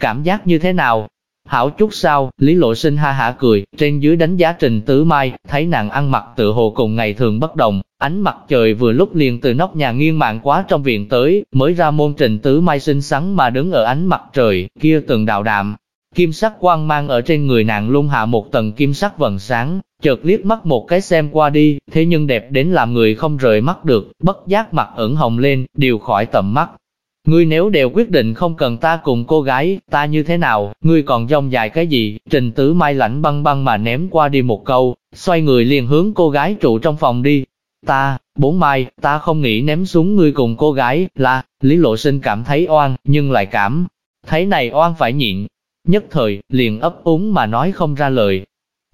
Cảm giác như thế nào? Hảo chút sao, Lý Lộ Sinh ha hả cười, trên dưới đánh giá Trình Tứ Mai, thấy nàng ăn mặc tự hồ cùng ngày thường bất đồng, ánh mặt trời vừa lúc liền từ nóc nhà nghiêng mạng quá trong viện tới, mới ra môn Trình Tứ Mai xinh xắn mà đứng ở ánh mặt trời, kia từng đạo đạm. Kim sắc quang mang ở trên người nàng luôn hạ một tầng kim sắc vầng sáng, chợt liếc mắt một cái xem qua đi, thế nhưng đẹp đến làm người không rời mắt được, bất giác mặt ửng hồng lên, điều khỏi tầm mắt, ngươi nếu đều quyết định không cần ta cùng cô gái, ta như thế nào, ngươi còn dông dài cái gì, trình tứ mai lạnh băng băng mà ném qua đi một câu, xoay người liền hướng cô gái trụ trong phòng đi. Ta, bốn mai, ta không nghĩ ném xuống ngươi cùng cô gái, là, Lý Lộ Sinh cảm thấy oan, nhưng lại cảm, thấy này oan phải nhịn. Nhất thời, liền ấp úng mà nói không ra lời.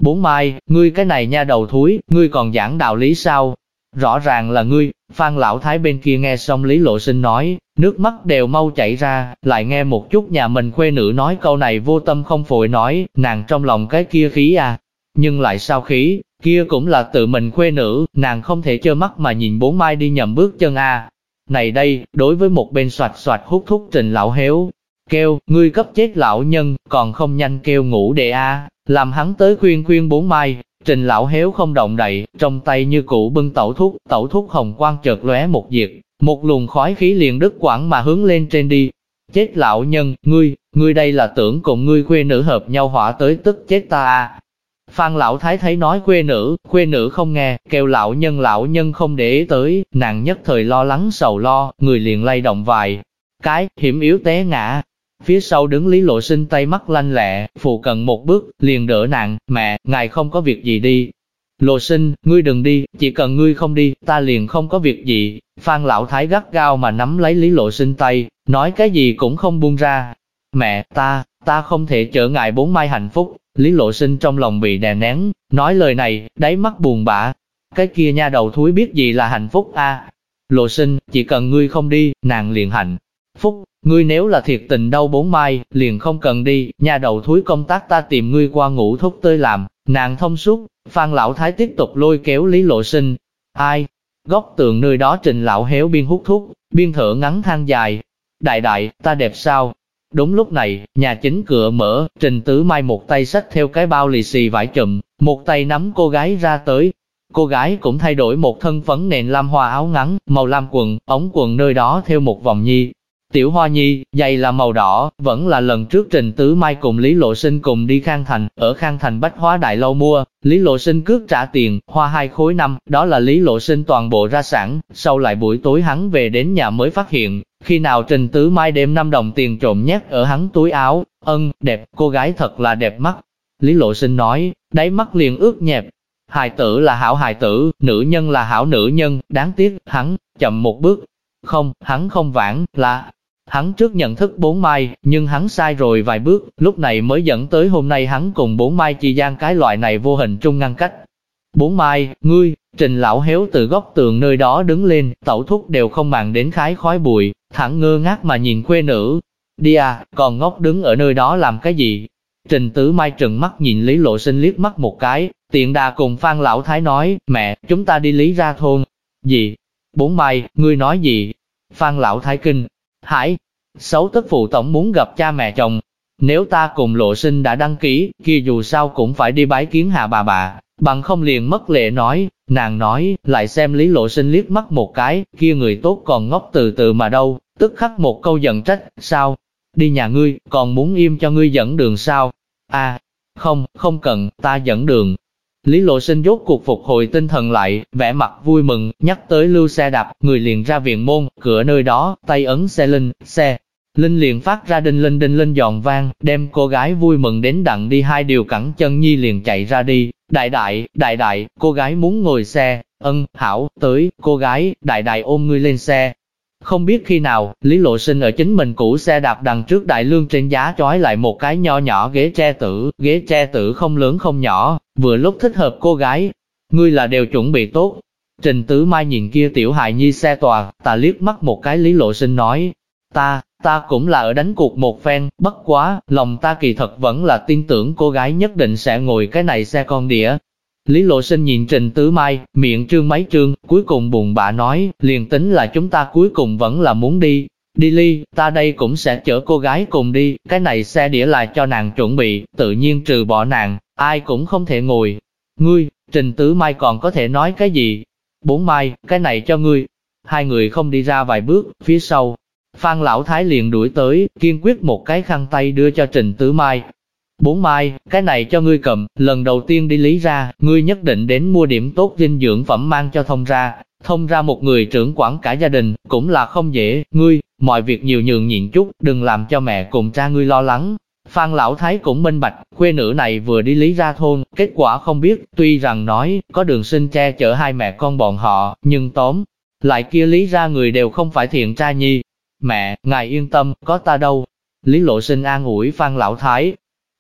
Bốn mai, ngươi cái này nha đầu thúi, ngươi còn giảng đạo lý sao? Rõ ràng là ngươi, Phan Lão Thái bên kia nghe xong Lý Lộ Sinh nói, nước mắt đều mau chảy ra, lại nghe một chút nhà mình khuê nữ nói câu này vô tâm không phổi nói, nàng trong lòng cái kia khí à. Nhưng lại sao khí, kia cũng là tự mình khuê nữ, nàng không thể trơ mắt mà nhìn bốn mai đi nhầm bước chân à, Này đây, đối với một bên soạt soạt hút thúc trình lão héo, kêu, ngươi cấp chết lão nhân, còn không nhanh kêu ngủ đệ a, à. làm hắn tới khuyên khuyên bốn mai, Trình lão héo không động đậy, trong tay như cũ bưng tẩu thuốc, tẩu thuốc hồng quang chợt lóe một diệt, một luồng khói khí liền đứt quãng mà hướng lên trên đi. Chết lão nhân, ngươi, ngươi đây là tưởng cùng ngươi quê nữ hợp nhau hỏa tới tức chết ta à. Phan lão thái thấy nói quê nữ, quê nữ không nghe, kêu lão nhân lão nhân không để ý tới, nàng nhất thời lo lắng sầu lo, người liền lay động vài cái, hiểm yếu té ngã, Phía sau đứng Lý Lộ Sinh tay mắt lanh lẹ, phụ cận một bước, liền đỡ nàng, mẹ, ngài không có việc gì đi. Lộ Sinh, ngươi đừng đi, chỉ cần ngươi không đi, ta liền không có việc gì. Phan Lão Thái gắt gao mà nắm lấy Lý Lộ Sinh tay, nói cái gì cũng không buông ra. Mẹ, ta, ta không thể chở ngài bốn mai hạnh phúc. Lý Lộ Sinh trong lòng bị đè nén, nói lời này, đáy mắt buồn bã. Cái kia nha đầu thúi biết gì là hạnh phúc a? Lộ Sinh, chỉ cần ngươi không đi, nàng liền hạnh phúc. Ngươi nếu là thiệt tình đau bốn mai, liền không cần đi, nhà đầu thúi công tác ta tìm ngươi qua ngủ thúc tới làm, nàng thông suốt, Phan Lão Thái tiếp tục lôi kéo Lý Lộ Sinh. Ai? Góc tường nơi đó trình lão héo biên hút thuốc, biên thở ngắn than dài. Đại đại, ta đẹp sao? Đúng lúc này, nhà chính cửa mở, trình tứ mai một tay xách theo cái bao lì xì vải chùm, một tay nắm cô gái ra tới. Cô gái cũng thay đổi một thân phấn nền lam hoa áo ngắn, màu lam quần, ống quần nơi đó theo một vòng nhi, Tiểu Hoa Nhi, giày là màu đỏ, vẫn là lần trước Trình Tứ Mai cùng Lý Lộ Sinh cùng đi Khang Thành, ở Khang Thành Bách Hóa Đại Lâu mua, Lý Lộ Sinh cước trả tiền, hoa hai khối năm, đó là Lý Lộ Sinh toàn bộ ra sản, sau lại buổi tối hắn về đến nhà mới phát hiện, khi nào Trình Tứ Mai đem 5 đồng tiền trộm nhét ở hắn túi áo, ân, đẹp, cô gái thật là đẹp mắt. Lý Lộ Sinh nói, đáy mắt liền ướt nhẹp, hài tử là hảo hài tử, nữ nhân là hảo nữ nhân, đáng tiếc, hắn, chậm một bước. Không, hắn không vãn, là, Hắn trước nhận thức bốn mai, nhưng hắn sai rồi vài bước, lúc này mới dẫn tới hôm nay hắn cùng bốn mai chi gian cái loại này vô hình trung ngăn cách. Bốn mai, ngươi, trình lão héo từ góc tường nơi đó đứng lên, tẩu thúc đều không màng đến khái khói bụi, thẳng ngơ ngác mà nhìn quê nữ. Đi à, còn ngốc đứng ở nơi đó làm cái gì? Trình tứ mai trừng mắt nhìn Lý Lộ Sinh liếc mắt một cái, tiện đà cùng Phan Lão Thái nói, mẹ, chúng ta đi Lý ra thôn. Gì? Bốn mai, ngươi nói gì? Phan Lão Thái kinh, Hải, xấu tức phụ tổng muốn gặp cha mẹ chồng. Nếu ta cùng lộ sinh đã đăng ký, kia dù sao cũng phải đi bái kiến hạ bà bà, bằng không liền mất lệ nói, nàng nói, lại xem lý lộ sinh liếc mắt một cái, kia người tốt còn ngốc từ từ mà đâu, tức khắc một câu giận trách, sao? Đi nhà ngươi, còn muốn im cho ngươi dẫn đường sao? À, không, không cần, ta dẫn đường, Lý Lộ Sinh dốt cuộc phục hồi tinh thần lại, vẻ mặt vui mừng, nhắc tới lưu xe đạp, người liền ra viện môn, cửa nơi đó, tay ấn xe linh, xe. Linh liền phát ra đinh linh đinh linh giòn vang, đem cô gái vui mừng đến đặng đi hai điều cẳng chân nhi liền chạy ra đi. Đại đại, đại đại, cô gái muốn ngồi xe, ân, hảo, tới, cô gái, đại đại ôm ngươi lên xe, không biết khi nào, Lý Lộ Sinh ở chính mình cũ xe đạp đằng trước đại lương trên giá chói lại một cái nho nhỏ ghế tre tử, ghế tre tử không lớn không nhỏ, vừa lúc thích hợp cô gái. Ngươi là đều chuẩn bị tốt. Trình Tứ Mai nhìn kia tiểu hài nhi xe tòa, ta liếc mắt một cái Lý Lộ Sinh nói, ta, ta cũng là ở đánh cuộc một phen, bất quá, lòng ta kỳ thật vẫn là tin tưởng cô gái nhất định sẽ ngồi cái này xe con đĩa, Lý Lộ Sinh nhìn Trình Tứ Mai, miệng trương mấy trương, cuối cùng buồn bã nói, liền tính là chúng ta cuối cùng vẫn là muốn đi. Đi ly, ta đây cũng sẽ chở cô gái cùng đi, cái này xe đĩa là cho nàng chuẩn bị, tự nhiên trừ bỏ nàng, ai cũng không thể ngồi. Ngươi, Trình Tứ Mai còn có thể nói cái gì? Bốn Mai, cái này cho ngươi. Hai người không đi ra vài bước, phía sau. Phan Lão Thái liền đuổi tới, kiên quyết một cái khăn tay đưa cho Trình Tứ Mai, Bốn mai, cái này cho ngươi cầm, lần đầu tiên đi lý ra, ngươi nhất định đến mua điểm tốt dinh dưỡng phẩm mang cho thông ra, thông ra một người trưởng quản cả gia đình, cũng là không dễ, ngươi, mọi việc nhiều nhường nhịn chút, đừng làm cho mẹ cùng cha ngươi lo lắng. Phan Lão Thái cũng minh bạch, quê nữ này vừa đi lý ra thôn, kết quả không biết, tuy rằng nói, có đường sinh che chở hai mẹ con bọn họ, nhưng tóm, lại kia lý ra người đều không phải thiện tra nhi. Mẹ, ngài yên tâm, có ta đâu. Lý lộ sinh an ủi Phan Lão Thái.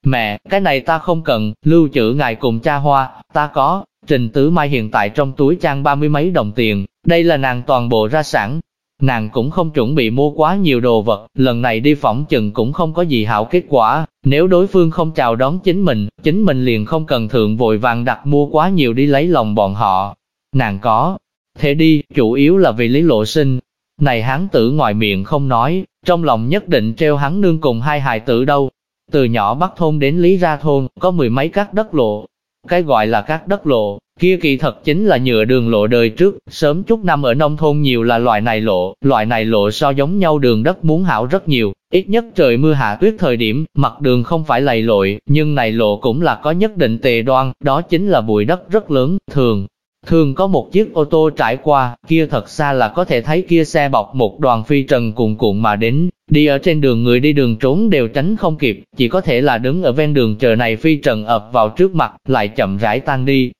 Mẹ, cái này ta không cần, lưu trữ ngài cùng cha hoa, ta có. Trình Tứ Mai hiện tại trong túi trang ba mươi mấy đồng tiền, đây là nàng toàn bộ ra sản, Nàng cũng không chuẩn bị mua quá nhiều đồ vật, lần này đi phỏng chừng cũng không có gì hảo kết quả, nếu đối phương không chào đón chính mình, chính mình liền không cần thượng vội vàng đặt mua quá nhiều đi lấy lòng bọn họ. Nàng có, thế đi, chủ yếu là vì lý lộ sinh. Này hắn tử ngoài miệng không nói, trong lòng nhất định treo hắn nương cùng hai hài tử đâu. Từ nhỏ bắt thôn đến lý ra thôn, có mười mấy các đất lộ. Cái gọi là các đất lộ, Kia kỳ thật chính là nhựa đường lộ đời trước, sớm chút năm ở nông thôn nhiều là loại này lộ, loại này lộ so giống nhau đường đất muốn hảo rất nhiều, ít nhất trời mưa hạ tuyết thời điểm, mặt đường không phải lầy lội, nhưng này lộ cũng là có nhất định tề đoan, đó chính là bụi đất rất lớn, thường. Thường có một chiếc ô tô trải qua, kia thật xa là có thể thấy kia xe bọc một đoàn phi trần cuộn cuộn mà đến, đi ở trên đường người đi đường trốn đều tránh không kịp, chỉ có thể là đứng ở ven đường chờ này phi trần ập vào trước mặt, lại chậm rãi tan đi,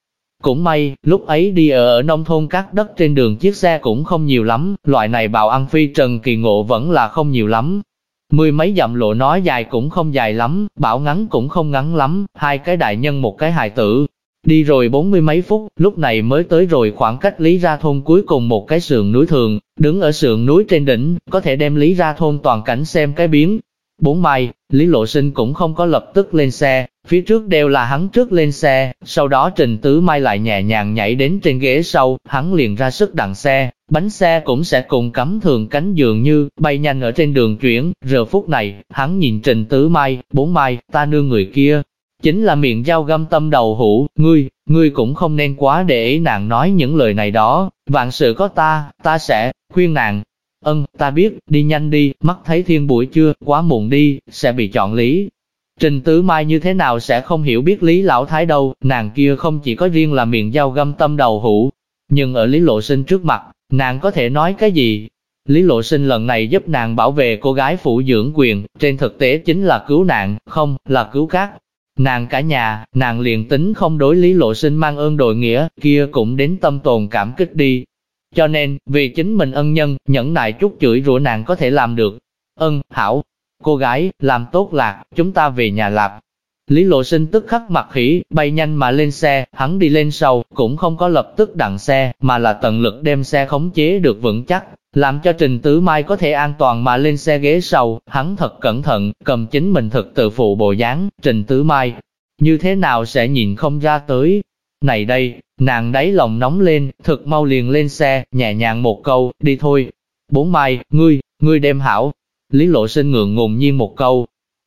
cũng may, lúc ấy đi ở, ở nông thôn các đất trên đường chiếc xe cũng không nhiều lắm, loại này bào ăn phi trần kỳ ngộ vẫn là không nhiều lắm. Mười mấy dặm lộ nói dài cũng không dài lắm, bảo ngắn cũng không ngắn lắm, hai cái đại nhân một cái hài tử. Đi rồi bốn mươi mấy phút, lúc này mới tới rồi khoảng cách Lý Ra Thôn cuối cùng một cái sườn núi thường, đứng ở sườn núi trên đỉnh, có thể đem Lý Ra Thôn toàn cảnh xem cái biến, Bốn mai, Lý Lộ Sinh cũng không có lập tức lên xe, phía trước đều là hắn trước lên xe, sau đó Trình Tứ Mai lại nhẹ nhàng nhảy đến trên ghế sau, hắn liền ra sức đặng xe, bánh xe cũng sẽ cùng cắm thường cánh dường như, bay nhanh ở trên đường chuyển, giờ phút này, hắn nhìn Trình Tứ Mai, bốn mai, ta nương người kia, chính là miệng dao găm tâm đầu hũ, ngươi, ngươi cũng không nên quá để ý nàng nói những lời này đó, vạn sự có ta, ta sẽ, khuyên nàng, Ân, ta biết, đi nhanh đi, mắt thấy thiên buổi chưa, quá muộn đi, sẽ bị chọn lý. Trình Tứ Mai như thế nào sẽ không hiểu biết Lý Lão Thái đâu, nàng kia không chỉ có riêng là miệng dao găm tâm đầu hũ, nhưng ở Lý Lộ Sinh trước mặt, nàng có thể nói cái gì? Lý Lộ Sinh lần này giúp nàng bảo vệ cô gái phụ dưỡng quyền, trên thực tế chính là cứu nạn, không, là cứu các. Nàng cả nhà, nàng liền tính không đối Lý Lộ Sinh mang ơn đội nghĩa, kia cũng đến tâm tồn cảm kích đi, cho nên, vì chính mình ân nhân, nhẫn nại chút chửi rủa nàng có thể làm được. Ân, hảo, cô gái, làm tốt lạc, chúng ta về nhà lạp. Lý lộ sinh tức khắc mặt khỉ, bay nhanh mà lên xe, hắn đi lên sau, cũng không có lập tức đặng xe, mà là tận lực đem xe khống chế được vững chắc, làm cho Trình Tứ Mai có thể an toàn mà lên xe ghế sau, hắn thật cẩn thận, cầm chính mình thực tự phụ bộ dáng, Trình Tứ Mai, như thế nào sẽ nhìn không ra tới. Này đây, Nàng đáy lòng nóng lên, thực mau liền lên xe, nhẹ nhàng một câu, đi thôi. Bốn mai, ngươi, ngươi đem hảo. Lý lộ sinh ngượng ngùng nhiên một câu.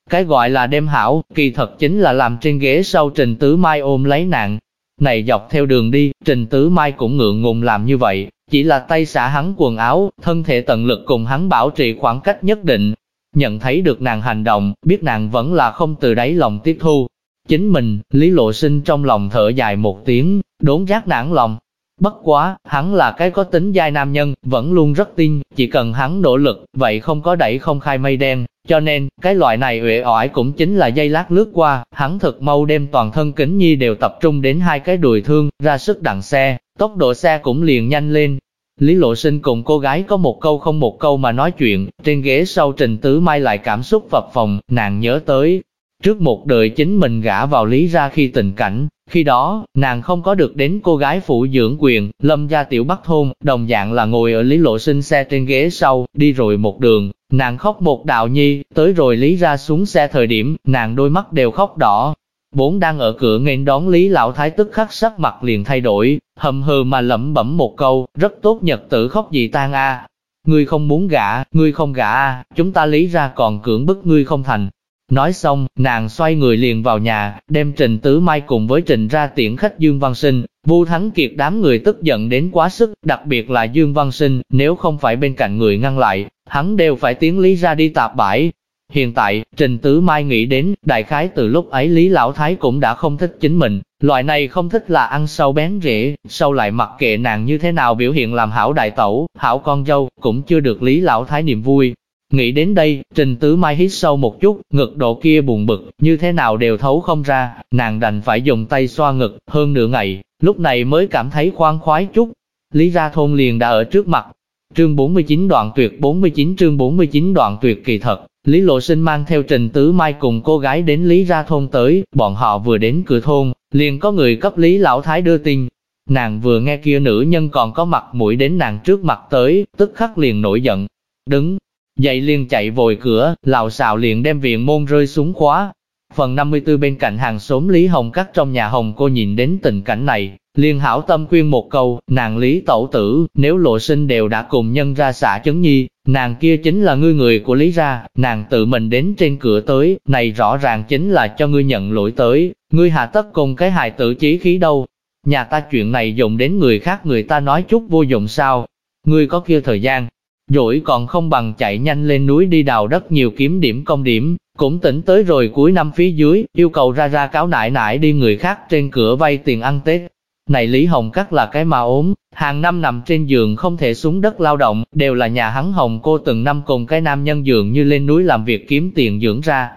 Cái gọi là đem hảo, kỳ thật chính là làm trên ghế sau Trình Tứ Mai ôm lấy nàng. Này dọc theo đường đi, Trình Tứ Mai cũng ngượng ngùng làm như vậy, chỉ là tay xả hắn quần áo, thân thể tận lực cùng hắn bảo trì khoảng cách nhất định. Nhận thấy được nàng hành động, biết nàng vẫn là không từ đáy lòng tiếp thu, Chính mình, Lý Lộ Sinh trong lòng thở dài một tiếng, đốn giác nản lòng. Bất quá, hắn là cái có tính giai nam nhân, vẫn luôn rất tin, chỉ cần hắn nỗ lực, vậy không có đẩy không khai mây đen, cho nên, cái loại này uể oải cũng chính là dây lát lướt qua, hắn thật mau đem toàn thân kính nhi đều tập trung đến hai cái đùi thương, ra sức đặng xe, tốc độ xe cũng liền nhanh lên. Lý Lộ Sinh cùng cô gái có một câu không một câu mà nói chuyện, trên ghế sau Trình Tứ Mai lại cảm xúc phập phòng, nàng nhớ tới, Trước một đời chính mình gả vào lý ra khi tình cảnh, khi đó, nàng không có được đến cô gái phụ dưỡng quyền, lâm gia tiểu bắc thôn, đồng dạng là ngồi ở lý lộ sinh xe trên ghế sau, đi rồi một đường, nàng khóc một đạo nhi, tới rồi lý ra xuống xe thời điểm, nàng đôi mắt đều khóc đỏ. Bốn đang ở cửa nghênh đón lý lão thái tức khắc sắc mặt liền thay đổi, hầm hừ mà lẩm bẩm một câu, rất tốt nhật tử khóc gì tan a Ngươi không muốn gả, ngươi không gả a chúng ta lý ra còn cưỡng bức ngươi không thành, Nói xong, nàng xoay người liền vào nhà, đem Trình Tứ Mai cùng với Trình ra tiễn khách Dương Văn Sinh. Vu Thắng Kiệt đám người tức giận đến quá sức, đặc biệt là Dương Văn Sinh, nếu không phải bên cạnh người ngăn lại, hắn đều phải tiến lý ra đi tạp bãi. Hiện tại, Trình Tứ Mai nghĩ đến, đại khái từ lúc ấy Lý Lão Thái cũng đã không thích chính mình, loại này không thích là ăn sâu bén rễ, sau lại mặc kệ nàng như thế nào biểu hiện làm hảo đại tẩu, hảo con dâu, cũng chưa được Lý Lão Thái niềm vui. Nghĩ đến đây, Trình Tứ Mai hít sâu một chút, ngực độ kia buồn bực, như thế nào đều thấu không ra, nàng đành phải dùng tay xoa ngực, hơn nửa ngày, lúc này mới cảm thấy khoan khoái chút. Lý ra thôn liền đã ở trước mặt. Chương 49 đoạn tuyệt 49 chương 49 đoạn tuyệt kỳ thật, Lý Lộ Sinh mang theo Trình Tứ Mai cùng cô gái đến Lý ra thôn tới, bọn họ vừa đến cửa thôn, liền có người cấp Lý Lão Thái đưa tin. Nàng vừa nghe kia nữ nhân còn có mặt mũi đến nàng trước mặt tới, tức khắc liền nổi giận. Đứng, dậy liền chạy vội cửa, lào xào liền đem viện môn rơi xuống khóa. Phần 54 bên cạnh hàng xóm Lý Hồng Cắt trong nhà Hồng cô nhìn đến tình cảnh này, liên hảo tâm khuyên một câu, nàng Lý Tẩu Tử, nếu lộ sinh đều đã cùng nhân ra xã chấn nhi, nàng kia chính là ngươi người của Lý ra, nàng tự mình đến trên cửa tới, này rõ ràng chính là cho ngươi nhận lỗi tới, ngươi hạ tất cùng cái hài tử chí khí đâu. Nhà ta chuyện này dùng đến người khác người ta nói chút vô dụng sao, ngươi có kia thời gian, dỗi còn không bằng chạy nhanh lên núi đi đào đất nhiều kiếm điểm công điểm, cũng tỉnh tới rồi cuối năm phía dưới, yêu cầu ra ra cáo nại nại đi người khác trên cửa vay tiền ăn Tết. Này Lý Hồng Cắt là cái mà ốm, hàng năm nằm trên giường không thể xuống đất lao động, đều là nhà hắn Hồng cô từng năm cùng cái nam nhân giường như lên núi làm việc kiếm tiền dưỡng ra.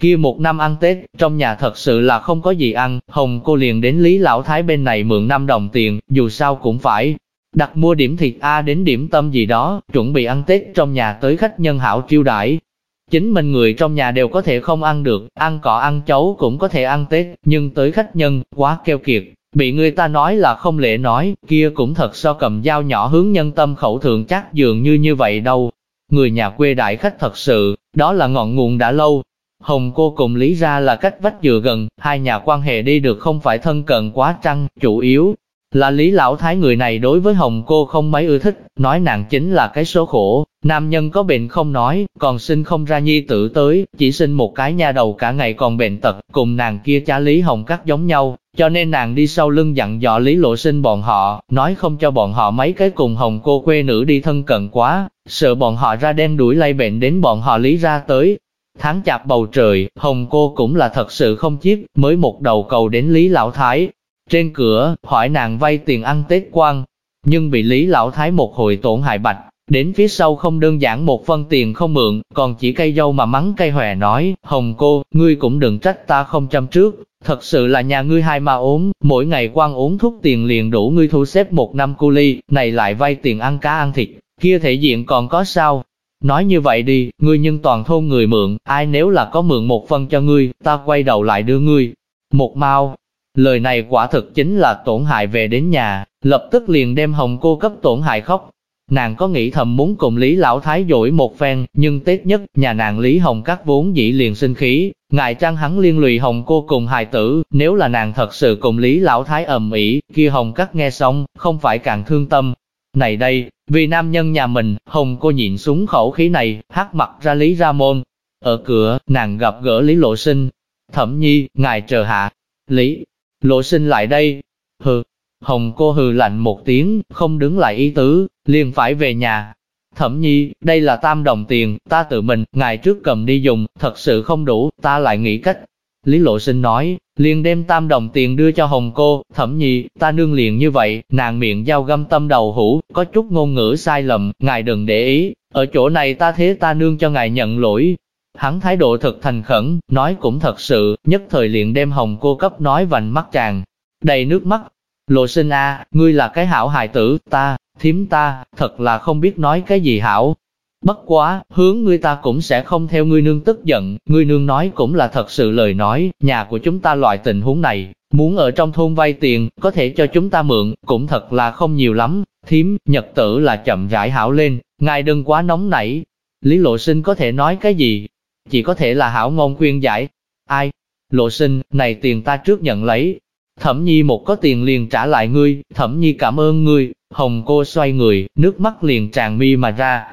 Kia một năm ăn Tết, trong nhà thật sự là không có gì ăn, Hồng cô liền đến Lý Lão Thái bên này mượn 5 đồng tiền, dù sao cũng phải. Đặt mua điểm thịt A đến điểm tâm gì đó, chuẩn bị ăn Tết trong nhà tới khách nhân hảo chiêu đãi, Chính mình người trong nhà đều có thể không ăn được, ăn cỏ ăn chấu cũng có thể ăn Tết, nhưng tới khách nhân, quá keo kiệt, bị người ta nói là không lễ nói, kia cũng thật so cầm dao nhỏ hướng nhân tâm khẩu thượng chắc dường như như vậy đâu. Người nhà quê đại khách thật sự, đó là ngọn nguồn đã lâu. Hồng cô cùng Lý ra là cách vách dừa gần, hai nhà quan hệ đi được không phải thân cận quá trăng, chủ yếu là Lý Lão Thái người này đối với Hồng cô không mấy ưa thích, nói nàng chính là cái số khổ, nam nhân có bệnh không nói, còn sinh không ra nhi tử tới, chỉ sinh một cái nha đầu cả ngày còn bệnh tật, cùng nàng kia cha Lý Hồng cắt giống nhau, cho nên nàng đi sau lưng dặn dò Lý Lộ Sinh bọn họ, nói không cho bọn họ mấy cái cùng Hồng cô quê nữ đi thân cận quá, sợ bọn họ ra đen đuổi lây bệnh đến bọn họ Lý ra tới. Tháng chạp bầu trời, Hồng cô cũng là thật sự không chiếc, mới một đầu cầu đến Lý Lão Thái, trên cửa, hỏi nàng vay tiền ăn Tết quan, nhưng bị Lý Lão Thái một hồi tổn hại bạch, đến phía sau không đơn giản một phân tiền không mượn, còn chỉ cây dâu mà mắng cây hòe nói, Hồng cô, ngươi cũng đừng trách ta không chăm trước, thật sự là nhà ngươi hai ma ốm, mỗi ngày quan uống thuốc tiền liền đủ ngươi thu xếp một năm cu ly, này lại vay tiền ăn cá ăn thịt, kia thể diện còn có sao? Nói như vậy đi, ngươi nhưng toàn thôn người mượn, ai nếu là có mượn một phân cho ngươi, ta quay đầu lại đưa ngươi. Một mau, Lời này quả thực chính là tổn hại về đến nhà, lập tức liền đem hồng cô cấp tổn hại khóc. Nàng có nghĩ thầm muốn cùng Lý Lão Thái dỗi một phen, nhưng Tết nhất, nhà nàng Lý Hồng Cát vốn dĩ liền sinh khí, ngại trang hắn liên lụy Hồng cô cùng hài tử, nếu là nàng thật sự cùng Lý Lão Thái ầm ĩ, kia Hồng Cát nghe xong, không phải càng thương tâm. Này đây, vì nam nhân nhà mình, Hồng cô nhịn xuống khẩu khí này, hát mặt ra Lý ra môn. Ở cửa, nàng gặp gỡ Lý Lộ Sinh. Thẩm nhi, ngài chờ hạ. Lý, Lộ sinh lại đây. Hừ, Hồng cô hừ lạnh một tiếng, không đứng lại ý tứ, liền phải về nhà. Thẩm nhi, đây là tam đồng tiền, ta tự mình, ngày trước cầm đi dùng, thật sự không đủ, ta lại nghĩ cách. Lý Lộ Sinh nói, liền đem tam đồng tiền đưa cho Hồng cô, thẩm nhi, ta nương liền như vậy, nàng miệng dao găm tâm đầu hũ, có chút ngôn ngữ sai lầm, ngài đừng để ý, ở chỗ này ta thế ta nương cho ngài nhận lỗi, Hắn thái độ thật thành khẩn, nói cũng thật sự, nhất thời liền đem hồng cô cấp nói vành mắt chàng, đầy nước mắt. Lộ sinh a, ngươi là cái hảo hài tử, ta, thím ta, thật là không biết nói cái gì hảo. Bất quá, hướng ngươi ta cũng sẽ không theo ngươi nương tức giận, ngươi nương nói cũng là thật sự lời nói, nhà của chúng ta loại tình huống này, muốn ở trong thôn vay tiền, có thể cho chúng ta mượn, cũng thật là không nhiều lắm, thím, nhật tử là chậm rãi hảo lên, ngài đừng quá nóng nảy. Lý lộ sinh có thể nói cái gì, chỉ có thể là hảo ngôn khuyên giải. Ai? Lộ sinh, này tiền ta trước nhận lấy. Thẩm nhi một có tiền liền trả lại ngươi, thẩm nhi cảm ơn ngươi, hồng cô xoay người, nước mắt liền tràn mi mà ra.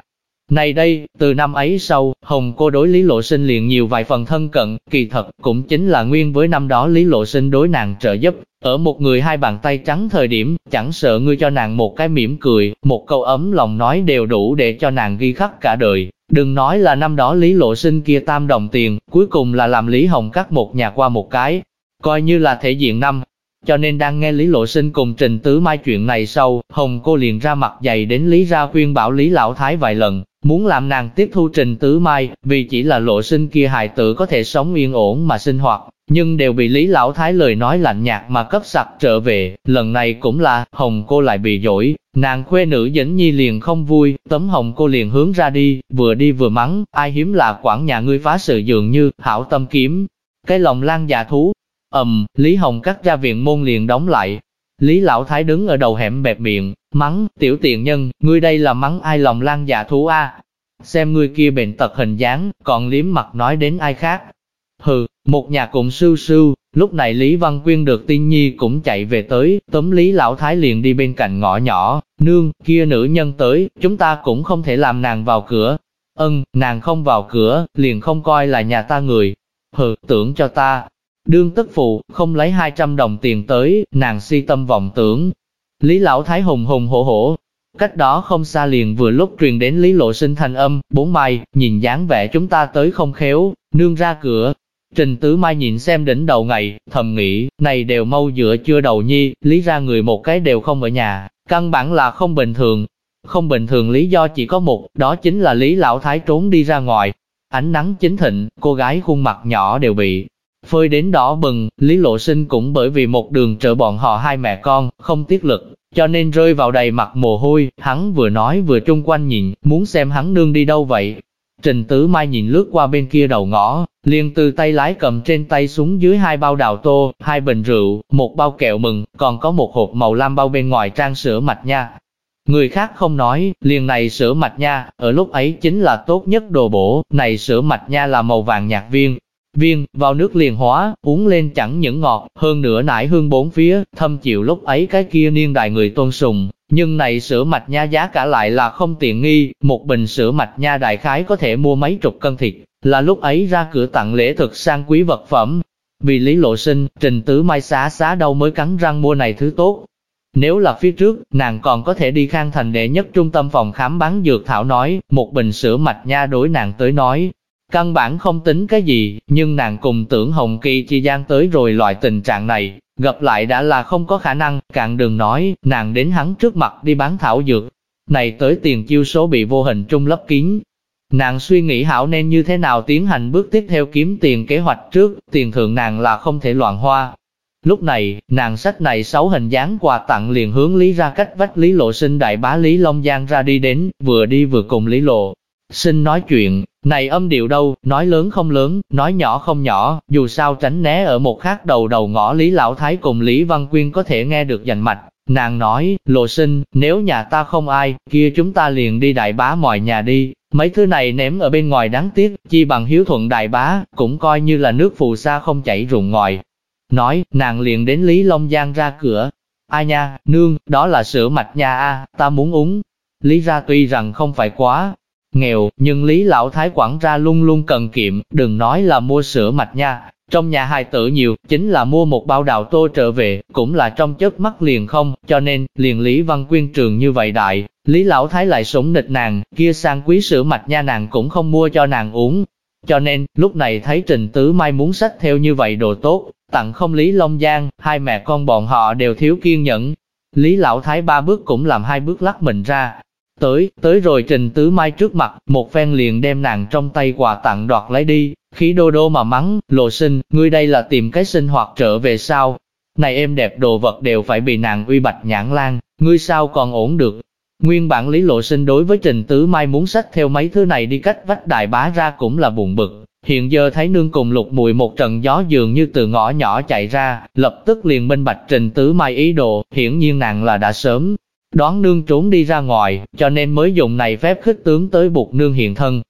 Này đây, từ năm ấy sau, Hồng cô đối Lý Lộ Sinh liền nhiều vài phần thân cận, kỳ thật, cũng chính là nguyên với năm đó Lý Lộ Sinh đối nàng trợ giúp, ở một người hai bàn tay trắng thời điểm, chẳng sợ ngươi cho nàng một cái mỉm cười, một câu ấm lòng nói đều đủ để cho nàng ghi khắc cả đời, Đừng nói là năm đó Lý Lộ Sinh kia tam đồng tiền, cuối cùng là làm Lý Hồng cắt một nhà qua một cái, coi như là thể diện năm. Cho nên đang nghe Lý Lộ Sinh cùng Trình Tứ Mai chuyện này sau, Hồng cô liền ra mặt dày đến Lý ra khuyên bảo Lý Lão Thái vài lần, muốn làm nàng tiếp thu Trình Tứ Mai, vì chỉ là Lộ Sinh kia hài tử có thể sống yên ổn mà sinh hoạt, nhưng đều bị Lý Lão Thái lời nói lạnh nhạt mà cấp sặc trở về, lần này cũng là, Hồng cô lại bị dỗi, nàng khuê nữ dẫn nhi liền không vui, tấm Hồng cô liền hướng ra đi, vừa đi vừa mắng, ai hiếm là quản nhà ngươi phá sự dường như, hảo tâm kiếm, cái lòng lan dạ thú, ầm, Lý Hồng cắt ra viện môn liền đóng lại, Lý Lão Thái đứng ở đầu hẻm bẹp miệng, mắng, tiểu tiện nhân, ngươi đây là mắng ai lòng lan dạ thú a? Xem ngươi kia bệnh tật hình dáng, còn liếm mặt nói đến ai khác, Hừ, một nhà cùng sưu sưu, lúc này Lý Văn Quyên được tin nhi cũng chạy về tới, tấm Lý Lão Thái liền đi bên cạnh ngõ nhỏ, nương, kia nữ nhân tới, chúng ta cũng không thể làm nàng vào cửa. Ân, nàng không vào cửa, liền không coi là nhà ta người. Hừ, tưởng cho ta. Đương tức phụ, không lấy 200 đồng tiền tới, nàng si tâm vọng tưởng. Lý Lão Thái hùng hùng hổ hổ, Cách đó không xa liền vừa lúc truyền đến Lý Lộ Sinh thanh âm, bốn mai, nhìn dáng vẻ chúng ta tới không khéo, nương ra cửa, Trình Tứ Mai nhìn xem đỉnh đầu ngày, thầm nghĩ, này đều mau giữa chưa đầu nhi, lý ra người một cái đều không ở nhà, căn bản là không bình thường. Không bình thường lý do chỉ có một, đó chính là Lý Lão Thái trốn đi ra ngoài. Ánh nắng chính thịnh, cô gái khuôn mặt nhỏ đều bị phơi đến đỏ bừng, Lý Lộ Sinh cũng bởi vì một đường trợ bọn họ hai mẹ con, không tiết lực, cho nên rơi vào đầy mặt mồ hôi, hắn vừa nói vừa trung quanh nhìn, muốn xem hắn nương đi đâu vậy, Trình Tứ Mai nhìn lướt qua bên kia đầu ngõ, liền từ tay lái cầm trên tay xuống dưới hai bao đào tô, hai bình rượu, một bao kẹo mừng, còn có một hộp màu lam bao bên ngoài trang sữa mạch nha. Người khác không nói, liền này sữa mạch nha, ở lúc ấy chính là tốt nhất đồ bổ, này sữa mạch nha là màu vàng nhạt viên, viên, vào nước liền hóa, uống lên chẳng những ngọt, hơn nữa nải hương bốn phía, thâm chịu lúc ấy cái kia niên đại người tôn sùng, nhưng này sữa mạch nha giá cả lại là không tiện nghi, một bình sữa mạch nha đại khái có thể mua mấy chục cân thịt, là lúc ấy ra cửa tặng lễ thực sang quý vật phẩm. Vì lý lộ sinh, trình tứ mai xá xá đâu mới cắn răng mua này thứ tốt. Nếu là phía trước, nàng còn có thể đi khang thành đệ nhất trung tâm phòng khám bán dược thảo nói, một bình sữa mạch nha đối nàng tới nói, Căn bản không tính cái gì, nhưng nàng cùng tưởng Hồng Kỳ chi gian tới rồi loại tình trạng này, gặp lại đã là không có khả năng, Càng đừng nói, nàng đến hắn trước mặt đi bán thảo dược. Này tới tiền chiêu số bị vô hình trung lấp kín. Nàng suy nghĩ hảo nên như thế nào tiến hành bước tiếp theo kiếm tiền kế hoạch trước, tiền thượng nàng là không thể loạn hoa. Lúc này, nàng sách này sáu hình dáng quà tặng liền hướng Lý ra cách vách Lý Lộ sinh đại bá Lý Long Giang ra đi đến, vừa đi vừa cùng Lý Lộ. Sinh nói chuyện, này âm điệu đâu, nói lớn không lớn, nói nhỏ không nhỏ, dù sao tránh né ở một khác đầu đầu ngõ Lý Lão Thái cùng Lý Văn Quyên có thể nghe được dành mạch. Nàng nói, lộ sinh, nếu nhà ta không ai, kia chúng ta liền đi đại bá mọi nhà đi, mấy thứ này ném ở bên ngoài đáng tiếc, chi bằng hiếu thuận đại bá, cũng coi như là nước phù sa không chảy rụng ngoài. Nói, nàng liền đến Lý Long Giang ra cửa. Ai nha, nương, đó là sữa mạch nha a, ta muốn uống. Lý ra tuy rằng không phải quá, nghèo, nhưng Lý Lão Thái quản ra luôn luôn cần kiệm, đừng nói là mua sữa mạch nha. Trong nhà hài tử nhiều, chính là mua một bao đào tô trở về, cũng là trong chất mắt liền không, cho nên, liền Lý Văn Quyên trường như vậy đại, Lý Lão Thái lại sủng nịch nàng, kia sang quý sữa mạch nha nàng cũng không mua cho nàng uống. Cho nên, lúc này thấy Trình Tứ Mai muốn sách theo như vậy đồ tốt, tặng không Lý Long Giang, hai mẹ con bọn họ đều thiếu kiên nhẫn. Lý Lão Thái ba bước cũng làm hai bước lắc mình ra, Tới, tới rồi Trình Tứ Mai trước mặt, một phen liền đem nàng trong tay quà tặng đoạt lấy đi, khí đô đô mà mắng, lộ sinh, ngươi đây là tìm cái sinh hoạt trở về sao? Này em đẹp đồ vật đều phải bị nàng uy bạch nhãn lan, ngươi sao còn ổn được? Nguyên bản lý lộ sinh đối với Trình Tứ Mai muốn sách theo mấy thứ này đi cách vách đại bá ra cũng là buồn bực. Hiện giờ thấy nương cùng lục mùi một trận gió dường như từ ngõ nhỏ chạy ra, lập tức liền minh bạch Trình Tứ Mai ý đồ, hiển nhiên nàng là đã sớm đoán nương trốn đi ra ngoài, cho nên mới dùng này phép khích tướng tới buộc nương hiện thân.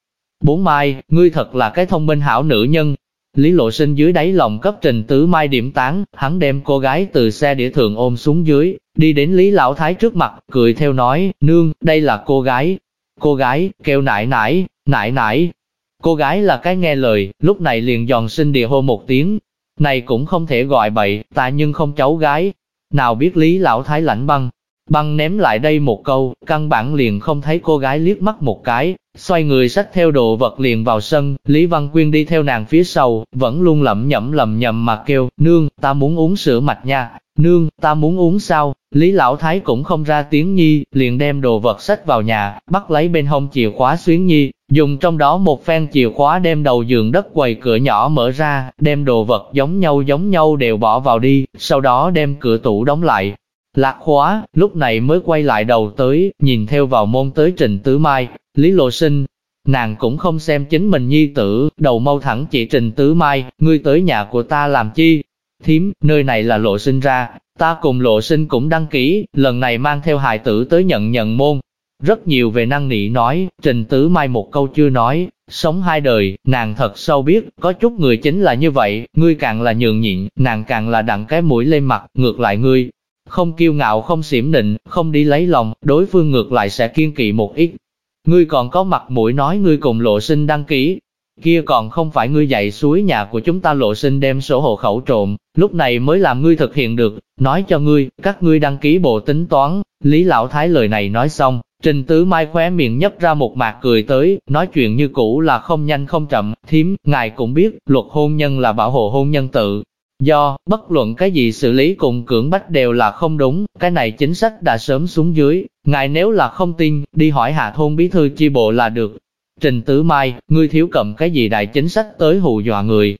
Bốn mai, ngươi thật là cái thông minh hảo nữ nhân. Lý lộ sinh dưới đáy lòng cấp trình tứ mai điểm tán, hắn đem cô gái từ xe đĩa thượng ôm xuống dưới, đi đến Lý Lão Thái trước mặt, cười theo nói, nương, đây là cô gái. Cô gái, kêu nải nải, nải nải. Cô gái là cái nghe lời, lúc này liền giòn sinh địa hô một tiếng. Này cũng không thể gọi bậy, ta nhưng không cháu gái. Nào biết Lý Lão Thái lạnh băng, băng ném lại đây một câu, căn bản liền không thấy cô gái liếc mắt một cái, xoay người xách theo đồ vật liền vào sân, Lý Văn Quyên đi theo nàng phía sau, vẫn luôn lẩm nhẩm lầm nhầm mà kêu, nương, ta muốn uống sữa mạch nha, nương, ta muốn uống sao, Lý Lão Thái cũng không ra tiếng nhi, liền đem đồ vật xách vào nhà, bắt lấy bên hông chìa khóa xuyến nhi, dùng trong đó một phen chìa khóa đem đầu giường đất quầy cửa nhỏ mở ra, đem đồ vật giống nhau giống nhau đều bỏ vào đi, sau đó đem cửa tủ đóng lại. Lạc khóa, lúc này mới quay lại đầu tới, nhìn theo vào môn tới Trình Tứ Mai, Lý Lộ Sinh. Nàng cũng không xem chính mình nhi tử, đầu mâu thẳng chỉ Trình Tứ Mai, ngươi tới nhà của ta làm chi? Thím, nơi này là lộ sinh ra, ta cùng lộ sinh cũng đăng ký, lần này mang theo hài tử tới nhận nhận môn, rất nhiều về năng nị nói, Trình Tứ Mai một câu chưa nói, sống hai đời, nàng thật sâu biết, có chút người chính là như vậy, ngươi càng là nhường nhịn, nàng càng là đặng cái mũi lên mặt, ngược lại ngươi. Không kiêu ngạo không xỉm nịnh, không đi lấy lòng, đối phương ngược lại sẽ kiên kỵ một ít. Ngươi còn có mặt mũi nói ngươi cùng lộ sinh đăng ký, kia còn không phải ngươi dạy suối nhà của chúng ta lộ sinh đem sổ hộ khẩu trộm, lúc này mới làm ngươi thực hiện được, nói cho ngươi, các ngươi đăng ký bộ tính toán, Lý Lão Thái lời này nói xong, Trình Tứ Mai khóe miệng nhấp ra một mạc cười tới, nói chuyện như cũ là không nhanh không chậm, thím, ngài cũng biết, luật hôn nhân là bảo hộ hôn nhân tự. Do, bất luận cái gì xử lý cùng cưỡng bách đều là không đúng, cái này chính sách đã sớm xuống dưới, ngài nếu là không tin, đi hỏi hạ thôn bí thư chi bộ là được. Trình Tứ Mai, ngươi thiếu cầm cái gì đại chính sách tới hù dọa người,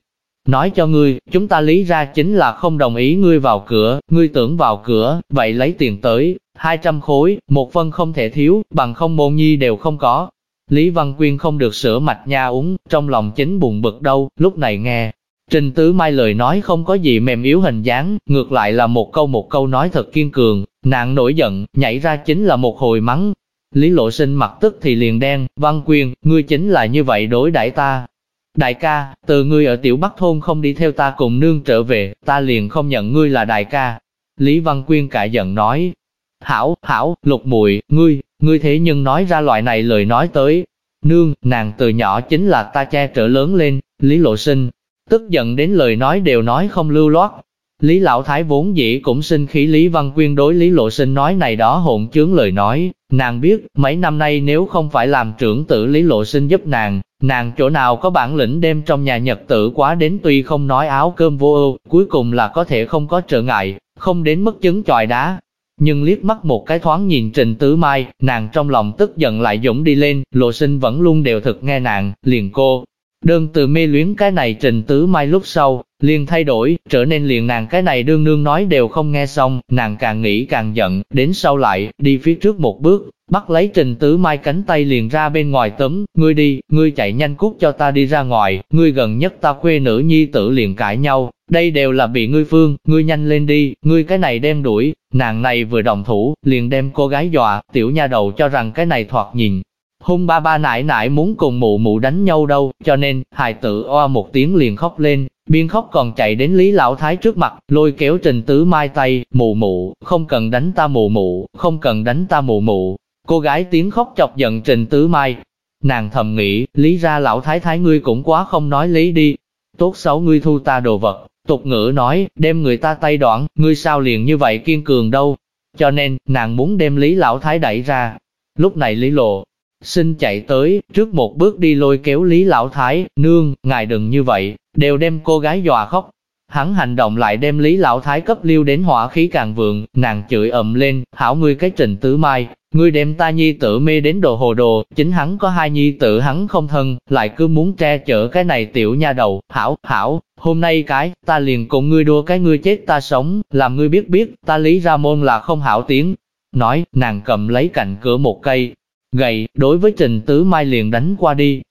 Nói cho ngươi, chúng ta lý ra chính là không đồng ý ngươi vào cửa, ngươi tưởng vào cửa, vậy lấy tiền tới, 200 khối, một phân không thể thiếu, bằng không môn nhi đều không có. Lý Văn Quyên không được sửa mạch nha uống, trong lòng chính buồn bực đâu, lúc này nghe. Trình Tứ Mai lời nói không có gì mềm yếu hình dáng, ngược lại là một câu một câu nói thật kiên cường, nàng nổi giận, nhảy ra chính là một hồi mắng. Lý Lộ Sinh mặt tức thì liền đen, Văn Quyền, ngươi chính là như vậy đối đãi ta, Đại ca, từ ngươi ở tiểu bắc thôn không đi theo ta cùng nương trở về, ta liền không nhận ngươi là đại ca. Lý Văn Quyên cãi giận nói, Hảo, hảo, lục muội ngươi, ngươi thế nhưng nói ra loại này lời nói tới. Nương, nàng từ nhỏ chính là ta che trở lớn lên, Lý Lộ Sinh, tức giận đến lời nói đều nói không lưu loát. Lý Lão Thái vốn dĩ cũng sinh khí Lý Văn Quyên đối Lý Lộ Sinh nói này đó hỗn chướng lời nói, nàng biết, mấy năm nay nếu không phải làm trưởng tử Lý Lộ Sinh giúp nàng, Nàng chỗ nào có bản lĩnh đem trong nhà nhật tử quá đến tuy không nói áo cơm vô ưu, cuối cùng là có thể không có trở ngại, không đến mức chứng chọi đá. Nhưng liếc mắt một cái thoáng nhìn Trình Tứ Mai, nàng trong lòng tức giận lại dũng đi lên, lộ sinh vẫn luôn đều thực nghe nàng, liền cô. Đơn từ mê luyến cái này Trình Tứ Mai lúc sau, liền thay đổi, trở nên liền nàng cái này đương nương nói đều không nghe xong, nàng càng nghĩ càng giận, đến sau lại, đi phía trước một bước, bắt lấy trình tứ mai cánh tay liền ra bên ngoài tấm, ngươi đi, ngươi chạy nhanh cút cho ta đi ra ngoài, ngươi gần nhất ta khuê nữ nhi tử liền cãi nhau, đây đều là bị ngươi phương, ngươi nhanh lên đi, ngươi cái này đem đuổi, nàng này vừa đồng thủ, liền đem cô gái dọa, tiểu nha đầu cho rằng cái này thoạt nhìn. Hung ba ba nãi nãi muốn cùng mụ mụ đánh nhau đâu, cho nên, hài tử oa một tiếng liền khóc lên, Biên khóc còn chạy đến Lý Lão Thái trước mặt, lôi kéo Trình Tứ Mai tay, mụ mụ, không cần đánh ta mụ mụ, không cần đánh ta mụ mụ. Cô gái tiếng khóc chọc giận Trình Tứ Mai. Nàng thầm nghĩ, lý ra Lão Thái Thái ngươi cũng quá không nói lý đi. Tốt xấu ngươi thu ta đồ vật, tục ngữ nói, đem người ta tay đoạn, ngươi sao liền như vậy kiên cường đâu. Cho nên, nàng muốn đem Lý Lão Thái đẩy ra. Lúc này Lý Lộ, xin chạy tới, trước một bước đi lôi kéo Lý Lão Thái, nương, ngài đừng như vậy, đều đem cô gái dọa khóc. Hắn hành động lại đem Lý Lão Thái cấp lưu đến hỏa khí càng vượng, nàng chửi ầm lên, hảo ngươi cái trình tứ mai, ngươi đem ta nhi tử mê đến đồ hồ đồ, chính hắn có hai nhi tử hắn không thân, lại cứ muốn che chở cái này tiểu nha đầu, hảo, hảo, hôm nay cái, ta liền cùng ngươi đua cái ngươi chết ta sống, làm ngươi biết biết, ta lý ra môn là không hảo tiếng. Nói, nàng cầm lấy cạnh cửa một cây, gậy, đối với Trình Tứ Mai liền đánh qua đi,